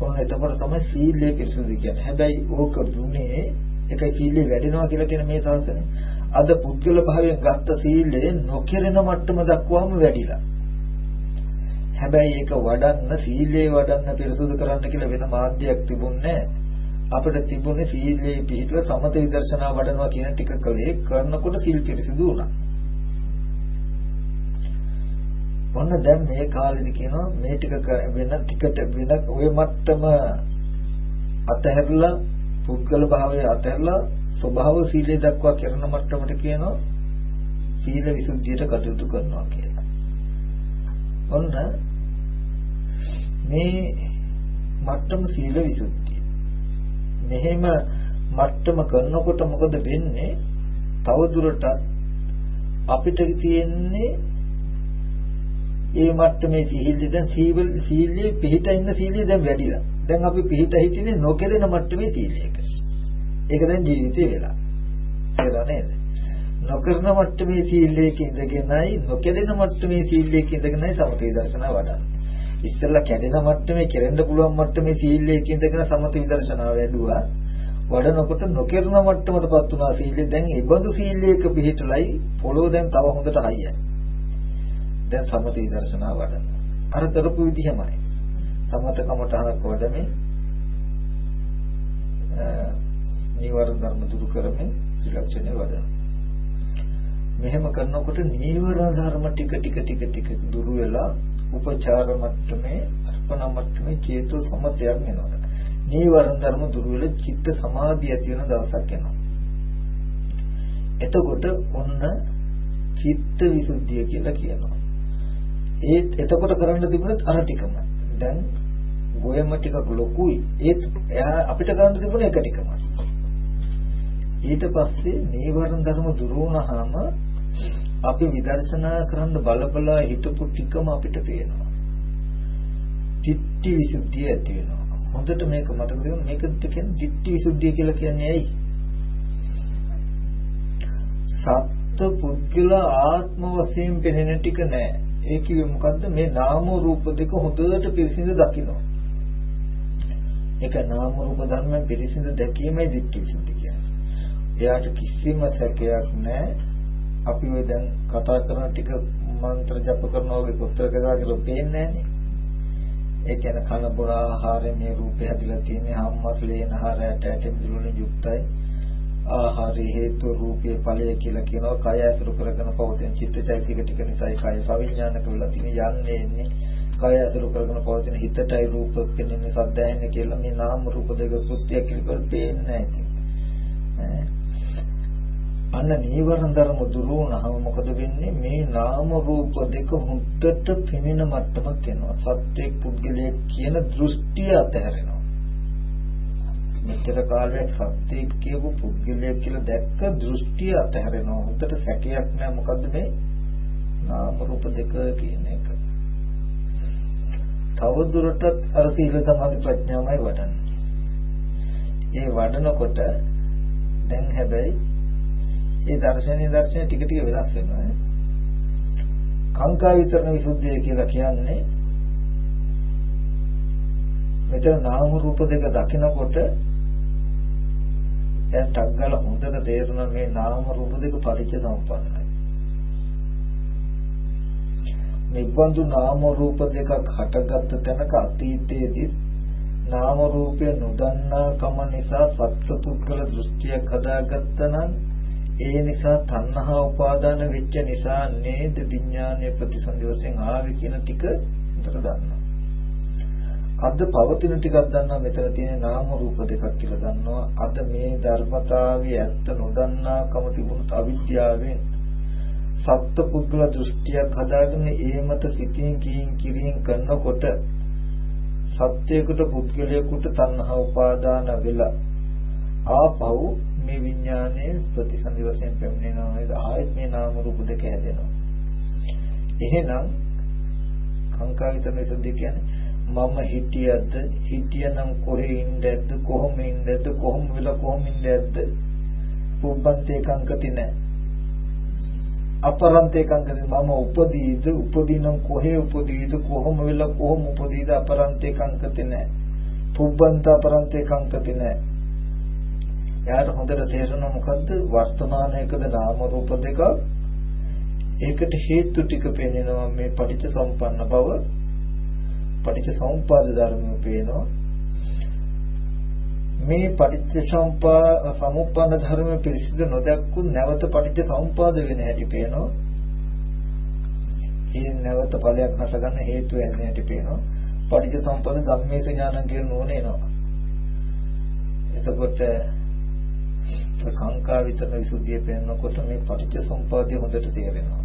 ඔන්න එතකොට තමයි සීලය පිරිසුදු කියන්නේ. හැබැයි ඕක දුනේ ඒකයි සීලය වැඩෙනවා කියලා කියන මේ සංසනේ. අද පුද්ගල භාවයෙන් ගත්ත සීලය නොකිරෙන මට්ටම දක්වාම වැඩිලා. හැබැයි ඒක වඩන්න සීලය වඩන්න පිරිසුදු කරන්න කියලා වෙන මාධ්‍යයක් තිබුණේ නැහැ. අපිට තිබුණේ සීලයේ පිහිටුව සමත විදර්ශනා වඩනවා කියන ටික කලේ කරනකොට සීල් පිරිසිදු වුණා. ඔන්න දැන් මේ කාලෙදි කියනවා මේ ටික වෙන ටිකට වෙන ওই මට්ටම අතහැරලා පුද්ගල භාවය අතහැරලා ස්වභාව සීලය දක්වා කරන මට්ටමට කියනවා සීල විසුද්ධියට කටයුතු කරනවා කියලා. ඔන්න මේ මට්ටම සීල විසුද්ධිය. මෙහෙම මට්ටම කරනකොට මොකද වෙන්නේ? තවදුරටත් අපිට තියෙන්නේ ඒ මට්ටමේ සීලෙ දැන් සීවල සීලයේ පිහිට ඉන්න සීලය දැන් වැඩිලා. දැන් අපි පිහිට හිටින්නේ නොකෙරෙන මට්ටමේ සීලයක. ඒක දැන් ජීවිතේ වෙලා. කියලා නේද? නොකරන මට්ටමේ සීලයක ඉඳගෙනයි නොකෙරෙන මට්ටමේ සීලයක ඉඳගෙනයි සමථ විදර්ශනා වඩන්නේ. ඉස්සෙල්ලා කැඩෙන මට්ටමේ කෙරෙන්න පුළුවන් මට්ටමේ සීලයක ඉඳගෙන සමථ විදර්ශනා වැඩුවා. වඩනකොට නොකරන මට්ටමටපත් වුණා සීලෙ දැන් ඒ බඳු සීලයක පිහිටලයි පොළොව දැන් තව හොඳට හයියයි. දැන් සමථ විදර්ශනා වඩන. අර කරපු විදිහමයි. සමත කමඨහනක් වඩමින් නීවරණ ධර්ම දුරු කරමින් ත්‍රිලක්ෂණය වඩන. මෙහෙම කරනකොට නීවරණ ධර්ම ටික ටික ටික ටික දුරු වෙලා උපචාර මට්ටමේ අර්පණ මට්ටමේ චේතෝ සමතයක් වෙනවා. නීවරණ ධර්ම දුරු වෙලා චිත්ත සමාධිය ඇති වෙන දවසක් එනවා. එතකොට ඔන්න චිත්ත විසුද්ධිය කියලා කියනවා. ඒත් එතකොට කරන්න තිබුණත් අර ටිකම. දැන් ගොයම ටිකක් ලොකුයි. ඒත් එයා අපිට කරන්න තිබුණ එක ටිකමයි. ඊට පස්සේ නීවරණ ධර්ම දුරු වුණාම අපි විදර්ශනා කරන්න බලබලා හිතපු ටිකම අපිට පේනවා. ditthi visuddhiය ඇති වෙනවා. හොඳට මේක මතක තියාගන්න මේකත් කියන්නේ ditthi visuddhiය කියලා කියන්නේ ඇයි? සත්ත්ව පුද්ගල ආත්ම වශයෙන් පෙනෙන ටික නෑ. ඒ කිව්වේ මොකද්ද මේ නාම රූප දෙක හොඳට පිරිසිදු දකිනවා. ඒක නාම රූප ධර්මයන් පිරිසිදු දැකීමයි දිට්ඨි විසුද්ධි කියන්නේ. එයාට කිසිම සැකයක් නැහැ. අපි ඔය දැන් කතා කරන ටික මන්ත්‍ර ජප කරනවා වගේ උත්තර කතා කියලා පේන්නේ නැහනේ. ඒ කියන්නේ කන බොන ආහාරයෙන් මේ රූපය හැදිලා තියෙන්නේ හම්මස් ලේනහර ඇට ඇට මිදුලෙන් යුක්තයි. ආහාරය හේතු රූපයේ ඵලය කියලා කියනවා කය ඇසුරු කරගෙන පවතින චිත්තචෛතසික ටික නිසායි කය සවිඥානික වෙලා තියෙන යන්නේ එන්නේ කය ඇසුරු කරගෙන පවතින හිතටයි රූප පෙනෙන්නේ සද්ද ඇහෙන්නේ කියලා මේ නාම රූප දෙක කෘත්‍ය කියලා පේන්නේ නැහැ අන්න නීවරණ ධර්ම දුරු වුණාම මොකද වෙන්නේ මේ නාම රූප දෙක හුද්දට පෙනෙන මට්ටමක් එනවා සත්‍යයක් පුද්ගලයෙක් කියන දෘෂ්ටිය අතහැරෙනවා මෙච්චර කාලයක් සත්‍යයක් කියපු පුද්ගලයෙක් කියලා දැක්ක දෘෂ්ටිය අතහැරෙනවා. හොඳට සැකයක් නෑ මොකද්ද මේ නාම රූප දෙක කියන එක. තව දුරටත් අර සීල සමාධි ප්‍රඥාමයි වඩන්නේ. ඒ වඩනකොට දැන් හැබැයි ඒ දර්ශනීය දර්ශනය ටික ටික වෙනස් වෙනවා. කාංකා විතරණ විසුද්ධිය කියලා කියන්නේ මෙතන නාම රූප දෙක දකිනකොට දැන් ටක් ගාලා හොඳට තේරුණා මේ නාම රූප දෙක පරිච්ඡ සම්පන්නයි. නිබ්බන්දු නාම රූප දෙකක් හටගත්ත තැනක අතීතයේදී නාම රූපය නොදන්නා කම නිසා සත්පුද්ගල දෘෂ්ටියක් හදාගත්තනම් ඒ නිසා තණ්හා උපාදාන වෙච්ච නිසා නේද විඥානයේ ප්‍රතිසන්දි වශයෙන් ආවේ කියන ටික උතර දන්නවා. අද පවතින ටිකක් දන්නවා මෙතන තියෙන නාම රූප දෙකක් කියලා දන්නවා අද මේ ධර්මතාවයේ ඇත්ත නොදන්නාකම තිබුණත් අවිද්‍යාවෙන් සත්පුද්ගල දෘෂ්ටියක් හදාගෙන ඒ මත සිතින් කියින් කිරින් කරනකොට සත්‍යයකට පුද්ගලයෙකුට තණ්හා උපාදාන වෙලා ආපහු මේ විඥානයේ ප්‍රතිසන්දි වශයෙන් පැමිණෙනවා නේද? ආයෙත් මේ නාම රූප දෙක හැදෙනවා. එහෙනම් කාංකා විතරනේ සද්ද කියන්නේ මම හිටියද හිටියනම් කොහේ ඉඳද්ද කොහොම ඉඳද්ද කොහොම වෙලා කොහොම ඉඳද්ද පුබ්බන්තේ කංකති නැහැ අපරන්තේ කංකති මම උපදීද උපදීනම් කොහේ උපදීද කොහොම වෙලා කොහොම උපදීද? අපරන්තේ කංකති නැහැ පුබ්බන්ත අපරන්තේ කංකති නැහැ එයාට හොඳට තේරෙනවා මොකද්ද? වර්තමානයේකද නාම රූප දෙකක්? ඒකට හේතු ටික පෙන්නනවා මේ පටිච්ච සම්පන්න බව. පටිච්ච සමුප්පාද ධර්මය පේනවා. මේ පටිච්ච සමුප්පා සමුප්පන්න ධර්ම පිරිසිදු නොදක්කු නැවත පටිච්ච සමුප්පාද වෙන හැටි පේනවා. ඒ නැවත ඵලයක් හටගන්න හේතුව ඇති නැටි පේනවා. පටිච්ච සම්පද ධම්මේස ඥානං කියන නෝන එනවා. එතකොට කාංකා විතරන විසුද්ධිය පෙන්නකොට මේ පටිච්ච සම්පදාය හොඳට තේරෙනවා.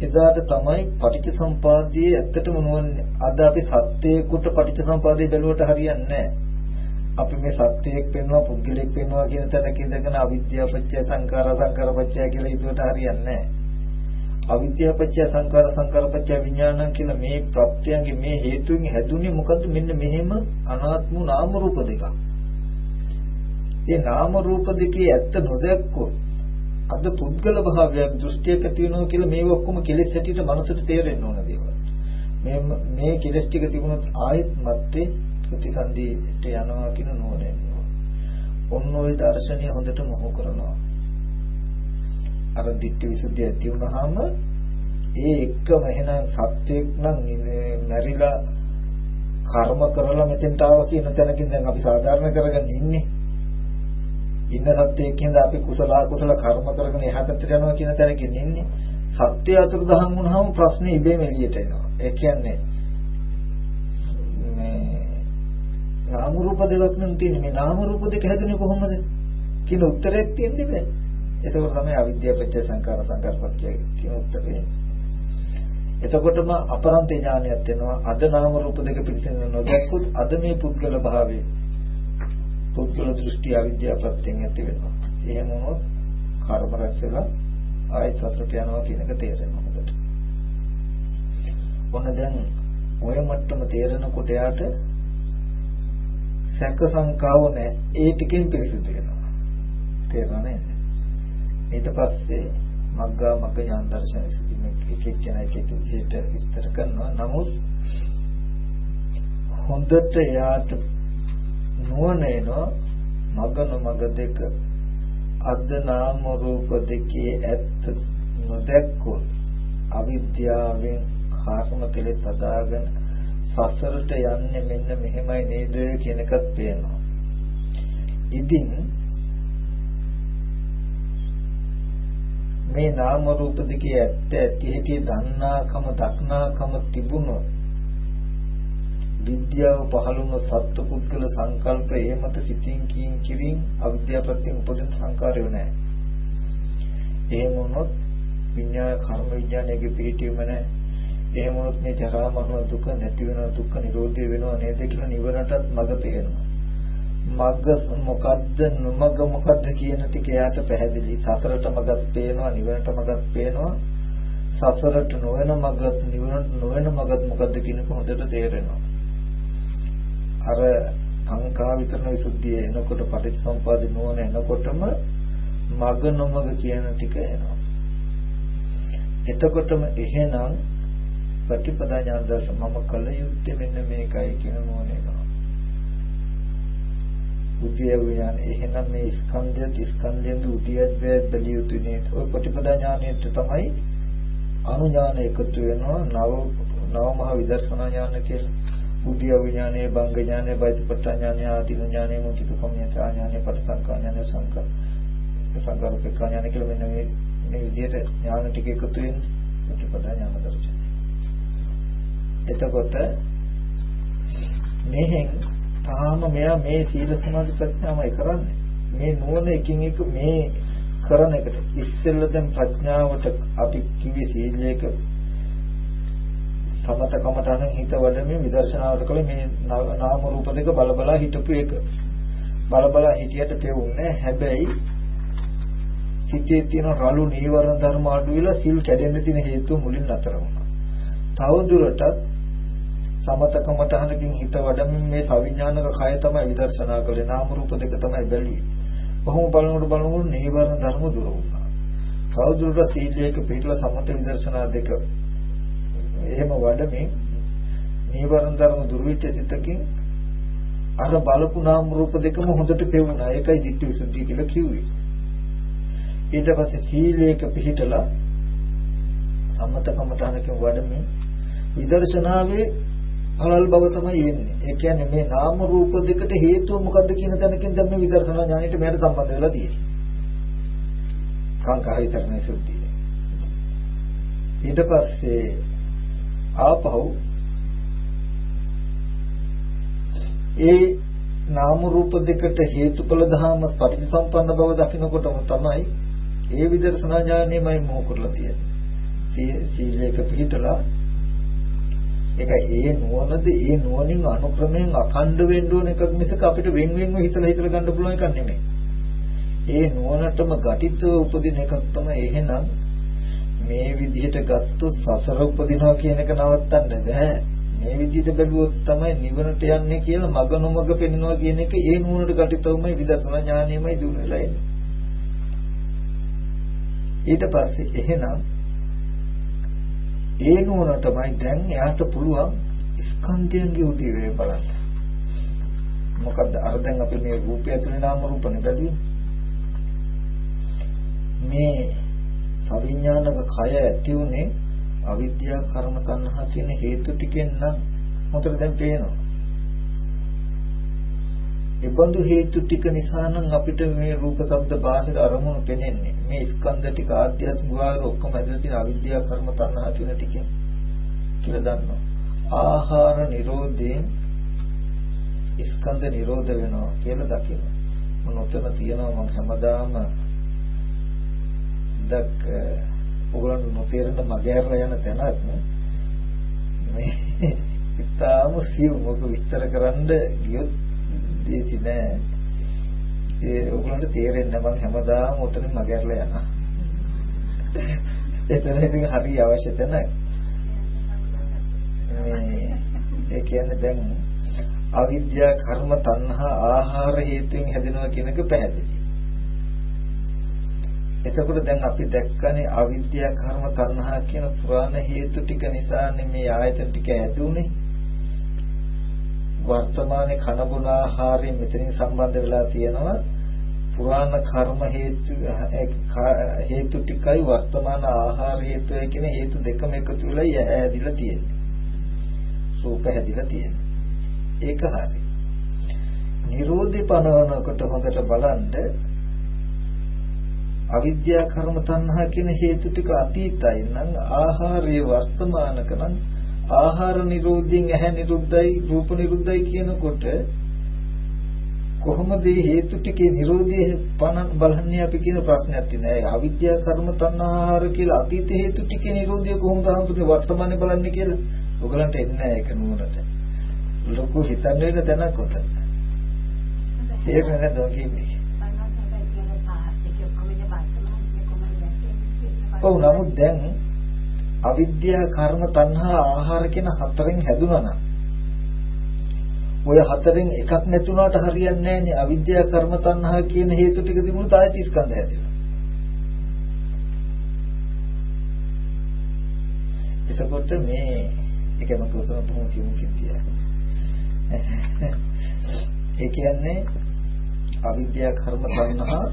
එදාට තමයි පටිච්ච සම්පදායේ ඇත්තටම නෝන්නේ. අද අපි සත්‍යයකට පටිච්ච සම්පදාය බැලුවට හරියන්නේ නැහැ. අපි මේ සත්‍යයක් පෙන්වනවා පුද්ගලෙක් පෙන්වනවා කියන තැනක ඉඳගෙන අවිද්‍යාව පත්‍ය සංකාර සංකාර පත්‍ය කියලා හිතුවට හරියන්නේ නැහැ. අවිද්‍යාව පත්‍ය සංකාර සංකාර පත්‍ය විඥානං කියලා මේ ප්‍රත්‍යයන්ගේ මේ හේතුන් හැදුනේ මොකද්ද මෙන්න මෙහෙම අනාත්ම නාම රූප දෙකක්. මේ නාම රූප දෙකේ ඇත්ත නොදැක්කොත් අද පුද්ගල භාවයක් දෘෂ්ටියක තියෙනවා කියලා මේ ඔක්කොම කෙලෙස් හැටියට මනසට තේරෙන්න ඕන දේවල්. මේ මේ කෙලෙස් ටික තිබුණොත් ආයෙත් මත්තේ ප්‍රතිසන්දියට යනවා කියන නෝනෙන්. ඔන්න ඔය දර්ශනය හොඳට මොහො කරනවා. අර ditthi visuddhi ඇති වුනහම ඒ එක්කම එහෙනම් සත්‍යයක් නම් මැරිලා කර්ම කරලා මෙතෙන්ට ආවා කියන තැනකින් දැන් අපි සාධාරණ කරගෙන ඉන්නේ. ඉන්න සත්‍යයක් හින්දා අපි කුසල අකුසල කර්ම කරගෙන එහා පැත්තට යනවා කියන තැනකින් ඉන්නේ. සත්‍ය අතුරුදහන් වුණාම ප්‍රශ්නේ ඉබේම එළියට එනවා. ඒ කියන්නේ නාම රූප දෙකක් නම් තියෙන්නේ. මේ නාම රූප දෙක හැදුනේ කොහොමද? කියන උත්තරයක් තියෙන්නේ බෑ. එතකොට තමයි අවිද්‍යාව පත්‍ය සංකාර සංකාරපත්‍ය කියන උත්තරේ. එතකොටම අපරන්ත ඥානයක් වෙනවා අද නාම රූප දෙක පිළිසෙන නොදැක්කොත් අද මේ පුද්ගල භාවයේ පුද්ගල දෘෂ්ටි අවිද්‍යාව ප්‍රත්‍යයෙන් ඇති වෙනවා එහෙම වුණොත් කර්ම රැස් වෙලා ආයෙත් සසරට යනවා කියන එක තේරෙනවා හොඳට ඔන්න දැන් ඔය මට්ටම තේරෙනකොට යාට සැක සංකාව නැහැ. ඒ ටිකෙන් පිරිසිදු වෙනවා. තේරුණා නේද? ඊට පස්සේ මග්ගා මග්ග ඥාන දර්ශන විසුද්ධි එක එක කෙනා එක එක විදිහට විස්තර කරනවා. නමුත් හොඳට යාට නුවණ එනවා මග නොමග දෙක අද නාම රූප දෙකේ ඇත්ත නොදැක්කොත් අවිද්‍යාවෙන් කර්ම කෙලෙස් සදාගෙන සසරට යන්නේ මෙන්න මෙහෙමයි නේද කියන එකත් පේනවා. ඉතින් මේ නාම රූප දෙකේ ඇත්ත ඇති ඇති දන්නාකම දක්නාකම තිබුණොත් විද්‍යාව පහළුන සත්පුද්ගල සංකල්ප එහෙමත සිතින් කියින් කිරින් අවිද්‍යාව ප්‍රත්‍යයෙන් උපදින සංකාරය නැහැ. එහෙම වුණොත් විඤ්ඤාණ කර්ම විඤ්ඤාණයේ පිහිටීම නැහැ. එහෙම වුණොත් මේ ජරා මරණ දුක නැති වෙනවා දුක්ඛ නිරෝධය වෙනවා නේද කියලා නිවනටත් මඟ පේනවා. මග්ග මොකද්ද නොමග මොකද්ද කියන ටික එයාට පැහැදිලි. සසරට මගක් පේනවා නිවනට මගක් පේනවා. සසරට නොවන මගත් නිවනට නොවන මගත් මොකද්ද කියනක හොඳට තේරෙනවා. අර කාංකා විතරන විසුද්ධිය එනකොට පටිච්චසමුපාද නෝන එනකොටම මග නොමග කියන ටික එනවා. එතකොටම එහෙනම් ප්‍රතිපදා ඥාන දර්ශන මම කල යුත්තේ මෙන්න මේකයි කියන මොනේනවා. උද්‍ය විඥාන එහෙනම් මේ ස්කන්ධය ස්කන්ධයෙන් උද්‍යත් බැලිය යුතුනේ නේද? ඔය ප්‍රතිපදා ඥානයට තමයි අනුඥාන එකතු වෙනවා නව නව මහ විදර්ශනා ඥාන කියලා. උද්‍ය විඥානයේ බංග ඥානයේ බයිපට්ඨ ඥානයේ ආදී ඥානයේ මුචිත කම්මියසා ඥානයේ පටිසංකා ඥානයේ සංකා සංකාරූපක ඥාන කියලා මෙන්න මේ මේ විදිහට ඥාන ටික එකතු වෙන ප්‍රතිපදා ඥාන දර්ශන. එතකොට මෙහෙන් තාම මෙයා මේ සීල සමාධි ප්‍රඥාවයි කරන්නේ. මේ නුවණ එකින් එක මේ කරන එකට ඉස්සෙල්ල දැන් ප්‍රඥාවට අපි කිවි සීලයක සමත කමතන හිත වඩමින් විදර්ශනාවට කල මේ නාම රූප දෙක බල බලා හිටපු එක. බල බලා හිටියට පෙවුන්නේ හැබැයි සිතේ තියෙන රළු නීවරණ ධර්ම අඩු වෙලා සිල් කැඩෙන්න තියෙන හේතුව මුලින් නතර වුණා. තව දුරටත් සමතකමටහනකින් හිත වඩමින් මේ සවිඥානික කය තමයි විදර්ශනා කළේ නාම රූප දෙක තමයි බැලුවේ. කොහොම බලනකොට බලනකොට නීවරණ ධර්ම දුර වුණා. කවුරුදුරට සීලයක පිළිපල සමත විදර්ශනා දෙක එහෙම වඩමින් නීවරණ ධර්ම දුර විච්ච සිතකින් අර බලපු නාම රූප දෙකම හොඳට පෙවුණා. ඒකයි ditthi visuddhi කියලා කිව්වේ. ඊට පස්සේ සීලයක පිළිපල සම්මතකමටහනකින් වඩමින් විදර්ශනාවේ පළල් බව තමයි එන්නේ. ඒ කියන්නේ මේ නාම රූප දෙකට හේතුව මොකද්ද කියන තැනකින් දැන් මේ විදර්ශනා ඥානෙට මෙයට සම්බන්ධ වෙලා තියෙන්නේ. කාංකාහිතරණේ සුද්ධිය. ඊට පස්සේ ආපහු ඒ නාම රූප දෙකට හේතුඵල ධර්ම පරිසම්පන්න බව දකිනකොටම තමයි ඒ විදර්ශනා ඥානෙමයි මොහ කරලා තියෙන්නේ. සීලයක පිළිතලා ඒක ඒ නුවණද ඒ නුවණින් අනුක්‍රමයෙන් අඛණ්ඩ වෙන්න ඕන එකක් මිසක අපිට වෙන් වෙන්ව හිතලා හිතලා ගන්න පුළුවන් එකක් නෙමෙයි. ඒ නුවණටම ගටිත උපදින එකක් තමයි එහෙනම් මේ විදිහට ගත්තොත් සසර උපදිනවා කියන එක නවත්තන්න බෑ. මේ විදිහට බැලුවොත් තමයි නිවනට යන්නේ කියලා මග නොමග පෙන්වනවා කියන එක ඒ නුවණට ගටිතවමයි විදර්ශනා ඥානියමයි දුර වෙලා එන්නේ. ඊට පස්සේ එහෙනම් ඒ නුවණටමයි දැන් එයාට පුළුවන් ස්කන්ධයන්ගේ උදේවේ බලන්න. මොකද අර දැන් අපි මේ රූපය ඇතුලේ නාම රූපනේ බැලුවේ. මේ සවිඥානික කය ඇති උනේ අවිද්‍යා කර්ම තණ්හා කියන හේතු ටිකෙන් නම් හොතට දැන් පේනවා. ඒබඳු හේතු ටික නිසා නම් අපිට මේ රූප ශබ්ද බාහිර අරමුණු පෙනෙන්නේ. මේ ස්කන්ධ ටික ආධ්‍යාත්මික වාර ඔක්කොම ඇතුළේ තියෙන අවිද්‍යා කර්ම තණ්හා කියන ටිකෙන් කියලා දන්නවා. ආහාර නිරෝධයෙන් ස්කන්ධ නිරෝධ වෙනවා කියලා දකිනවා. මොනොතන තියෙනවා මම හැමදාම දැක් ඔයගොල්ලන්ට නොතේරෙන මගහැරලා යන තැනක් මේ ඉතාලම සිව් මොක විස්තර කරන්න ගියොත් දේසි නෑ. ඒ ඔයගොල්ලන්ට තේරෙන්නේ මම හැමදාම උතනින් මගහැරලා යනවා. එතන ඉතින් හරි අවශ්‍ය තැන මේ ඒ කියන්නේ දැන් අවිද්‍යා කර්ම තණ්හා ආහාර හේතුන් හැදෙනවා කියන එක පැහැදිලි. එතකොට දැන් අපි දැක්කනේ අවිද්‍යා කර්ම තණ්හා කියන පුරාණ හේතු ටික නිසානේ මේ ආයතන ටික ඇතුනේ. වර්තමානයේ කනබුන ආහාරයෙන් මෙතනින් සම්බන්ධ වෙලා තියෙනවා පුරාණ කර්ම හේතු හේතු ටිකයි වර්තමාන ආහාර හේතුයි කියන හේතු දෙකම එකතු වෙලා ඇදිලා තියෙන්නේ. රූප හැදිලා තියෙන්නේ. ඒක හරි. නිරෝධි පනවනකොට හොඳට බලන්න අවිද්‍යා කර්ම තණ්හා කියන හේතු ටික අතීතයි නම් ආහාරයේ වර්තමානක නම් ආහාර නිරෝධයෙන් ඇහැ නිරුද්ධයි රූප නිරුද්ධයි කියනකොට කොහොමද මේ හේතු ටිකේ නිරෝධය පණ බලන්නේ අපි කියන ප්‍රශ්නයක් තියෙනවා. ඒ අවිද්‍යා කර්ම තණ්හාහාර කියලා අතීත හේතු ටිකේ නිරෝධය කොහොමද හඳුන්නේ වර්තමානයේ බලන්නේ කියලා. ඔයගලන්ට එන්නේ නැහැ ඒක නුවණට. ලොකු හිතන්න වෙන තැනක් උතන. තේරෙන්නේ නැද්ද ඔකේ? ඔව් නමුත් දැන් අවිද්‍යා කර්ම තණ්හා ආහාර කියන හතරෙන් හැදුනා නම් ඔය හතරෙන් එකක් නැතුණාට හරියන්නේ නැහැනේ අවිද්‍යා කර්ම තණ්හා කියන හේතු ටික තිබුණොත් ආයත ස්කන්ධ හැදෙනවා. එතකොට මේ එකම කෝතන බොහොම සිමු සිද්ධිය. ඒ කියන්නේ අවිද්‍යා කර්ම තණ්හා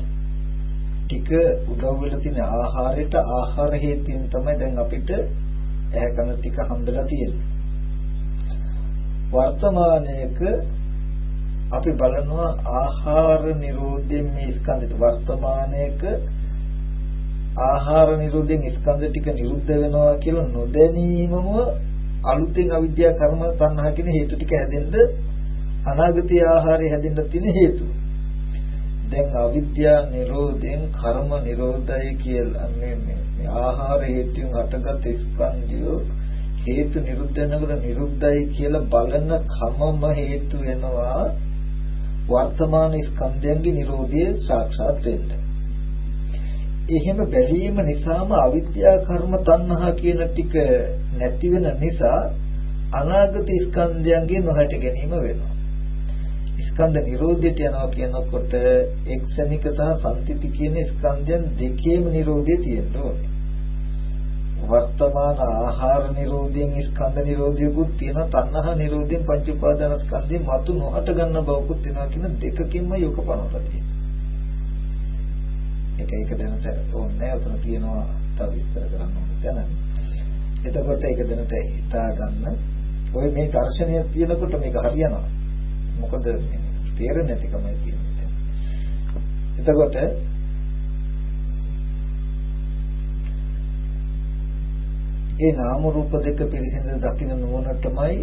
ටික උදව් වෙලා තියෙන ආහාරයට ආහාර හේතුයෙන් තමයි දැන් අපිට ඇහැ කන ටික හම්බලා තියෙන්නේ. වර්තමානයේක අපි බලනවා ආහාර නිරෝධයෙන් මේ ස්කන්ධයට වර්තමානයේක ආහාර නිරෝධයෙන් ස්කන්ධ ටික නිරුද්ධ වෙනවා කියලා නොදැනීමම අලුතෙන් අවිද්‍යා කර්ම තණ්හා කියන හේතු ටික හැදෙන්න අනාගතයේ ආහාරය හැදෙන්න තියෙන හේතුව. දැන් අවිද්‍යා නිරෝධයෙන් කර්ම නිරෝධය කියලා මේ මේ ආහාර හේතුන් හටගත් ස්කන්ධය හේතු නිරුද්ධ වෙනකොට නිරුද්ධයි කියලා බලන කමම හේතු වෙනවා වර්තමාන ස්කන්ධයන්ගේ නිරෝධය සාක්ෂාත් වෙන්න. එහෙම බැලීම නිසාම අවිද්‍යා කර්ම තණ්හා කියන ටික නැති වෙන නිසා අනාගත ස්කන්ධයන්ගේ නොහැට ගැනීම වෙනවා. ස්කන්ධ නිරෝධයට යනවා කියනකොට එක්සනික සහ සංතිති කියන ස්කන්ධයන් දෙකේම නිරෝධය තියෙන්න ඕනේ. වර්තමාන ආහාර නිරෝධයෙන් ස්කන්ධ නිරෝධයකුත් තියෙනවා තණ්හා නිරෝධයෙන් පංච උපාදාන ස්කන්ධේ මතු නොහට ගන්න බවකුත් තියෙනවා කියන දෙකකින්ම යොක පනවලා තියෙනවා. එක එක දැනට ඕනේ උතන තියෙනවා තව විස්තර කරන්න ඕනේ දැන. එතකොට ඒක දැනට හිතා ගන්න. ඔය මේ දර්ශනය තියෙනකොට මේක හරියනවා. මොකද තේරෙන්නේ නැතිකමයි තියෙන්නේ. එතකොට ඒ නාම රූප දෙක පිරිසිදු දකින්න නුවණටමයි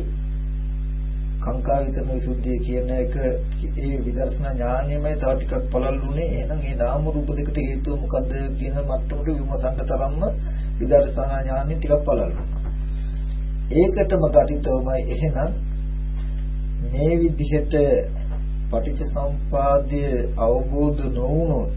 කාංකා විතරන විසුද්ධිය කියන එක ඒ විදර්ශනා ඥානයමයි තව ටිකක් පළල්ුනේ එහෙනම් ඒ නාම රූප දෙකට හේතුව මොකද්ද කියන මට්ටමට විමසන්න තරම්ම විදර්ශනා ඥානෙ ටිකක් පළල්ුණා ඒකටම ගටිතවමයි එහෙනම් මේ විදිහට පටිච්ච සම්පාදයේ අවබෝධ නොවුනොත්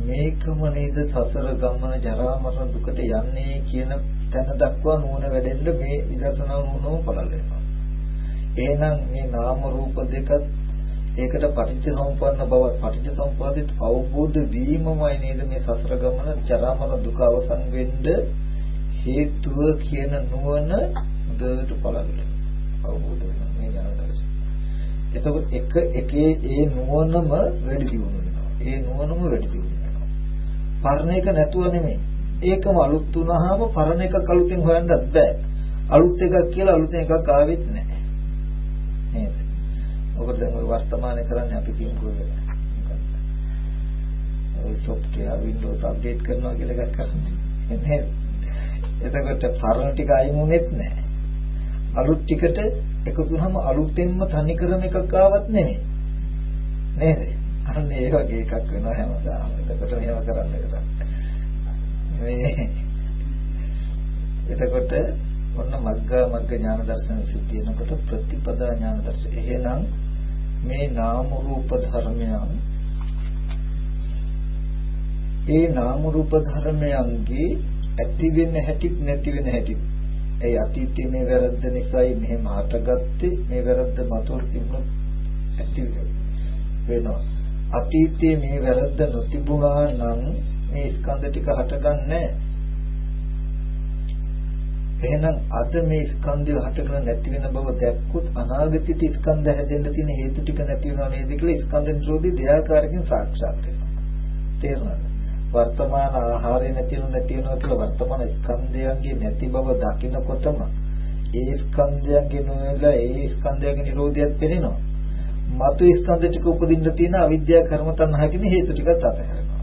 මේකම නේද සසර ගමන ජරා මරණ දුකට යන්නේ කියන තැන දක්වා නුවණ වැඩෙන්න මේ විදර්ශනා නුවණම පළල් වෙනවා. එහෙනම් මේ නාම රූප දෙකත් ඒකට පටිච්ච සම්පන්න බව පටිච්ච සම්පාදිත අවබෝධ වීමමයි නේද මේ සසර ගමන ජරා මරණ දුක අවසන් වෙන්න හේතුව කියන නුවණ දෙවට පළල් වෙනවා. අවබෝධ වෙනවා මේ ඥාන දර්ශනය. එතකොට එක එකේ ඒ නුවණම වැඩි දියුණු වෙනවා. ඒ නුවණම වැඩි දියුණු වෙනවා. පරණ එක නැතුව නෙමෙයි. ඒකම අලුත් වුණාම පරණ එකක් අලුතෙන් හොයන්නත් බෑ. අලුත් එකක් කියලා අලුතෙන් එකක් ආවෙත් නැහැ. නේද? ඔකට දැන් ඔය වර්තමානයේ කරන්නේ අපි කියමුකෝ ඔය software Windows update කරනවා කියලා එකක් කරන්නේ. නේද? එතකොට පරණ ටික අයිමුනෙත් නැහැ. අලුත් ටිකට එකතු වුනහම අලුතෙන්ම තනි ක්‍රම එකක් ආවත් නෙමෙයි. නේද? අන්න ඒ වගේ එකක් වෙනවා හැමදාම. එතකොට මේව කරන්න කරා. මේ එතකොට ඔන්න මග්ගා මග්ග ඥාන දර්ශන සිද්ධියනකොට ප්‍රතිපදා ඥාන දර්ශන. එහෙනම් මේ නාම රූප ධර්මයන් ඒ නාම රූප ධර්මයන්ගේ ඇති වෙන හැටිත් නැති වෙන හැටිත් ඒ අතීතයේ මේ වැරද්ද නිසායි මෙහෙම හටගත්තේ. මේ වැරද්ද මතුවර තිබුණොත් ඇති වෙනවා. අතීතයේ මේ වැරද්ද නොතිබුණා නම් මේ ස්කන්ධ ටික හටගන්නේ එහෙනම් අද මේ ස්කන්ධය හටගෙන නැති වෙන බව දැක්කොත් අනාගතයේ ස්කන්ධ හැදෙන්න තියෙන හේතු ටික නැති වෙනවා නේද කියලා ස්කන්ධ නිරෝධී දෙයාකාරකින් සාක්ෂාත් වෙනවා. තේරුණාද? වර්තමාන ආහාරය නැති වෙන නැති වෙනවා කියලා වර්තමාන ස්කන්ධයන්ගේ නැති බව දකිනකොටම ඒ ස්කන්ධයන්ගේ නොවලා ඒ ස්කන්ධයන්ගේ නිරෝධයත් පෙනෙනවා. මතු ස්කන්ධ ටික උපදින්න තියෙන අවිද්‍යාව කර්ම තණ්හාකින හේතු ටිකත් අතහැරෙනවා.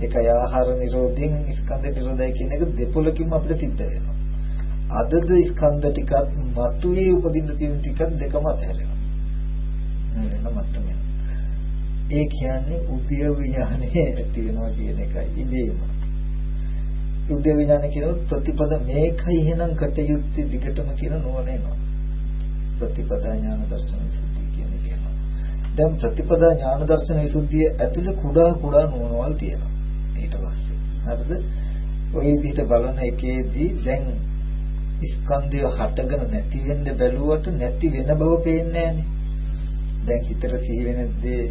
ඒකයි ආහාර නිරෝධයෙන් ස්කන්ධ නිරෝධය කියන එක දෙපොලකින්ම අපිට සිද්ධ වෙනවා. අදද ස්කන්ධ ටිකත් මතුවේ උපදින්න තියෙන ටිකත් දෙකම අතහැරෙනවා. වෙන මට්ටමේ. ඒ කියන්නේ උද්‍ය විඥානයේ ඇති වෙනවා කියන එකයි ඉබේම. උද්‍ය විඥාන කියන ප්‍රතිපද මේකයි එහෙනම් කටයුත්තේ දිගටම කියන නෝනෙනවා. ප්‍රතිපදා ඥාන දර්ශන විසුද්ධිය කියන කියනවා. දැන් ප්‍රතිපදා ඥාන දර්ශන විසුද්ධිය ඇතුලේ කුඩා කුඩා නෝනවල් තියෙනවා. ඊට පස්සේ. හරිද? ওই විදිහට බලන එකේදී දැන් ස්කන්ධය හටගෙන නැති වෙන්න බැලුවට නැති වෙන බව පේන්නේ නැහනේ. දැන් හිතට සිහි වෙන දේ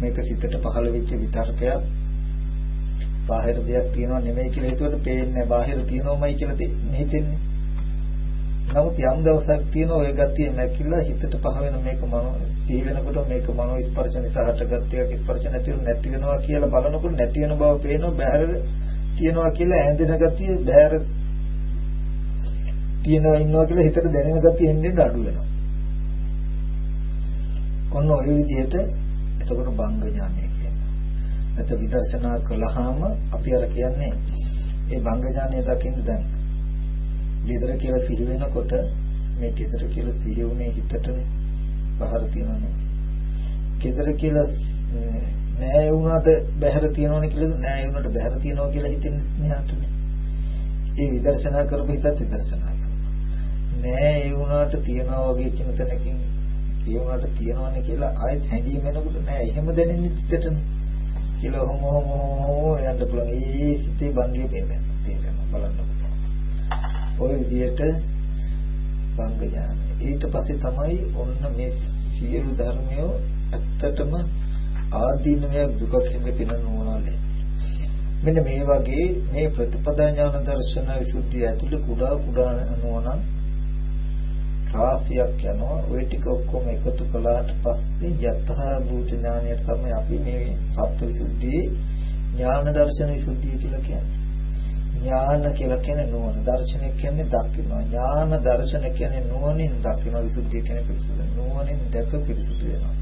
මේක සිතට පහළ වෙච්ච විතර්කයක් බාහිර දෙයක් තියෙනව නෙමෙයි කියලා හිතුවට පේන්නේ බාහිර තියෙනවමයි කියලා හිතෙන්නේ. නමුත් යම් දවසක් තියෙන ඔය ගතිය නැකිලා හිතට පහ වෙන මේක මනෝ සිහි වෙනකොට මේක මනෝ ස්පර්ශ නිසා හටගත් එකක් ස්පර්ශ නැති නැති වෙනවා කියලා බලනකොට නැති වෙන බව පේනවා බාහිර තියෙනවා කියලා ඇඳෙන ගතිය බාහිර තියෙනවා ඉන්නවා කියලා හිතට දැනෙන ගතිය එන්නේ අඩු වෙනවා. ඔන්න ඔය විදිහට එතකොට බංග ඥානය කියනවා. නැත්නම් විදර්ශනා කළාම අපි අර කියන්නේ ඒ බංග ඥානය දකින්න දැන් ගෙදර කියලා සිහි වෙනකොට මේ ගෙදර කියලා සිහි වුණේ හිතටනේ පහර තියෙනවනේ. ගෙදර කියලා නෑ වුණාට බහැර තියෙනවනේ කියලා නෑ වුණාට බහැර තියෙනවා කියලා හිතෙන්නේ නෑටනේ. ඒ විදර්ශනා කරපු හිතත් විදර්ශනා කරනවා. නෑ ඒ වුණාට තියනවා වගේ කියන තැනකින් ඒ වුණාට තියනවනේ කියලා ආයෙත් හැංගීම වෙනකොට නෑ. එහෙම දැනෙන්නේ සිතටනේ. කියලා ඔහොම ඔහොම යන්න පුළුවන්. ඒ සිතේ බංගිය පේන්න තේරෙනවා. බලන්න ඔය විදිහට බංග ඥාන ඊට පස්සේ තමයි ඔන්න මේ සියලු ධර්මයෝ ඇත්තටම ආදීනමය දුක කියන්නේ පිනන ඕනලේ මෙන්න මේ වගේ මේ ප්‍රතිපදා ඥාන දර්ශන විසුද්ධිය ඇතුළේ කුඩා කුඩා නෝනන් රාශියක් යනවා. ওই ටික ඔක්කොම එකතු කළාට පස්සේ යතහා භූත ඥානයට තමයි අපි මේ සත්‍වවිසුද්ධියේ ඥාන දර්ශන විසුද්ධිය කියලා කියන්නේ. ඥාන කියලා කියන්නේ නුවණ. දර්ශනය කියන්නේ දකිනවා. ඥාන දර්ශන කියන්නේ නුවණින් දකින විසුද්ධිය කියන්නේ පිරිසුදු නුවණින් දැක පිරිසුදු වෙනවා.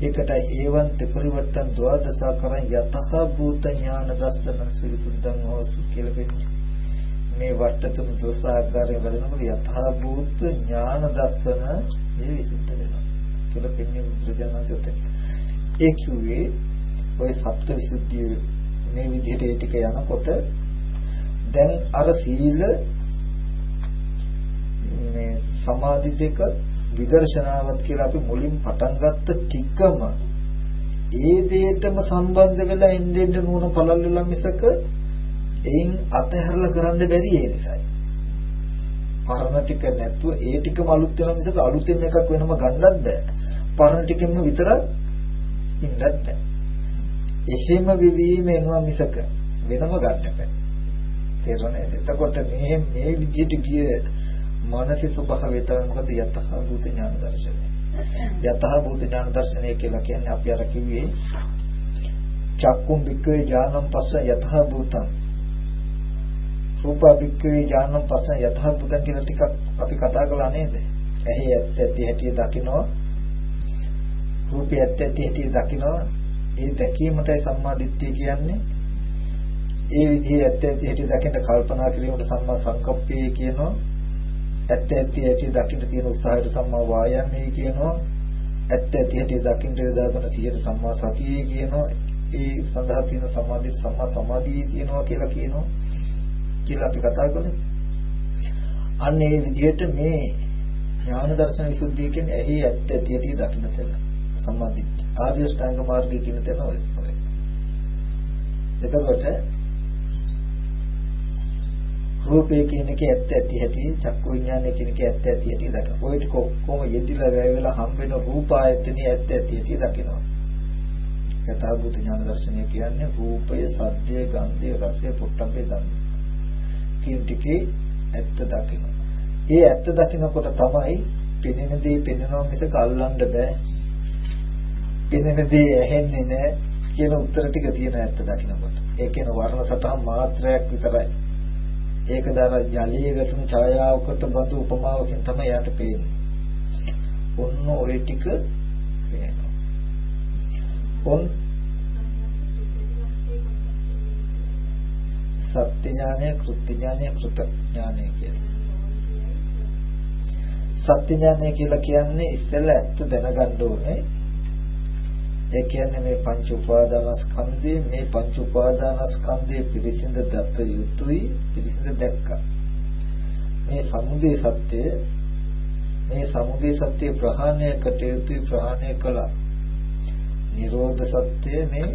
ඒකටයි ඒවන් දෙපරිවර්තන ද්වාදසාකරණ යතහ භූත ඥාන දර්ශන සිරිසුද්ධං හෝසු කියලා කියන්නේ. මේ වට්ටතුන් දොස්සාකාරයෙන් වැඩනකොට යථා භූත ඥාන දර්ශන මේ විසුද්ධ වෙනවා. කියලා පෙන්වන්නේ බුදුජානකයෝත් ඒ කිව්වේ ওই සත්‍ය විසුද්ධිය මේ විදිහට ඒ ටික යනකොට දැන් අර සීල මේ සමාධි දෙක විදර්ශනාවත් කියලා අපි මුලින් පටන් ගත්ත ටිකම ඒ දෙයටම සම්බන්ධ වෙලා එන්නේ නුවණ පළල් වෙලා මිසක එයින් අතහැරලා කරන්න බැරි ඒ නිසායි. පරණ ටික නැතුව ඒ ටිකම අලුත් වෙන මිසක අලුතෙන් එකක් වෙනම ගන්නත් බෑ. පරණ ටිකෙම විතරක් ඉන්නත් බෑ. එහෙම විවීම එනවා මිසක වෙනම ගන්න බෑ. තේරුණාද? එතකොට මේ මේ විදිහට ගිය මානසික ස්වභාවය තමයි මොකද යතහ භූත ඥාන දර්ශනය. යතහ භූත ඥාන දර්ශනය කියලා කියන්නේ අපි අර කිව්වේ චක්කුම් වික්‍රේ ඥානම් පස්ස යතහ භූතං රූප වික්‍රේ ඥානම් පස්ස යතහ භූතං කියලා ටිකක් අපි කතා කළා නේද? ඇහි ඇත්ත ඇති හැටි දකිනවා. රූපය ඇත්ත ඇති හැටි දකිනවා. ඒ දැකීමටයි සම්මාදිට්ඨිය කියන්නේ. ඒ විදිහේ ඇත්ත ඇති හැටි දකින්න කල්පනා කිරීමට සම්මා සංකප්පය කියනවා. ඇත්ත ඇති ඇති දකින්න තියෙන උත්සාහයට සම්මා වායාමයේ කියනවා. ඇත්ත ඇති ඇති දකින්න යොදාගෙන සියයට සම්මා සතියේ කියනවා. ඒ සඳහා තියෙන සමාධිය සම්මා සමාධියේ කියනවා කියලා කියනවා. කියලා අපි කතා කරමු අන්න ඒ විදිහට මේ ඥාන දර්ශන විසුද්ධිය කියන්නේ ඇහි ඇත්ත ඇති ඇති දකින්න තැන සම්මාදිට ආර්ය ශ්‍රාංග මාර්ගය කියන තැන ඔය එතකොට රූපය කියන එක ඇත්ත ඇති ඇති චක්කු විඥානය කියන එක ඇත්ත ඇති ඇති දකින. ඔය ටික ඔක්කොම යෙදිලා වැය වෙලා හම් වෙන රූප ආයතනිය ඇත්ත ඇති ඇති දකිනවා. යථාභූත ඥාන දර්ශනය කියන්නේ රූපය, සද්දය, ගන්ධය, රසය, පොට්ටම්බේ ධම්ම. කියන ටිකේ ඇත්ත දකින. ඒ ඇත්ත දකිනකොට තමයි පෙනෙන දේ පෙනෙනවා මිසක අල්ලන්න බෑ. පෙනෙන දේ ඇහෙන්නේ නෑ කියන උත්තර ටික තියෙන ඇත්ත දකිනකොට. ඒ කියන වර්ණ සතහන් මාත්‍රයක් විතරයි. ඒක දර ජලයේ වැටුණු ඡායාවකට බඳු උපමාවකින් තමයි යාට පේන්නේ. ඔන්න ওই ටික පේනවා. ඔන් සත්‍ය ඥානය, කෘත්‍ය ඥානය, කෘත ඥානය කියලා. සත්‍ය ඥානය කියලා කියන්නේ ඉස්සෙල්ලා ඇත්ත දැනගන්න ඕනේ. ඒ කියන්නේ මේ පංච උපාදානස්කන්ධයේ මේ පංච උපාදානස්කන්ධයේ පිරිසිඳ දත යුතුයි පිරිසිඳ දැක්කා. මේ සමුදේ සත්‍ය මේ සමුදේ සත්‍ය ප්‍රහාණය කට යුතුයි ප්‍රහාණය කළා. නිරෝධ සත්‍ය මේ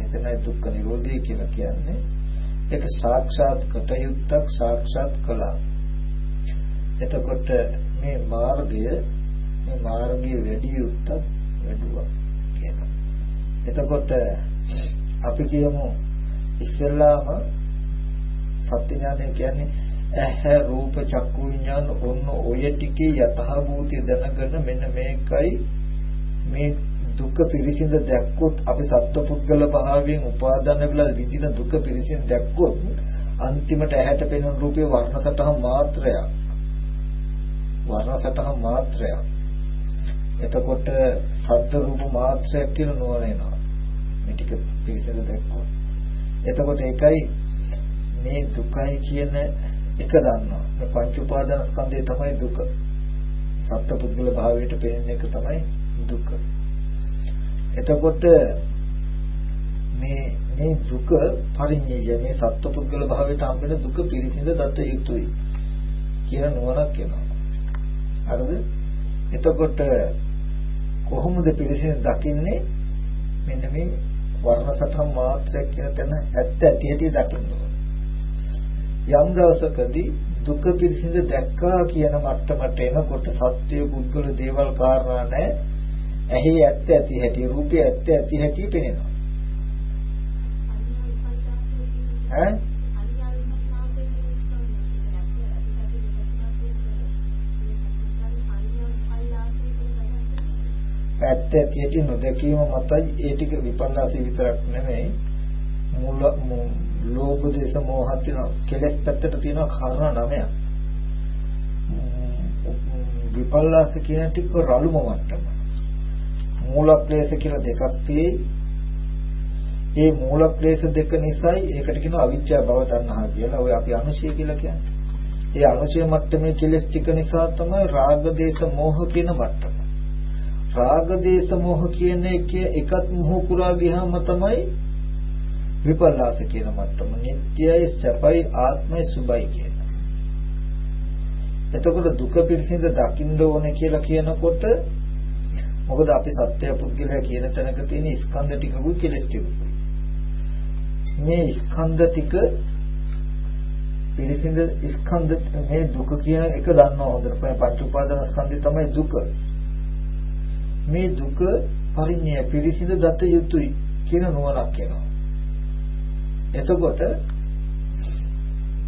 එතනයි දුක්ඛ නිරෝධය කියලා කියන්නේ ඒක සාක්ෂාත් කටයුත්තක් සාක්ෂාත් කළා. එතකොට මේ මාර්ගය මේ මාර්ගයේ වැඩි යුත්තක් වැඩුවා. එතකොට අපි කියමු ඉස්සෙල්ලාම සත්‍ය ඥානය කියන්නේ ඇහැ රූප චක්කු විඥාන ඔන්න ඔය ටිකේ යථාභූතය දැනගෙන මෙන්න මේකයි මේ දුක පිරිසිඳ දැක්කොත් අපි සත්පුද්ගල භාවයෙන් උපාදාන වෙලා විඳින දුක පිරිසිඳ දැක්කොත් අන්තිමට ඇහැට පෙනෙන රූපේ වර්ණ සටහන් මාත්‍රයක් වර්ණ සටහන් මාත්‍රයක් එතකොට සද්ද රූප මාත්‍රයක් කියන නුවණ එනවා මේ ටික පිළිසල දැක්කොත්. එතකොට ඒකයි මේ දුකයි කියන එක දන්නවා. මේ පංච උපාදාන ස්කන්ධය තමයි දුක. සත්පුද්ගල භාවයට පෙනෙන එක තමයි දුක. එතකොට මේ මේ දුක පරිඤ්ඤය මේ සත්පුද්ගල භාවයට හම්බෙන දුක පිරිසිඳ දත යුතුයි කියන නුවණක් එනවා. හරිද? එතකොට කොහොමද පිරිසිඳ දකින්නේ? මෙන්න මේ වර්ණ සටහන් මාත්‍රයක් කියන තැන ඇත්ත ඇති ඇති දකින්න යම් දවසකදී දුක පිරිසිඳ දැක්කා කියන මට්ටමට එනකොට සත්‍ය පුද්ගල දේවල් කාරණා නැහැ ඇහි ඇත්ත ඇති හැටි රූපේ ඇත්ත ඇති හැටි පෙනෙනවා. ඈ? ඇත්ත ඇති නොදැකීම මතයි. ඒ ටික විපල්ලාසී විතරක් නෙමෙයි. මුල ලෝභ දේශ මොහ තියෙන කෙලස් පැත්තට තියෙන කාරණා නමයක්. විපල්ලාස කියන ටික රළුම මට්ටම මූල ක්ලේශ කියලා දෙකක් තියෙයි ඒ මූල ක්ලේශ දෙක නිසායි ඒකට කියනවා අවිද්‍යාව භව තණ්හා කියලා. ඔය අපි අනුශය කියලා කියන්නේ. ඒ අනුශය මට්ටමේ කෙලෙස් ටික නිසා තමයි රාග දේශ මොහ කියන මට්ටම. රාග දේශ මොහ කියන එක එකත් මොහ පුරා ගියාම තමයි විපල්ලාස කියන මට්ටම. නිට්ටයයි සැපයි ආත්මයි සුභයි කියන. එතකොට දුක පිළිසිඳ දකින්න ඕනේ කියලා කියනකොට මොකද අපි සත්‍ය පුද්ගලයා කියන තැනක තියෙන ස්කන්ධ ටිකකුයි කෙලස් ටිකකුයි. මේ ස්කන්ධ ටික පිළිසිඳ ස්කන්ධ මේ දුක කියන එක දන්නවා හොඳට. පංච උපාදාන ස්කන්ධය තමයි දුක. මේ දුක පරිඤ්ඤය පිළිසිඳ දත යුතුයි කියන නුවණක් එනවා. එතකොට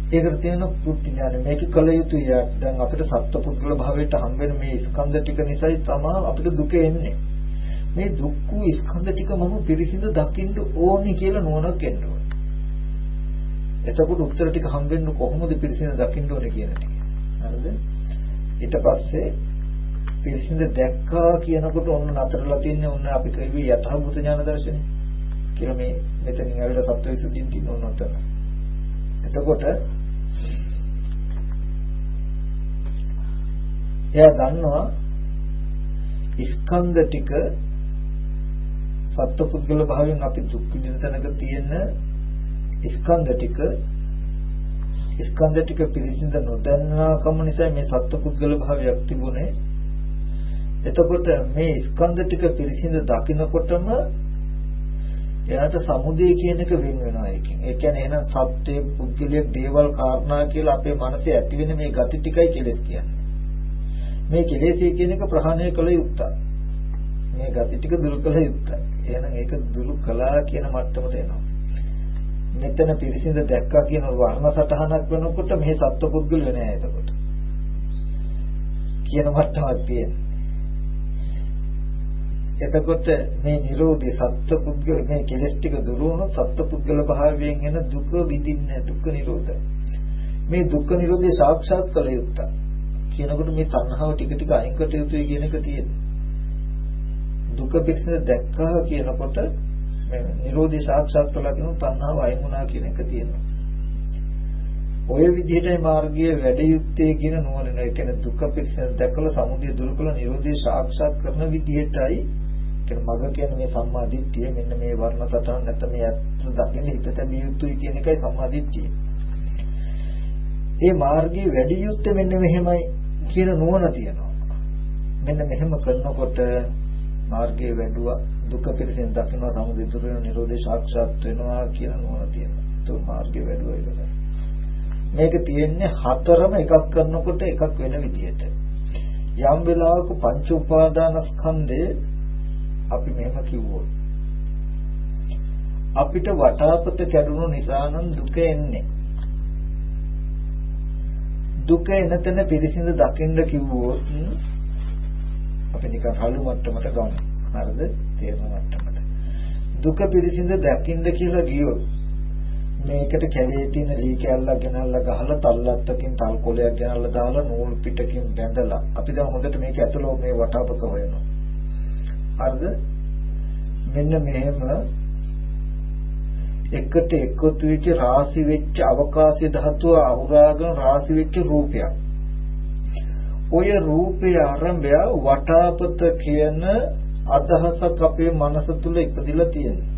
ඒකට තියෙන පුත්ති ඥාන මේක කල යුතුයි දැන් අපිට සත්පුද්ගල භාවයට හම් වෙන මේ ස්කන්ධ ටික නිසායි තමයි අපිට දුක එන්නේ. මේ දුක් වූ ස්කන්ධ ටික මම පිරිසිදු දකින්න ඕනි කියලා නුවණක් එන්න ඕනේ. එතකොට උත්තර ටික හම් වෙන්නේ කොහොමද පිරිසිදු දකින්න ඕනේ කියන එක. හරිද? ඊට පස්සේ පිරිසිදු දැක්කා කියනකොට ඔන්න නතරලා තින්නේ ඔන්න අපි කියවි යථාභූත ඥාන දර්ශනේ. කියලා මේ මෙතනින් ඇවිල්ලා සත්‍යවිසුද්ධිය තියෙන ඕන උතන එතකොට එයා දන්නවා ස්කන්ධ ටික සත්පුද්ගල භාවයෙන් අපි දුක් විඳින තැනක තියෙන ස්කන්ධ ටික ස්කන්ධ ටික පිළිසිඳ නොදන්නාකම නිසා මේ සත්පුද්ගල භාවයක් තිබුණේ. එතකොට මේ ස්කන්ධ ටික පිළිසිඳ දකිනකොටම එයාට සමුදය කියන එක වෙන වෙනවා ඒකෙන්. ඒ කියන්නේ එහෙනම් සත්‍ය පුද්ගලියක් දේවල් කාරණා කියලා අපේ මනසේ ඇති වෙන මේ gati ටිකයි කෙලස් කියන්නේ. මේ කෙලෙසී කියන එක ප්‍රහාණය කළ යුත්තක්. මේ gati ටික දුරු කළ යුත්තක්. එහෙනම් ඒක දුරු කළා කියන මට්ටමට එනවා. මෙතන පිරිසිඳ දැක්කා කියන වර්ණ සටහනක් වෙනකොට මේ සත්පුද්ගල වෙන්නේ නැහැ එතකොට. කියන මට්ටමක් තියෙනවා. එතකොට මේ Nirodhi සත්පුද්ගල මේ කෙලස් ටික දුරු වුණොත් සත්පුද්ගල භාවයෙන් එන දුක විඳින්නේ දුක්ඛ නිරෝධය. මේ දුක්ඛ නිරෝධය සාක්ෂාත් කළ යුත්තක්. කියනකොට මේ තණ්හාව ටික ටික අයින් කට යුතුයි කියන එක තියෙනවා. දුක පිළිසිඳ දැක්කා කියනකොට මේ නිරෝධය සාක්ෂාත් කළා කියන තණ්හාව අයින් වුණා කියන එක තියෙනවා. ඔය විදිහටයි මාර්ගයේ වැඩ යුත්තේ කියන නුවණ නේ. ඒ කියන්නේ දුක පිළිසිඳ දැකලා සමුදය දුරු කළ නිරෝධය සාක්ෂාත් කරන විදිහටයි කියන මග කියන්නේ මේ සම්මා දිට්ඨිය මෙන්න මේ වර්ණ සටහන් නැත්නම් මේ ඇත්ත දකින්න හිත තැබිය යුතුයි කියන එකයි සම්මා දිට්ඨිය. මේ මාර්ගයේ වැඩි යුත්තේ මෙන්න මෙහෙමයි කියන නුවණ තියෙනවා. මෙන්න මෙහෙම කරනකොට මාර්ගයේ වැඩුවා දුක පිළිසෙන් දකිනවා සමුදය දුර වෙන නිරෝධය සාක්ෂාත් වෙනවා කියන නුවණ තියෙනවා. ඒක මාර්ගයේ වැඩුවා ඉවරයි. මේක තියෙන්නේ හතරම එකක් කරනකොට එකක් වෙන විදිහට. යම් වෙලාවක පංච උපාදානස්කන්ධේ අපි මෙහෙම කිව්වොත්. අපිට වටාපත කැඩුණු නිසා නම් දුක එන්නේ. දුක එනතන පිරිසිඳ දකින්න කිව්වොත් අපි නිකන් හලු මට්ටමට ගමු. හරිද? තේරෙන මට්ටමට. දුක පිරිසිඳ දකින්න කියලා ගියොත් මේකට කැලේ තියෙන ලී කැල්ලක් ගෙනල්ලා ගහලා තල්ලත්තකින් තල් කොලයක් ගෙනල්ලා දාලා නූල් පිටකින් බැඳලා. අපි දැන් හොඳට මේක ඇතුළේ මේ වටාපත හොයනවා. හරිද මෙන්න මෙහෙම එකට එකතු වෙච්ච රාශි වෙච්ච අවකාශය ධාතුව අහුරාගෙන රාශි වෙච්ච රූපයක්. ඔය රූපය ආරම්භය වටාපත කියන අදහසක් අපේ මනස තුල ඉපදිලා තියෙනවා.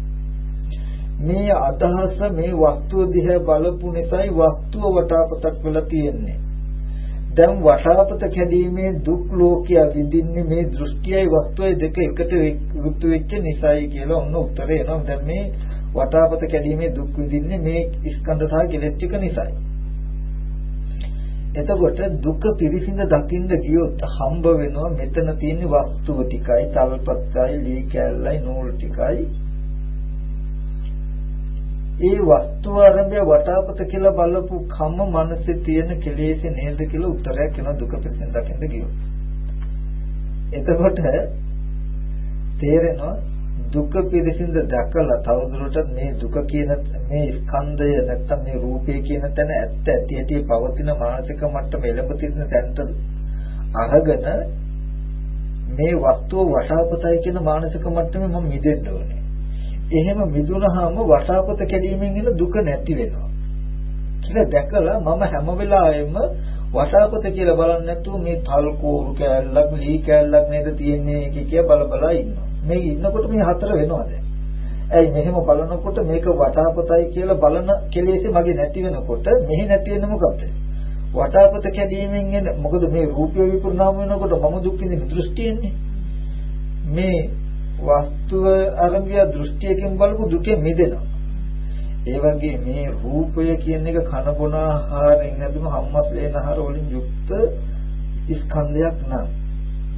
මේ අදහස මේ වස්තුව දිහා බලපු නිසායි වස්තුව වටාපතක් වෙලා තියෙන්නේ. දැන් වටාපත කැඩීමේ දුක් ලෝකයා විඳින්නේ මේ දෘෂ්ටියයි වස්තුවයි දෙක එකට විරුද්ධ වෙච්ච නිසායි කියලා ඔන්න උත්තරේ එනවා. දැන් මේ වටාපත කැඩීමේ දුක් විඳින්නේ මේ ස්කන්ධ සහ කෙලෙස් ටික නිසායි. එතකොට දුක පිරිසිඳ දකින්න ගියොත් හම්බ වෙනවා මෙතන තියෙන වස්තුව ටිකයි, තල්පත්යි, ලී කැල්ලයි, නූල් ටිකයි ඒ වස්තු ආරම්භය වටාපත කියලා බලපු කම මනසේ තියෙන කෙලෙස් නේද කියලා උත්තරයක් එන දුක පිළිසින් දකින්න ගියොත්. එතකොට තේරෙනවා දුක පිළිසින්ද දැකලා තවදුරටත් මේ දුක කියන මේ ස්කන්ධය නැත්තම් මේ රූපය කියන තැන ඇත්ත ඇති ඇති පවතින මානසික මට්ටම එළඹ සිටින තැනට අරගෙන මේ වස්තුව වටාපතයි කියන මානසික මට්ටමේ මම මිදෙන්න ඕනේ. එහෙම මිදුනහම වටාපත කැඩීමෙන් එන දුක නැති වෙනවා. කියලා දැකලා මම හැම වෙලාවෙම වටාපත කියලා බලන්නේ නැතුව මේ තල් කෝරු කෑල්ලක් ලී කෑල්ලක් නේද තියෙන්නේ කිය බල බල ඉන්නවා. මේ ඉන්නකොට මේ හතර වෙනවා දැන්. ඇයි මෙහෙම බලනකොට මේක වටාපතයි කියලා බලන කෙලෙස් මගේ නැති වෙනකොට මෙහි නැති වෙන මොකද්ද? වටාපත කැඩීමෙන් එන මොකද මේ රූපය විපරිණාම වෙනකොට මම දුක් විඳින දෘෂ්ටියන්නේ. මේ වස්තුව අරඹය දෘෂ්ටියකින් බලපු දුකෙන් මිදෙනවා. ඒ වගේ මේ රූපය කියන එක කන බොන ආහාරයෙන් හැදුණු හම්මස් ලේන ආහාර වලින් යුක්ත ස්කන්ධයක් නම්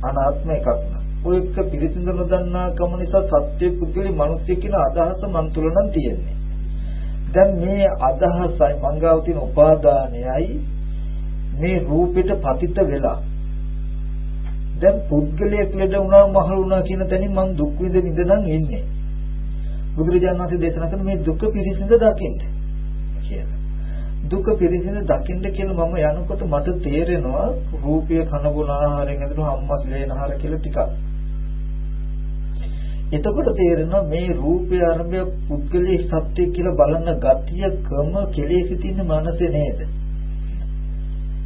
අනාත්ම එකක් නම් ඔය එක පිරිසිදු නොදන්නා කම නිසා සත්‍ය පුද්ගලි මිනිස්සු කියන අදහස මන් තුල නම් තියෙන්නේ. දැන් මේ අදහසයි මංගාව තියෙන උපාදානයයි මේ රූපෙට පතිත වෙලා දැන් පුද්ගලයෙක් ලෙඩ වුණා මහලු වුණා කියන තැනින් මං දුක් විඳ විඳ නම් ඉන්නේ. බුදුරජාණන් වහන්සේ දේශනා කරන මේ දුක පිරිසිඳ දකින්න කියලා. දුක පිරිසිඳ දකින්න කියලා මම යනකොට මට තේරෙනවා රූපය කන බොන ආහාරයෙන් ඇතුළු හම්මස් ලේනහර කියලා ටිකක්. එතකොට තේරෙනවා මේ රූපය අරඹය පුද්ගලයේ සත්‍ය කියලා බලන ගතිය ක්‍රම කෙලෙසි තියෙන මනසේ නේද?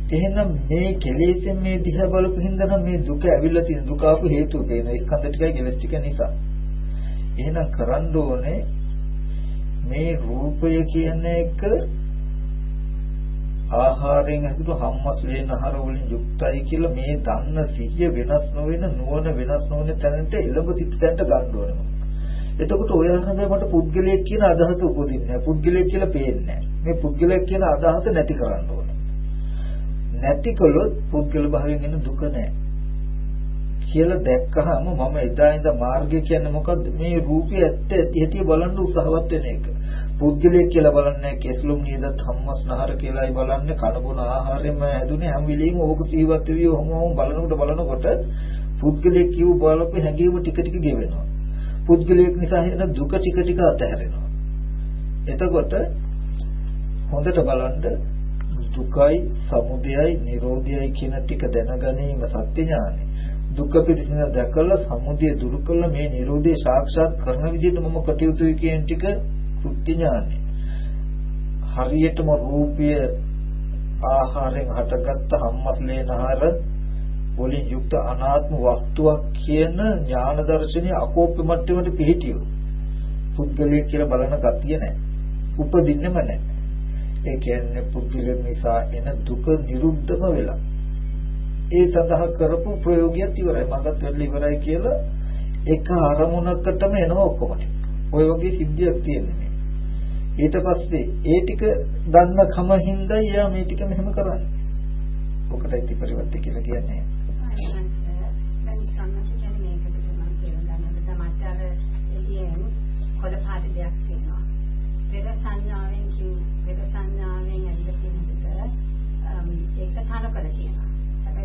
එහෙනම් මේ කෙලෙසෙන් මේ දිහා බලපු හින්දා මේ දුක ඇවිල්ලා තියෙන දුක ආපු හේතුව පේන ස්කන්ධ ටිකයි කෙලස් ටික නිසා. එහෙනම් කරන්න ඕනේ මේ රූපය කියන එක ආහාරයෙන් හැදුණු හම්මස් වේන ආහාර වලින් යුක්තයි කියලා මේ දන්න සිහිය වෙනස් නොවන නුවණ වෙනස් නොවන තැනට එළඹ සිට තැනට ගන්න ඕනේ. එතකොට ඔය අරඹය මට පුද්ගලයෙක් කියන අදහස උපදින්නේ නැහැ. පුද්ගලයෙක් කියලා පේන්නේ නැහැ. මේ පුද්ගලයෙක් කියන අදහස නැති කරන්න ඕනේ. නැති කළොත් පුද්ගල භාවයෙන් එන දුක නැහැ. කියලා දැක්කහම මම එදා ඉඳ මාර්ගය කියන්නේ මොකද්ද? මේ රූපය ඇත්ත ඇති ඇති බලන්න උත්සාහවත් වෙන එක. පුද්ගලයෙක් කියලා බලන්නේ කෙස්ලුම් නේද ධම්මස්නහර කියලායි බලන්නේ කනබුන ආහාරයෙන්ම හැදුනේ හැම වෙලෙම ඕක සීවත් වෙවි ඔහොම බලනකොට බලනකොට පුද්ගලයෙක් කිව් බලපු හැඟීම ටික ටික ගෙවෙනවා. පුද්ගලයෙක් නිසා එන දුක ටික ටික අතහැරෙනවා. එතකොට හොඳට බලන්න දුකයි සමුදයයි නිරෝධයයි කියන ටික දැනගැනීම සත්‍ය ඥානයි. දුක පිළිසින දැකලා සමුදය දුරු කළා මේ නිරෝධය සාක්ෂාත් කරන විදිහට මම කටයුතුයි කියන ටික කෘත්‍ය ඥානයි. හරියටම රූපය ආහාරයෙන් හටගත්ත හම්මස්ලේනහර වලින් යුක්ත අනාත්ම වස්තුවක් කියන ඥාන දර්ශනය අකෝප්‍ය මට්ටමට පිහිටියෝ. පුද්ගලයෙක් කියලා බලන ගතිය නැහැ. උපදින්නෙම නැහැ. ඒ කියන්නේ පුද්ගලයෙක් නිසා එන දුක නිරුද්ධම වෙලා ඒ සඳහා කරපු ප්‍රයෝගයක් ඉවරයි. මගත් වෙන්න ඉවරයි කියලා එක අරමුණකටම එනවා ඔක්කොම. ඔය වගේ සිද්ධියක් තියෙනවා. ඊට පස්සේ ඒ ටික දන්න කම හින්දා යා මේ ටික මෙහෙම කරන්නේ. ඔකටයි ති පරිවර්තය කියලා කියන්නේ. කොළ පාට දෙයක් තියෙනවා. පෙර සංඥාවෙන් කිව් පෙර සංඥාවෙන් ඇවිල්ලා තියෙන එක ඒක තනකොළ තියෙනවා.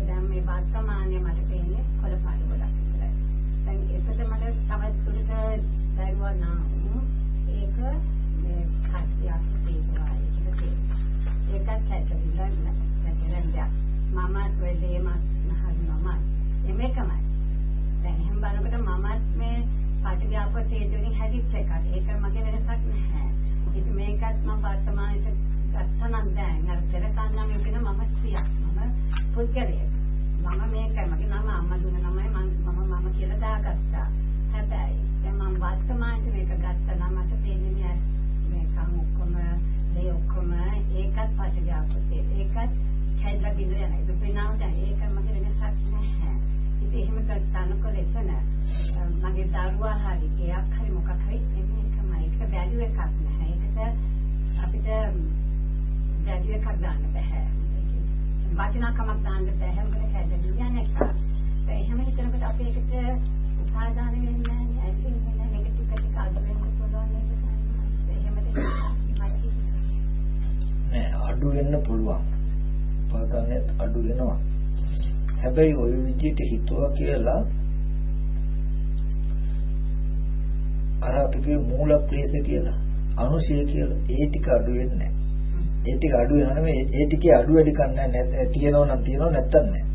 දැන් මේ වර්තමානයේ මට පේන්නේ කොළ පාට ගොඩක් විතරයි. දැන් ඒකට මට තවත් දුරට බැලුවා නම් ඒක මේ කට්ටියක් තේරුවා ඒකත් ඇත්තටම නැත්නම් මම වෙලේම නහනවා එමෙකමයි. දැන් එහෙම බලනකොට මමත් මේ පාටික අපතේජුනි හැදිච්ච එකක්. ඒක මගේ වෙනසක් නැහැ. ඉතින් මේකත් මම වර්තමානයේ ගත්තනම් දැන් අර පෙර කන්නම් කියන මම සියක්. මම පුද්ගලයෙක්. මම මේකයි මගේ නම අම්මා දුන්න නමයි මම මම කියලා දාගත්තා. හැබැයි දැන් මම වර්තමානයේ මේක ගත්තා නම් මට තේරෙන්නේ මේ කම් ඔක්කොම මේ ඔක්කොම ඒකත් පටිඝාපතේ ඒකත් කැඩලා බිඳ යන ඒක වෙනාව දැන් ඒක මගේ වෙනසක් නැහැ. ඉතින් එහෙම ගන්නකොට එතන මගේ දරුවා හරි එයක් හරි මොකක් හරි මේකමයි ඒක වැලියු එකක් නැහැ. ඒකට අපිට වැලියු එකක් ගන්න බෑ. වටිනාකමක් දාන්න බෑ මොකද කැඩෙන්නේ යන එක. ඒ එහෙම හිතනකොට අපි ඒකට උපාදාන වෙන්නේ නැහැ. ඇයිද මේ මේක ටික ටික අඩු වෙන්න පුළුවන් නේද? නෑ අඩු වෙන්න පුළුවන්. උපාදානයත් අඩු වෙනවා. හැබැයි ওই විදිහට හිතුවා කියලා අර අපිගේ මූල ක්ලේශ කියලා අනුශය කියලා ඒ ටික අඩු වෙන්නේ නැහැ. ඒ ටික අඩු වෙනව නෙමෙයි ඒ ටිකේ අඩු වැඩි කන්නේ නැහැ තියෙනව නම් තියෙනව නැත්තම් නැහැ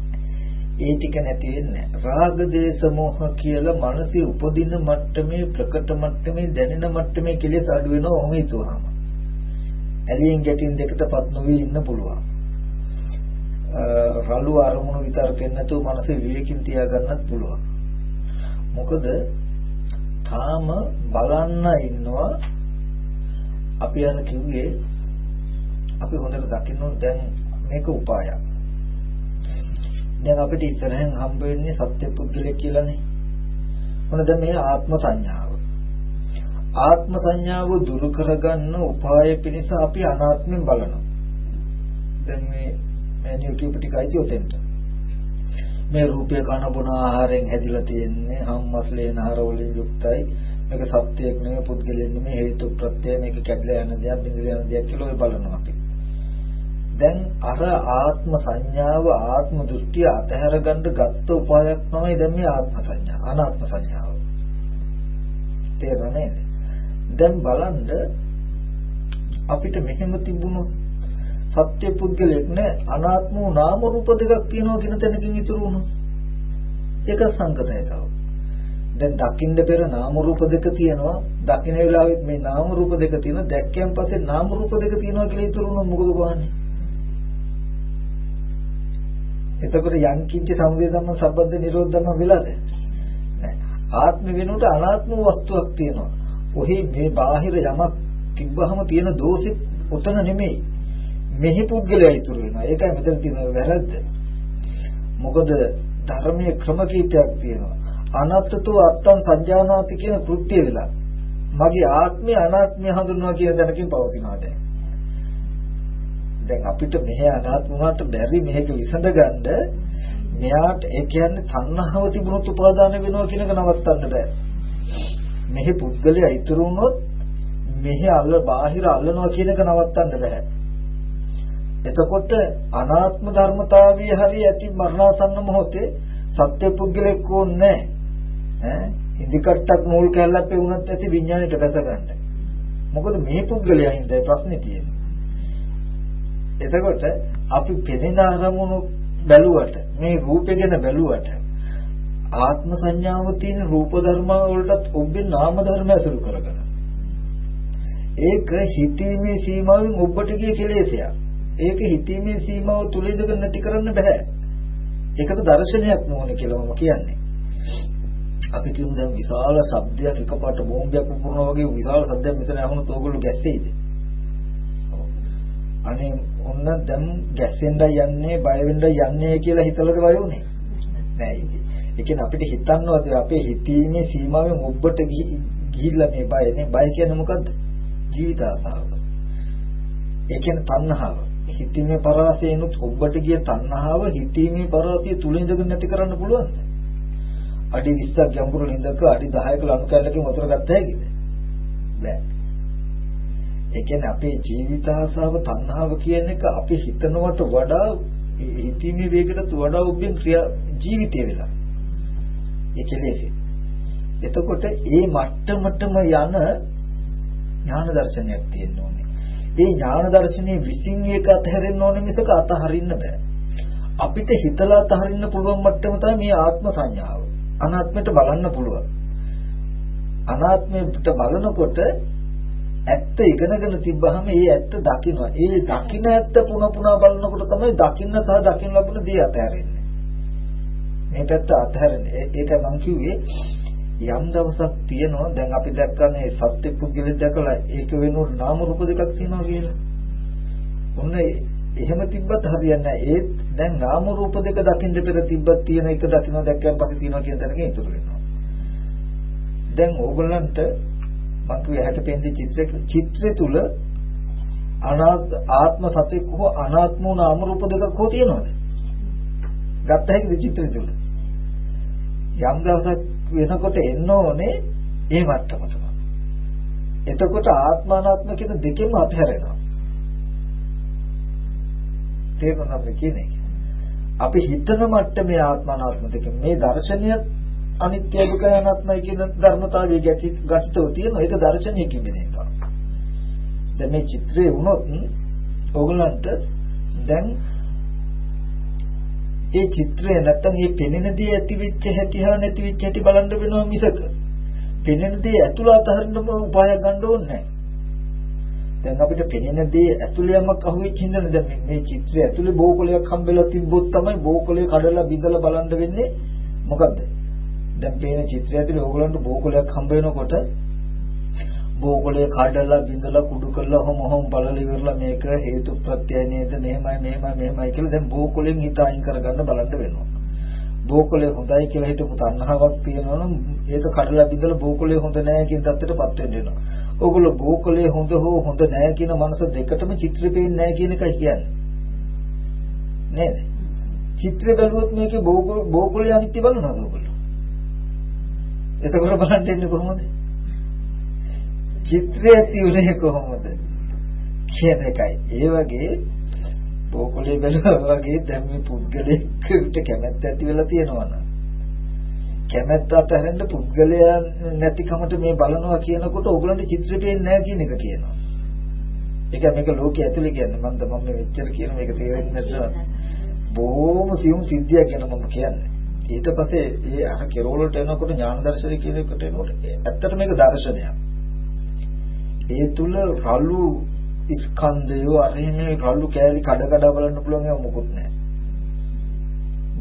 ඒ ටික නැති වෙන්නේ රාග දේශ මොහ කියලා මනසේ උපදින මට්ටමේ ප්‍රකට මට්ටමේ දැනෙන මට්ටමේ කෙලෙස් අඩු වෙනවා ඔහොම හිතුවාම. ඇලියෙන් ගැටින් දෙකටපත් නොවි ඉන්න පුළුවන්. රළු අරමුණු විතරකින් නැතුව මනසේ විවේකින් තියාගන්නත් පුළුවන්. මොකද තාම බලන්න ඉන්නවා අපි අර කිව්වේ අපි හොඳට දකින්න දැන් මේක උපායක්. දැන් අපිට ඉස්සරහෙන් හම්බ වෙන්නේ සත්‍ය පුද්ගලෙක් කියලානේ. මොනද මේ ආත්ම සංඥාව. ආත්ම සංඥාව දුරු කරගන්න උපාය පිණිස අපි අනාත්මෙන් බලනවා. දැන් මේ මෑනියෝ කියපු ටිකයි උතෙන්ට. මේ රූපය කන බොන ආහාරයෙන් හැදිලා තියෙන්නේ හම්මස්ලේන ආහාර වලින් යුක්තයි. මේක සත්‍යයක් නෙමෙයි පුද්ගලයෙක් නෙමෙයි හේතු ප්‍රත්‍යය මේක කැඩලා යන දෙයක් බිඳලා යන දෙයක් කියලා ඔය බලනවා අපි. දැන් අර ආත්ම සංඥාව ආත්ම දෘෂ්ටිය අතහැර ගන්න ගත්ත උපායක් තමයි දැන් මේ ආත්ම සංඥා අනාත්ම සංඥාව. තේරෙන්නේ දැන් බලන්න අපිට මෙහෙම තිබුණොත් සත්‍ය පුද්ගලයක් නෑ අනාත්ම වූ නාම රූප දෙකක් තියෙනවා කියන තැනකින් ඉතුරු වුණා. ඒක සංකතය තව. දැන් දකින්න පෙර නාම රූප දෙක තියෙනවා. දකින්න වෙලාවෙත් මේ නාම රූප දෙක තියෙනවා. දැක්කයන් පස්සේ නාම රූප දෙක තියෙනවා කියලා ඉතුරු වුණොත් මොකද කරන්නේ? එතකොට යම් කිංච සමුදය ධම්ම සම්බන්ධ නිරෝධ ධම්ම වෙලාද? නෑ. ආත්ම වෙනුවට අනාත්ම වස්තුවක් තියෙනවා. ඔහි මේ බාහිර යමක් තිබ්බහම තියෙන දෝෂෙ උතන නෙමෙයි. මෙහි පුද්ගලයා ඉතුරු වෙනවා. ඒකයි මෙතන තියෙන වැරද්ද. මොකද ධර්මයේ ක්‍රම කීපයක් තියෙනවා. අනත්තතෝ අත්තං සංජානාති කියන කෘත්‍ය වෙලා. මගේ ආත්මය අනාත්මය හඳුන්වනවා කියන දැනකින් පවතිනවා දැන්. දැන් අපිට මෙහෙ අනාත්ම වුණාට බැරි මේක විසඳගන්න මෙයාට ඒ කියන්නේ තණ්හාව තිබුණොත් උපාදාන වෙනවා කියන එක නවත්තන්න බෑ. මෙහි පුද්ගලයා ඉතුරු වුණොත් මෙහි අල්ල බාහිර අල්ලනවා කියන එක නවත්තන්න බෑ. එතකොට අනාත්ම ධර්මතාවයේ හරිය ඇති මරණාසන්න මොහොතේ සත්‍ය පුද්ගලෙක් ඕනේ ඈ ඉදිකට්ටක් නූල් කැල්ලක් පෙවුනත් ඇති විඥාණයට වැස ගන්න. මොකද මේ පුද්ගලයා හින්දා ප්‍රශ්නේ තියෙන්නේ. එතකොට අපි පෙනෙන අරමුණු බැලුවට මේ රූපය ගැන බැලුවට ආත්ම සංඥාව තියෙන රූප ධර්ම වලටත් ඔබේ නාම ධර්ම ඇසුරු කරගෙන ඒක හිතීමේ සීමාවෙන් ඔබට ගිය කෙලෙසයක්. ඒක හිතීමේ සීමාව තුල ඉඳගෙන නැති කරන්න බෑ. ඒකට දර්ශනයක් ඕනේ කියලා මම කියන්නේ. අපි කියමු දැන් විශාල ශබ්දයක් එකපාරට බෝම්බයක් පුපුරනවා වගේ විශාල ශබ්දයක් මෙතන ඇහුනොත් ඕගොල්ලෝ ගැස්සෙයිද? අනේ ඔන්න දැන් ගැස්සෙන්ඩයි යන්නේ බය වෙන්නයි යන්නේ කියලා හිතලද බය උනේ නෑ ඒ කියන්නේ අපිට හිතන්නවත් අපේ හිතීමේ සීමාවෙන් ඔබට ගිහිල්ලා මේ බය. නේ බය කියන්නේ මොකද්ද? ජීවිත ආසාව. ඒ කියන්නේ තණ්හාව. හිතීමේ පරාසයෙන්ුත් ඔබට ගිය තණ්හාව හිතීමේ පරාසය තුල ඉඳගෙන නැති කරන්න පුළුවන්ද? අඩි 20ක් ගැඹුරු ලිඳක අඩි 10ක ලණු කැල්ලකින් වතුර ගත්ත හැකිද? බෑ. ඒ කියන්නේ අපේ ජීවිත ආසාව තණ්හාව කියන එක අපි හිතනවට වඩා හිතීමේ වේගයට වඩා උඹෙන් ක්‍රියා ජීවිතය වෙලා. ඒ කෙලෙස්. එතකොට ඒ මට්ටමටම යන ඥාන දර්ශනයක් තියෙන්න ඕනේ. ඒ ඥාන දර්ශනයේ විසින් එක අතහැරෙන්න ඕනේ මිසක අතහරින්න බෑ. අපිට හිතලා අතහරින්න පුළුවන් මට්ටම තමයි මේ ආත්ම සංඥාව. අනාත්මයට බලන්න පුළුවන්. අනාත්මයට බලනකොට ඇත්ත ඉගෙනගෙන තිබ්බහම ඒ ඇත්ත දකින්නවා. ඒ දකින්න ඇත්ත පුන පුනා බලනකොට තමයි දකින්න සහ දකින්න ලැබුණ දේ අතහැරෙන්නේ. මේ පැත්ත අතහැරෙන්නේ. ඒක මම කිව්වේ යම් දවසක් තියෙනවා දැන් අපි දැක්කනේ සත්‍ය පුද්ගලෙක් දැකලා ඒක වෙනුවට නාම රූප දෙකක් තියෙනවා කියලා. ඔන්න එහෙම තිබ්බත් හරියන්නේ නැහැ. ඒත් දැන් නාම රූප දෙක දකින්න පෙර තිබ්බත් තියෙන එක දකින්න දැක්කන් පස්සේ තියෙනවා කියන තැනක ඉතුරු වෙනවා. දැන් ඕගොල්ලන්ට මං කිව්වේ ඇහැට පෙනෙන චිත්‍ර චිත්‍රය තුල ආත්ම සතෙක් හෝ අනාත්ම වූ නාම රූප දෙකක් හෝ තියෙනවද? ගත්ත හැකිද චිත්‍රය තුල? යම් දවසක් වෙනකොට එන්න ඕනේ ඒ මට්ටමටම. එතකොට ආත්ම අනාත්ම කියන දෙකෙන්ම අතහැරෙනවා. තේරුණාද කියන්නේ? අපි හිතන මට්ටමේ ආත්ම අනාත්ම දෙක මේ දර්ශනීය අනිත්‍ය දුක අනාත්මයි කියන ධර්මතාවය ගැටිතව තියෙන ඒක දර්ශනයකින් බෙදෙනවා. දැන් මේ චිත්‍රය වුණොත් ඕගලන්ට දැන් ඒ චිත්‍රය නැත්තම් මේ පෙනෙන දේ ඇති වෙච්ච හැටි හා නැති වෙච්ච හැටි බලන්න වෙනවා මිසක. පෙනෙන දේ ඇතුළ අතහරින්නම උපායක් ගන්න ඕනේ දැන් අපිට පෙනෙන දේ ඇතුළේ යමක් අහුවෙච්ච හින්දානේ දැන් මේ චිත්‍රය ඇතුළේ බෝකොලයක් හම්බෙලා තිබ්බොත් තමයි බෝකොලේ කඩලා බිඳලා බලන්න වෙන්නේ. මොකද්ද? දැන් පේන චිත්‍රය ඇතුළේ ඕගලන්ට බෝකොලයක් හම්බ වෙනකොට බෝකොලේ කඩලා බිඳලා කුඩු කරලා ඔහොම ඔහොම බලලා ඉවරලා මේක හේතු ප්‍රත්‍යය නේද මෙහෙමයි මෙහෙමයි මෙහෙමයි කියලා දැන් බෝකොලෙන් හිත අයින් කරගන්න බලන්න වෙනවා. බෝකොලේ හොඳයි කියලා හිතපු තණ්හාවක් තියෙනවා නම් ඒක කඩලා බිඳලා බෝකොලේ හොඳ නැහැ කියන தත්ත්වයටපත් වෙන්න වෙනවා. ඕගොල්ලෝ බෝකොලේ හොඳ හෝ හොඳ නැහැ කියන මනස දෙකටම චිත්‍රෙ පේන්නේ නැහැ කියන එකයි කියන්නේ. නේද? චිත්‍රය බැලුවොත් මේකේ බෝකොලේ අනිත්‍ය බලනවද ඕගොල්ලෝ? එතකොට බලන්න ඉන්නේ කොහොමද? චිත්‍රය තියුනේ කොහොමද කියන එකයි. ඒ වගේ පොකොලේ බැලුවා වගේ දැන් මේ පුද්ගලයෙකුට කැමැත්ත ඇති වෙලා තියෙනවා නම් කැමැත්ත අතරින්ද පුද්ගලයා නැතිකමට මේ බලනවා කියනකොට ඕගලන්ට චිත්‍රය පේන්නේ නැහැ කියන එක කියනවා. ඒක මේක ලෝකයේ ඇතුලේ කියන්නේ මම මම මේ මෙච්චර කියන මේක තේරෙන්නේ නැද්ද? බොහොම සියුම් සිද්ධියක් ගැන මම කියන්නේ. ඊට පස්සේ ඒ අර කෙරවලට එනකොට ඥාන දර්ශනය කියන එකට එනකොට ඇත්තට මේක දර්ශනයක්. ඒ තුල රළු ස්කන්ධය අරහිනේ රළු කෑලි කඩ කඩ බලන්න පුළුවන් ඒවා මොකුත් නැහැ.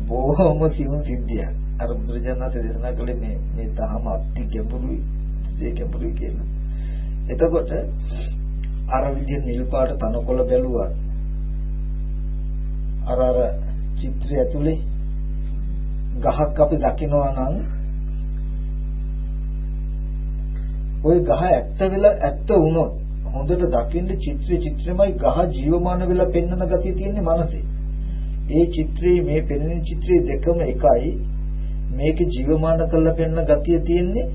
බොහොම සිවුම් සිද්ධියක්. අර බුදුරජාණන්සේ දේශනා කළේ මේ මේ තහම අති ගැඹුරුයි, ඒ ගැඹුරුයි කියලා. එතකොට අර විදිහ නිල් පාට තනකොළ බැලුවා. අර අර චිත්‍රය ඇතුලේ ගහක් අපි දකිනවා නම් ওই ගහ ඇත්ත වෙලා ඇත්ත වුණොත් හොඳට දකින්න චිත්‍රය චිත්‍රමයි ගහ ජීවමාන වෙලා පෙන්වන ගතිය තියෙන්නේ මනසේ. ඒ චිත්‍රයේ මේ පෙනෙන චිත්‍රයේ දෙකම එකයි. මේක ජීවමාන කරලා පෙන්වන ගතිය තියෙන්නේ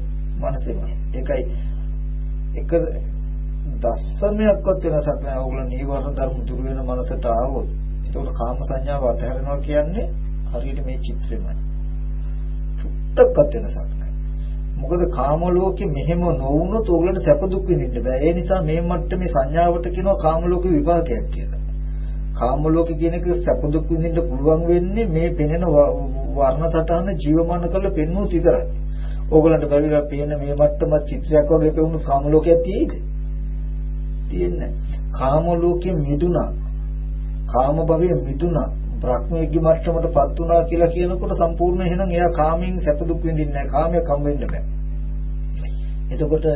මනසෙමයි. ඒකයි එක දස්සමයක්වත් වෙනසක් නැහැ. ඕගොල්ලෝ නීවරණ ධර්ම දුරු වෙන මනසට ආවොත් ඒකට කාම සංඥාව අතහැරෙනවා කියන්නේ හරියට මේ චිත්‍රෙමයි. චුට්ටක්වත් වෙනසක් මොකද කාම ලෝකෙ මෙහෙම නොවුනොත් ඕගලන්ට සැප දුක් විඳින්න බෑ. ඒ නිසා මේ මට්ටමේ සංඥාවට කියනවා කාම ලෝක විපාකයක් කියලා. කාම ලෝකෙ කියන එක සැප දුක් විඳින්න පුළුවන් වෙන්නේ මේ පෙනෙන වර්ණ සටහන ජීවමාන කරලා පෙන්වුවොත් විතරයි. ඕගලන්ට බැරිලා පේන මේ මට්ටම චිත්‍රයක් වගේ පෙවුණු කාම ලෝකයක් තියෙයිද? තියෙන්නේ කාම ලෝකෙ මිදුණා. කාම භවයේ මිදුණා. බ්‍රහ්මයේ මට්ටමටපත් වුණා කියලා කියනකොට සම්පූර්ණ එහෙනම් එයා කාමයෙන් සැප දුක් විඳින්නේ නැහැ. කාමයක් හම් වෙන්න බෑ. එතකොට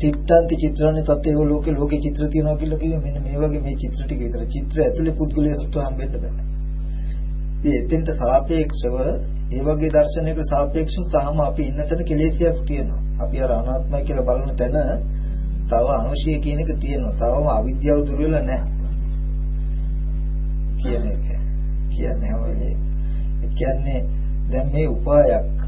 තිත්තන්ති චිත්‍රානේ තත්ත්වයේ ලෝකේ ලෝකේ චිත්‍ර තියනවා කියලා කිව්වේ මෙන්න මේ වගේ මේ චිත්‍ර ටික විතර. චිත්‍ර ඇතුලේ පුද්ගලයා සත්ව හම්බෙන්න බෑ. ඉතින් එතෙන්ට සාපේක්ෂව ඒ වගේ දර්ශනයකට සාපේක්ෂව තාම අපි ඉන්න තැන කෙලෙසියක් තියෙනවා. අපි අර අනාත්මයි කියලා බලන තැන තව අනුශය කියන එක තියෙනවා. තවම අවිද්‍යාව දුර වෙලා නැහැ. කියන එක. කියන්නේ ඔය කියන්නේ දැන් මේ උපායක්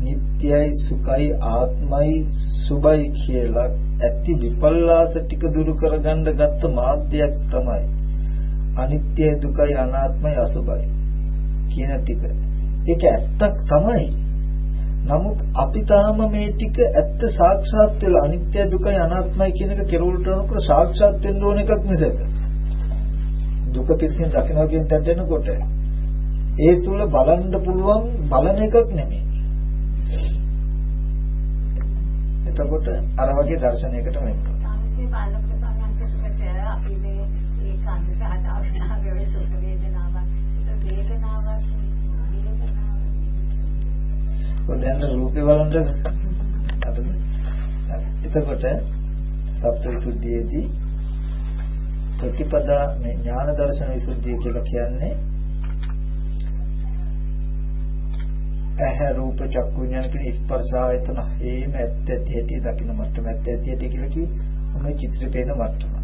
නිට්ටයයි සුඛයි ආත්මයි සුභයි කියලා ඇති විපල්ලාස ටික දුරු කරගන්න ගත්ත මාධ්‍යයක් තමයි අනිත්‍ය දුකයි අනාත්මයි අසුභයි කියන ටික. ඒක ඇත්තක් තමයි. නමුත් අපි තාම මේ ටික ඇත්ත සාක්ෂාත් වෙලා අනිත්‍ය දුකයි අනාත්මයි කියන එක කෙරවලට යනකොට සාක්ෂාත් වෙන්න ඕන එකක් මිසක දුක පිරසින් දකිනවා කියන තැනට එනකොට ඒ තුල බලන්න පුළුවන් බලන එකක් නෙමෙයි. එතකොට අර වගේ දර්ශනයකට වෙන්න. ඔය දැන් රූපේ බලන්න එතකොට සත්‍යවිසුද්ධියේදී ප්‍රතිපදා මේ ඥාන දර්ශන විසුද්ධිය කියලා කියන්නේ ඇහැ රූප චක්කු විඥාන කියන ස්පර්ශ ආයතන හේම ඇත්ත ඇති ඇති දකින්න මට්ටම ඇත්ත ඇති ඇති කියලා කිව්වේ මොන චිත්‍රේ පේන මට්ටම.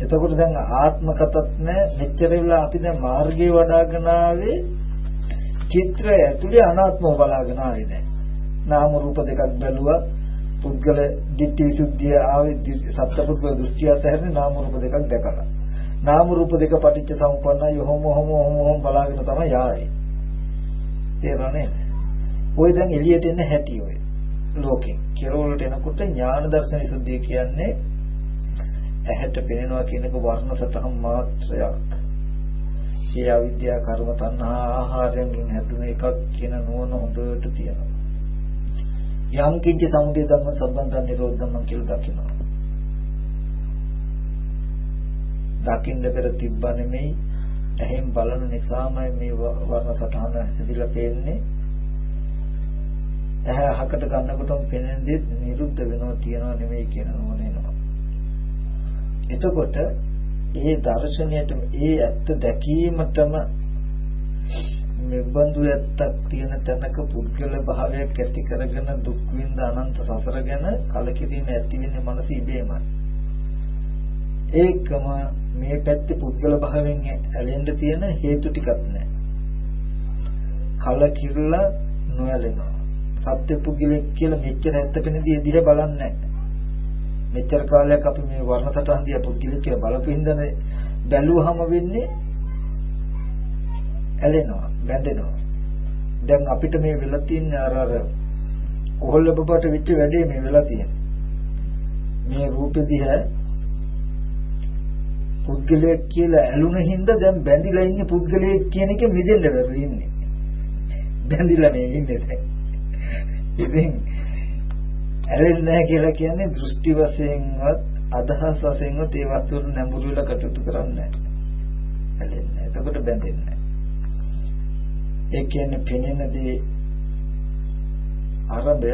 එතකොට දැන් ආත්ම කතත් නැ මෙච්චර වෙලා අපි දැන් මාර්ගයේ වඩාගෙන ආවේ චිත්‍රය ඇතුලේ අනාත්මව බලාගෙන ආවේ දැන්. නාම රූප දෙකක් බැලුවා පුද්ගල ditthi visuddhiය ආවේ සත්පුද්ගල දෘෂ්ටිය අතහැරෙන නාම රූප දෙකක් දැකලා. නාම රූප දෙක පටිච්ච සමුප්පන්නයි ඔහොම ඔහොම ඔහොම ඔහොම බලාගෙන තමයි යාවේ. තේරෙන්නේ? ඔය දැන් එළියට එන්න හැටි ඔය. ලෝකේ. කෙරවලට එනකොට ඥාන දර්ශන විසුද්ධිය කියන්නේ ඇහැට පෙනෙනවා කියනක වර්ණ සටහන් මාත්‍රයක්. ඒ අවිද්‍යාව කර්ම තණ්හා ආහාරයෙන් හැදුන එකක් කියන නුවණ හොඳට තියෙනවා. යම් කිංච සමුදය ධම්ම සම්බන්ධ නිරෝධ ධම්ම කියලා දකිනවා. දකින්න පෙර තිබ්බ නෙමෙයි ඇහෙන් බලන නිසාමයි මේ වර්ණ සටහන හැදිලා පේන්නේ. ඇහැ අහකට ගන්නකොටම පෙනෙන දේ නිරුද්ධ වෙනවා තියනවා නෙමෙයි කියන නෝන එනවා. එතකොට ඒ දර්ශනයට ඒ ඇත්ත දැකීමටම මෙබඳු ඇත්තක් තියෙන තැනක පුද්ගල භාවයක් ඇති කරගෙන දුක් විඳ අනන්ත සසර ගැන කලකිරීම ඇති වෙන්නේ මනස ඉබේමයි. ඒකම මේ පැත්තේ පුද්ගල භාවයෙන් ඇලෙන්න තියෙන හේතු ටිකක් නැහැ. කලකිරලා නොඇලෙනවා. සත්‍ය පුද්ගලෙක් කියලා මෙච්චර ඇත්ත පෙනෙදී දිහා බලන්නේ නැහැ. මෙච්චර කාලයක් අපි මේ වර්ණ සටහන් දිහා පුද්ගලෙක් කියලා බලපු හින්දානේ බැලුවහම වෙන්නේ ඇලෙනවා බැඳෙනවා. දැන් අපිට මේ වෙලා තියෙන අර අර කොහොල්ල බබට වෙච්ච වැඩේ මේ වෙලා තියෙන්නේ. මේ රූපෙ දිහා පුද්ගලයෙක් කියලා ඇලුන හින්දා දැන් බැඳිලා ඉන්නේ පුද්ගලයෙක් කියන එක මිදෙන්න බැරුව ඉන්නේ. බැඳිලා මේ ඉන්නේ දැන්. ඉතින් ඇලෙන්නේ නැහැ කියලා කියන්නේ දෘෂ්ටි වශයෙන්වත් අදහස් වශයෙන්වත් ඒ වස්තුවට නැඹුරු වෙලා කටයුතු කරන්නේ නැහැ. ඇලෙන්නේ. එතකොට බැඳෙන්නේ ඒ කියන්නේ පෙනෙන දේ අරබය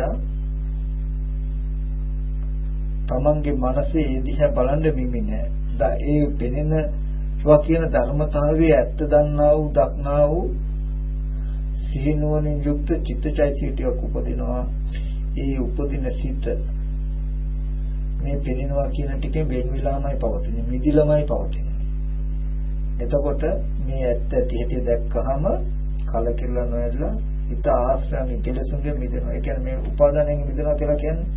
තමන්ගේ මනසේ ඒ දිහා බලන්න මිමි නෑ. දා ඒ පෙනෙන වා කියන ධර්මතාවයේ ඇත්ත දන්නා වූ දක්නා වූ සීනුවණින් යුක්ත චිත්තචෛතසිකයක් උපදිනවා. ඒ උපදින සිත මේ පෙනෙනවා කියන ටිකෙන් වෙන් වෙලාමයි පවතින්නේ මිදිලමයි පවතින්නේ එතකොට මේ ඇත්ත ඇති හැටි දැක්කහම කලකිරලා නොයදලා හිත ආශ්‍රයන් කෙලසුන්ගේ මිදෙනවා ඒ කියන්නේ මේ උපාදානයෙන් මිදෙනවා කියලා කියන්නේ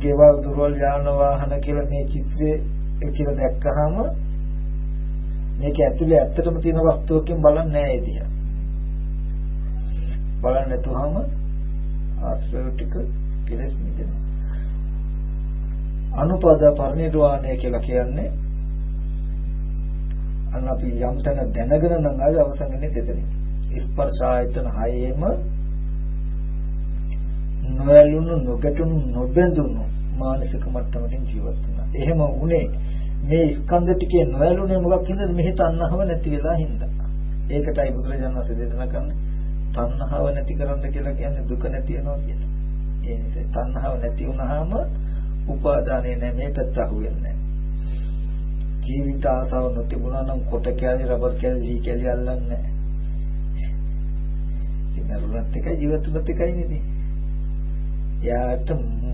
ගෙවල් දුරවල් යාන වාහන කියලා මේ චිත්‍රයේ කියලා දැක්කහම මේක ඇතුලේ ඇත්තටම තියෙන වස්තුවකින් බලන්නේ නැහැ ඒ දිහා බලන්නේ නැතුවම ආශ්‍රය ටික කෙලස් මිදෙනවා. අනුපාදා පරිනිර්වාණය කියලා කියන්නේ අන්න අපි යම් තැන දැනගෙන නම් ආවේ අවසන් වෙන්නේ දෙතනින්. ස්පර්ශ ආයතන හයේම නොඇලුණු නොගැටුණු නොබැඳුණු මානසික මට්ටමකින් ජීවත් වෙනවා. එහෙම වුණේ මේ ස්කන්ධ ටිකේ නොඇලුනේ මොකක් හින්දාද මෙහි තණ්හාව නැති වෙලා හින්දා. ඒකටයි බුදුරජාණන් වහන්සේ දේශනා කරන්නේ තණ්හාව නැති කරන්න කියලා කියන්නේ දුක නැති වෙනවා කියලා. ඒ නිසා තණ්හාව නැති වුනහම උපාදානය නැහැ මේ පැත්ත අහුවෙන්නේ නැහැ. ජීවිත ආසාව නොතිබුණා නම් කොට කැලි රබර් කැලි ලී කැලි අල්ලන්නේ නැහැ. ඉතින් අරුණත් එකයි ජීවිතුනත් එකයි නෙදී. එයාට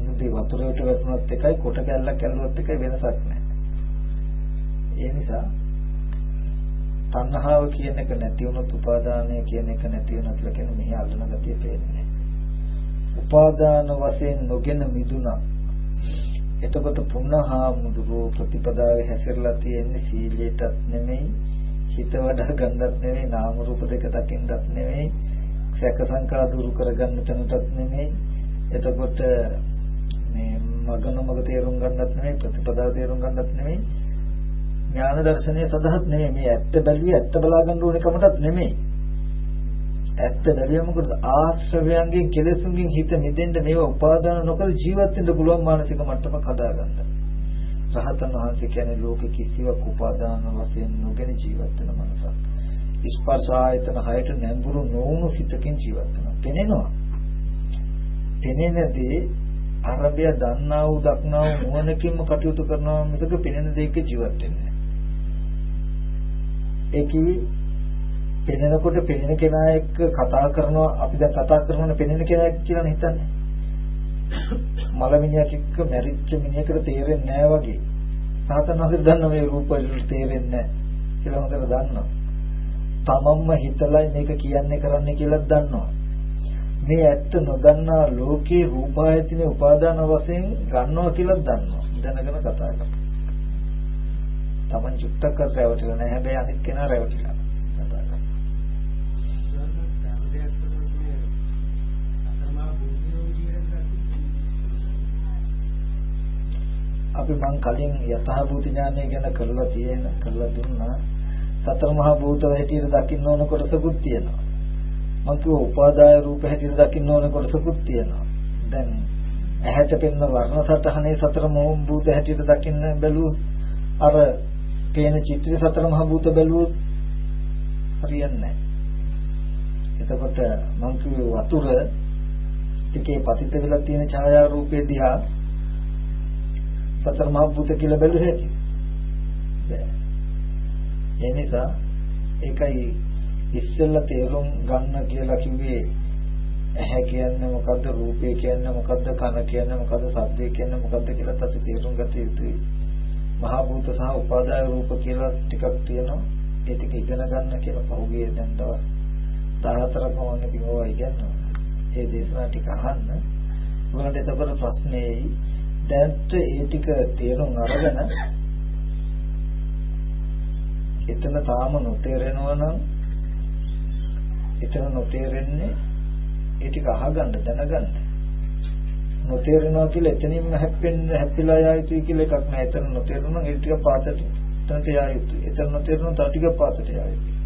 මුදේ වතුරට වැටුණත් එකයි කොට කැල්ලක් කැල්ලුවත් එකයි වෙනසක් නැහැ. ඒ නිසා තණ්හාව කියන එක නැති වුණොත් උපාදානය කියන එක නැති වෙනවා කියලා කියන මෙහි අල්ලන ගතිය පේන්නේ. උපාදාන වශයෙන් නොගෙන මිදුණා. එතකොට පුනහා මුදුරෝ ප්‍රතිපදාවේ හැසිරලා තියෙන්නේ සීලයටත් නෙමෙයි හිත වඩා ගන්නත් නෙමෙයි නාම රූප දෙක දකින්නත් නෙමෙයි සැක සංකා දුරු කරගන්න තැනටත් නෙමෙයි. එතකොට මේ මගන මග තේරුම් ගන්නත් නෙමෙයි ප්‍රතිපදාව තේරුම් ගන්නත් නෙමෙයි. ඥාන දර්ශනය සදහත් නෙමෙයි. මේ ඇත්ත බැලුවේ ඇත්ත බලා ගන්න ඕන කමටත් නෙමෙයි. ඇත්ත බැලුවේ මොකද ආශ්‍රවයන්ගෙන් කෙලෙසුන්ගෙන් හිත මිදෙන්න මේවා උපාදාන නොකර ජීවත් වෙන්න පුළුවන් මානසික මට්ටමක් හදාගන්න. රහතන් වහන්සේ කියන්නේ ලෝක කිසිවක් උපාදාන වශයෙන් නොගෙන ජීවත් වෙන මනසක්. ස්පර්ශ ආයතන හයට නැඹුරු නොවුණු සිතකින් ජීවත් වෙනවා පෙනෙනවා පෙනෙනදී අරබය දන්නා වූ දක්නා වූ නුවණකින්ම කටයුතු කරනවා මිසක පෙනෙන දෙයක ජීවත් වෙන්නේ ඒ කිවි පෙනෙනකොට පෙනෙන කෙනා එක්ක කතා කරනවා අපි දැන් කතා කරනවනේ පෙනෙන කෙනා කියලා හිතන්නේ. මලමිනියක් එක්ක මැරිච්ච මිනිහකට තේරෙන්නේ නැහැ වගේ. සාතන හසිර දන්න මේ රූප වල තේරෙන්නේ නැහැ කියලා හොඳට දන්නවා. තමන්ම හිතලයි මේක කියන්නේ කරන්නේ කියලා දන්නවා. මේ ඇත්ත නොදන්නා ලෝකේ රූපායතනේ උපාදාන වශයෙන් ගන්නවා කියලා දන්නවා. දැනගෙන කතා කරනවා. Taman චුට්ටක් රැවටිලා නැහැ. හැබැයි අනිත් කෙනා රැවටිලා. කතා කරනවා. අපි මං කලින් යථාභූත ඥානය ගැන කරලා තියෙන කරලා දුන්නා. සතර මහා භූත හැටියට දකින්න ඕන කොටසකුත් තියෙනවා. මම කිව්ව උපාදාය රූප හැටියට දකින්න ඕන කොටසකුත් තියෙනවා. දැන් ඇහැට පෙනෙන වර්ණ සටහනේ සතර මහා භූත හැටියට දකින්න බැලුවොත් අර පේන චිත්‍රය සතර මහා භූත බැලුවොත් හරියන්නේ නැහැ. එතකොට මම කිව්වේ වතුර ටිකේ පතිත වෙලා තියෙන ඡායා රූපේ දිහා සතර මහා භූත කියලා බැලුවේ හැටි. බෑ. ඒ නිසා ඒකයි ඉස්සෙල්ලා තේරුම් ගන්න කියලා කිව්වේ ඇහැ කියන්නේ මොකද්ද රූපය කියන්නේ මොකද්ද කන කියන්නේ මොකද්ද ශබ්දය කියන්නේ මොකද්ද කියලා තත් තේරුම් ගත යුතුයි. මහා භූත සහ උපාදාය රූප කියලා ටිකක් තියෙනවා. ඒ ටික ඉගෙන ගන්න කියලා පහුගිය දැන් දවස් 14ක් මම ඉතින් ඕවා ඉගෙනනවා. ඒ දේශනා ටික අහන්න. මොකද එතකොට ප්‍රශ්නේ දැන්ට ඒ ටික තේරුම් අරගෙන එතන තාම නොතේරෙනවා නම් එතන නොතේරෙන්නේ ඒ ටික අහගන්න දැනගන්න. නොතේරෙනවා කියලා එතනින්ම හැප්පෙන්න හැප්පිලා යා යුතුයි කියලා එකක් නෑ. එතන නොතේරුණා ඒ ටික පාතට එතනට යා යුතුයි. එතන නොතේරුණා තව ටික පාතට යා යුතුයි.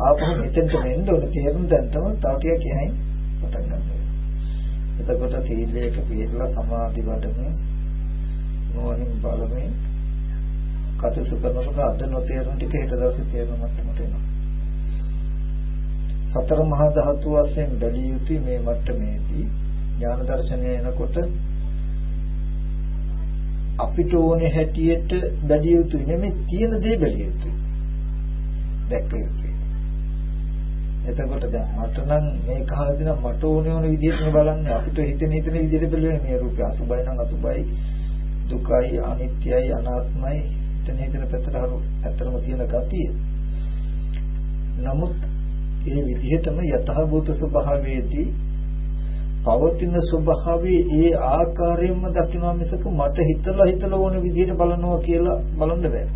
ආපහු මෙතෙන්ට මෙන්න ඕනේ තේරුම් දැන්ටම තව ටිකක් කියහින් පටන් ගන්න එතකොට සීලයක පිළිලා සමාධි වඩමින් නුවණින් බලමින් කටයුතු කරනකොට අද නොතේරුණ ටික හෙට දවසේ තේරෙන මට්ටමට එනවා. සතර මහා ධාතු වශයෙන් බැලිය යුතුයි මේ මට්ටමේදී ඥාන දර්ශනය එනකොට අපිට ඕනේ හැටියට බැලිය යුතුයි නෙමෙයි තියෙන දේ බැලිය යුතුයි. දැක්ක යුතුයි. එතකොට දැන් මට නම් මේ කහලා දෙන මට ඕනේ ඕන විදිහට බලන්න අපිට හිතෙන හිතෙන විදිහට බලුවේ මේ රූපය අසුබයි නම් අසුබයි දුකයි අනිත්‍යයි අනාත්මයි හිතන හිතන පැත්තට හරු ඇත්තම තියෙන ගතිය. නමුත් ඒ විදිහටම යථාභූත ස්වභාවයේදී පවතින ස්වභාවයේ ඒ ආකාරයෙන්ම දකිනවා මිසක මට හිතලා හිතලා ඕන විදිහට බලනවා කියලා බලන්න බෑ.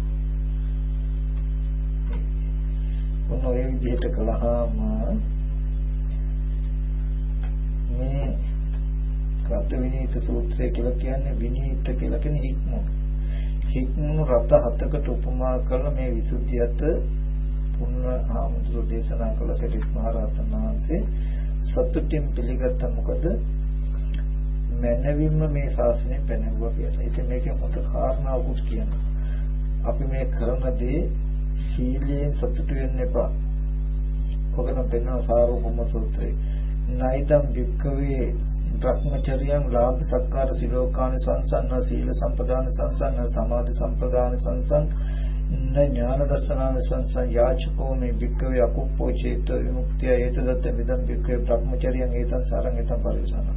මොන ඔය විදිහට කළාම මේ රත විනීත සූත්‍රය කියලා කියන්නේ විනීත කියලා කියන්නේ හික්මුණු. හික්මුණු රත හතකට උපමා කරලා මේ විසුද්ධියත් පුන්න ආමුදුර දේශනා කළ සරිත් මහ රහතන් වහන්සේ සතුටින් පිළිගත්ත මොකද මනවින්ම මේ ශාසනය පැනෙවුවා කියලා. ඉතින් මේකේ හොඳ කාරණාවකුත් කියනවා. අපි මේ කරන දේ සීලයෙන් සතුටු වෙන්න එපා. ඔකනම් පෙන්වන සාරෝපම සූත්‍රේ. නයිදම් වික්කවේ භ්‍රමචර්යයන් ලාභ සත්කාර සිලෝකාන සංසන්න සීල සම්පදාන සංසන්න සමාධි සම්පදාන සංසන්න ඥාන දර්ශනාන සංසන්න යාචකෝ මේ වික්කවේ අකුප්පෝ චේත විමුක්තිය ඒතදත්ත මිදම් වික්කවේ භ්‍රමචර්යයන් ඒතං සාරං ඒතං පරිසන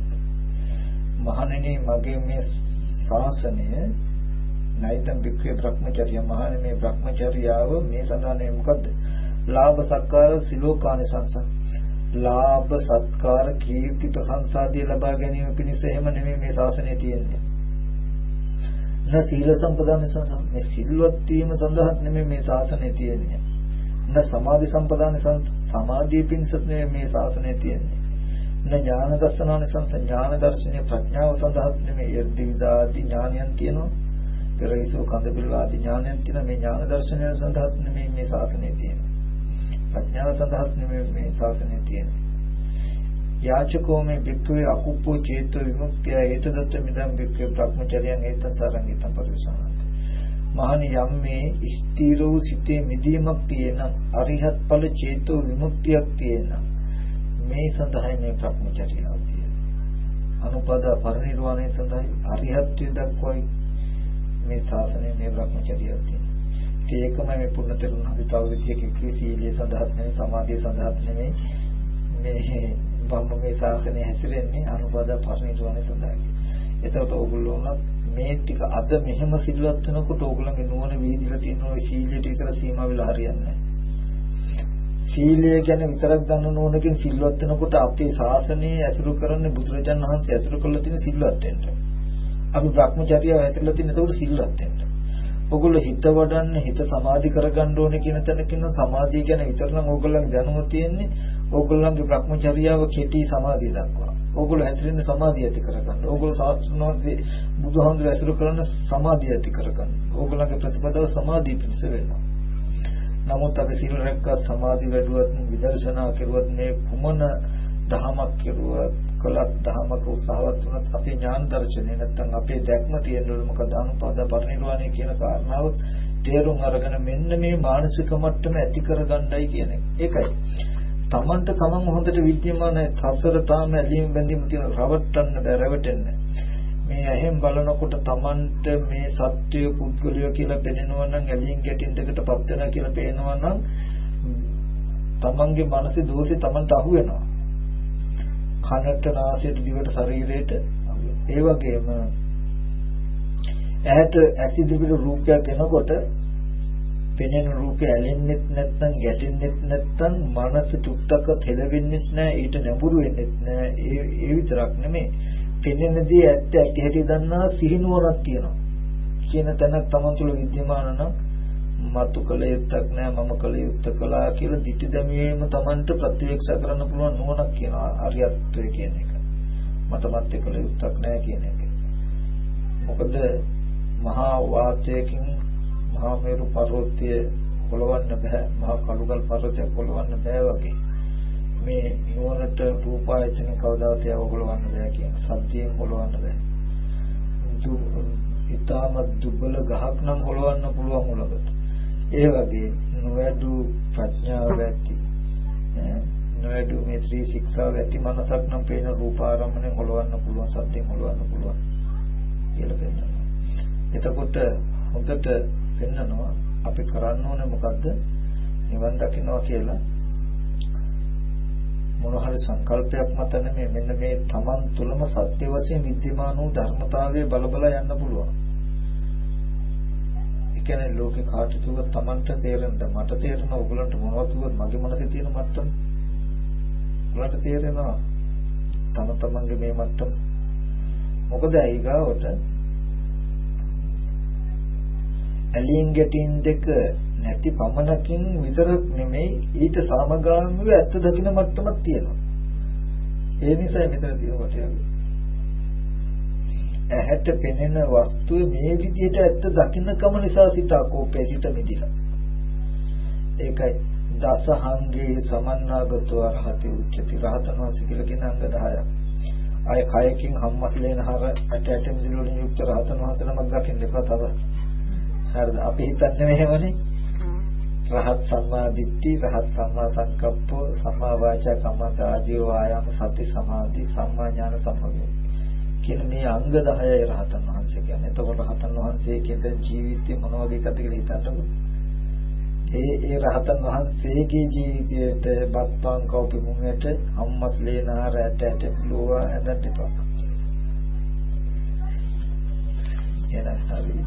මහණෙනි මගේ මේ ශාසනය නයිතම් වික්‍රේ භ්‍රමචර්ය මහණෙනි මේ භ්‍රමචර්යාව මේ සඳහන් මොකද්ද? ලාභ සත්කාර සිලෝකාන සංසන්න ලාභ සත්කාර කීර්ති ප්‍රශංසාදී ලබා ගැනීම පිණිස එහෙම නෙමෙයි මේ ශාසනය තියෙන්නේ. න සීල සම්පදාන සඳහා මේ සිල්වත් වීම සඳහා නෙමෙයි මේ ශාසනය තියෙන්නේ. න සමාධි සම්පදාන සමාධිය පිණිස නෙමෙයි මේ ශාසනය තියෙන්නේ. න ඥාන දර්ශනාන සංඥාන දර්ශනීය ප්‍රඥාව සඳහා නෙමෙයි යර්ධිවිදාදී ඥානයන් තියෙනවා. පෙරහිසෝ කඳපිල් ආදී ඥානයන් තියෙන මේ ඥාන දර්ශනය සඳහා නෙමෙයි මේ ශාසනය තියෙන්නේ. ප්‍රඥාව සඳහා නෙමෙයි මේ ශාසනය තියෙන්නේ. යාචකෝ මේ වික්‍රේ අකුප්පෝ චේතෝ විමුක්තිය හේතදත්ත මිදම් වික්‍රේ භ්‍රමචර්යයන් හේත සාරංගිතම් පරිසහන. මහණි යම් මේ ස්ථීර වූ සිතේ මිදීමක් තියෙන අරිහත් ඵල චේතෝ විමුක්තියක් තියෙන මේ සඳහා මේ භ්‍රමචර්යාව තියෙන. අනුපද පරිනිර්වාණය සඳහා අරිහත්ත්වයට දක්වයි මේ ශාසනයේ මේ භ්‍රමචර්යාව තියෙන. ඒකම මේ පුණ්‍ය තෙරුන් හදි තව විදියක කිව්වේ සීලය සඳහාත් නෙමෙයි සමාධිය සඳහාත් නෙමෙයි මේ මම මේ ශාසනය හැසිරෙන්නේ අනුබද පරිණිරවණය සඳහායි. එතකොට ඕගොල්ලෝ උනත් මේ ටික අද මෙහෙම සිල්වත් වෙනකොට ඕගොල්ලන්ගේ නුවණ වීදිලා තියෙන ওই සීලයට විතර සීමා වෙලා හරියන්නේ සීලය ගැන විතරක් දන්න නෝනකින් සිල්වත් වෙනකොට අපේ ශාසනය ඇසුරු කරන්නේ බුදුරජාණන් වහන්සේ ඇසුරු කළ තියෙන සිල්වත් වෙන්න. අපි Brahmacharya ඇසුරුලා තියෙන ඒකට සිල්වත් වෙන්න. ඔගොල්ලෝ හිත වඩන්න හිත සමාධි කරගන්න ඕනේ කියන තැනකින් සමාධිය ගැන විතරනම් ඕගොල්ලන්ගේ දැනුම තියෙන්නේ ඕගොල්ලන්ගේ භ්‍රමචර්යාව කෙටි සමාධිය දක්වා. ඕගොල්ලෝ හැසිරෙන්නේ සමාධිය ඇති කරගන්න. ඕගොල්ලෝ ශාස්ත්‍රඥාන්සේ බුදුහාමුදුර ඇසුරු කරන සමාධිය ඇති කරගන්න. ඕගොල්ලන්ගේ ප්‍රතිපදාව සමාධිය පිණිස වෙනවා. නමුත් අපි සීල රැක්කත් සමාධි වැඩුවත් විදර්ශනා කෙරුවත් මේ කුමන දහමක් කෙරුවත් කළත් දහමක උත්සාහවත් වුණත් අපේ ඥාන දර්ශනය නැත්තම් අපේ දැක්ම තියෙනවලු මොකද අනුපාද පරිනිර්වාණය කියන කාරණාව තේරුම් අරගෙන මෙන්න මේ මානසික මට්ටම ඇති කරගන්නයි කියන එක. ඒකයි. Tamanට තමන් හොඳට විද්‍යමාන සසර තාම ඇලීම් බැඳීම් තියෙන රවට්ටන්න බෑ රැවටෙන්න. මේ ඇහෙන් බලනකොට Tamanට මේ සත්‍ය පුද්ගලය කියලා පෙනෙනවා නම් ඇලීම් ගැටින් දෙකටපත් වෙනවා කියලා පේනවා නම් Tamanගේ මනසේ දෝෂේ Tamanට අහු වෙනවා. කනට නාසයට දිවට ශරීරයට ඒ වගේම ඇහැට ඇස් ඉදිරියට රූපයක් එනකොට පෙනෙන රූපය ඇලෙන්නෙත් නැත්නම් ගැටෙන්නෙත් නැත්නම් මනස චුට්ටක තෙලවෙන්නෙත් නැහැ ඊට නැඹුරු වෙන්නෙත් නැහැ. ඒ ඒ විතරක් නෙමෙයි. පෙනෙන දේ ඇත්ත ඇති හැටි දන්නා සිහිනුවරක් තියෙනවා. කියන තැනක් තමන් තුළ විද්‍යමාන නම් මතු කළ යුත්තක් නෑ මම කළ යුත්ත කළා කියලා ditthi දැමීම තමන්ට ප්‍රතිවේක්ෂ කරන්න පුළුවන් නුවණක් කියන අරියත්වය කියන එක. මට මත් කළ යුත්තක් නෑ කියන එක. මොකද මහා වාතයකින් මහා මේරු පර්වතය පොළවන්න බෑ මහා කළුගල් පර්වතය පොළවන්න බෑ වගේ. මේ නුවණට රූපායතන කවදාවත් ඒව පොළවන්න බෑ කියන සත්‍යයෙන් පොළවන්න බෑ. ඉතාමත් දුබල ගහක් නම් පොළවන්න පුළුවන් උලකට. ඒ වගේ නොවැඩු ප්‍රඥාව ඇති නොවැඩු මේ ත්‍රි ශික්ෂාව ඇති මනසක් නම් පේන රූපාරම්මණය හොලවන්න පුළුවන් සත්‍යයෙන් හොලවන්න පුළුවන් කියලා පෙන්නනවා. එතකොට හොඳට පෙන්නනවා අපි කරන්න ඕනේ මොකද්ද? නිවන් දකින්නවා කියලා මොන හරි සංකල්පයක් මත නෙමෙයි මෙන්න මේ තමන් තුළම සත්‍ය වශයෙන් විද්‍යමාන වූ ධර්මතාවයේ බලබල යන්න පුළුවන්. ඒ කියන්නේ ලෝකේ කාට කිව්වත් Tamanට තේරෙනද මට තේරෙනවා ඔයගලන්ට මොනවද කිව්වත් මගේ මනසේ තියෙන මට්ටම. ඔයගලන්ට තේරෙනවා තම තමන්ගේ මේ මට්ටම. මොකද ඊගාවට ඇලියෙන් ගැටින් දෙක නැති පමණකින් විතරක් නෙමෙයි ඊට සමගාමීව ඇත්ත දකින්න මට්ටමක් තියෙනවා. ඒ නිසා මෙතන තියෙන වටිනාකම. ඇහැට පෙනෙන වස්තුවේ මේ විදිහට ඇත්ත දකින්නකම නිසා සිත අකෝපේ සිත මිදිලා. ඒකයි දසහංගේ සමන්නාගතෝ අරහති උච්චති රහතන් වහන්සේ කියලා කියන අංග 10ක්. ආය කයකින් හම්මස්ලේන හර ඇට ඇට මිදුළු වලින් යුක්ත රහතන් වහන්සේ නමක් දකින්න එපා තව. හරිද? අපි හිතන්නේ මෙහෙමනේ. රහත් සම්මා දිට්ඨි, රහත් සම්මා සංකප්පෝ, සම්මා වාචා කම්මන්ත ආජීව ආයාම සති සමාධි සම්මා ඥාන සම්පූර්ණ. කියන මේ අංග 10යි රහතන් වහන්සේ කියන්නේ. එතකොට රහතන් වහන්සේ කියන ජීවිතේ මොන වගේ එකද කියලා හිතන්නකෝ. ඒ ඒ රහතන් වහන්සේගේ ජීවිතයට බත්පාන් කෝපි මුංගට අම්මස් ලේනාර ඇට ඇට ලෝවා ඇඳන්න එපා. එනහරි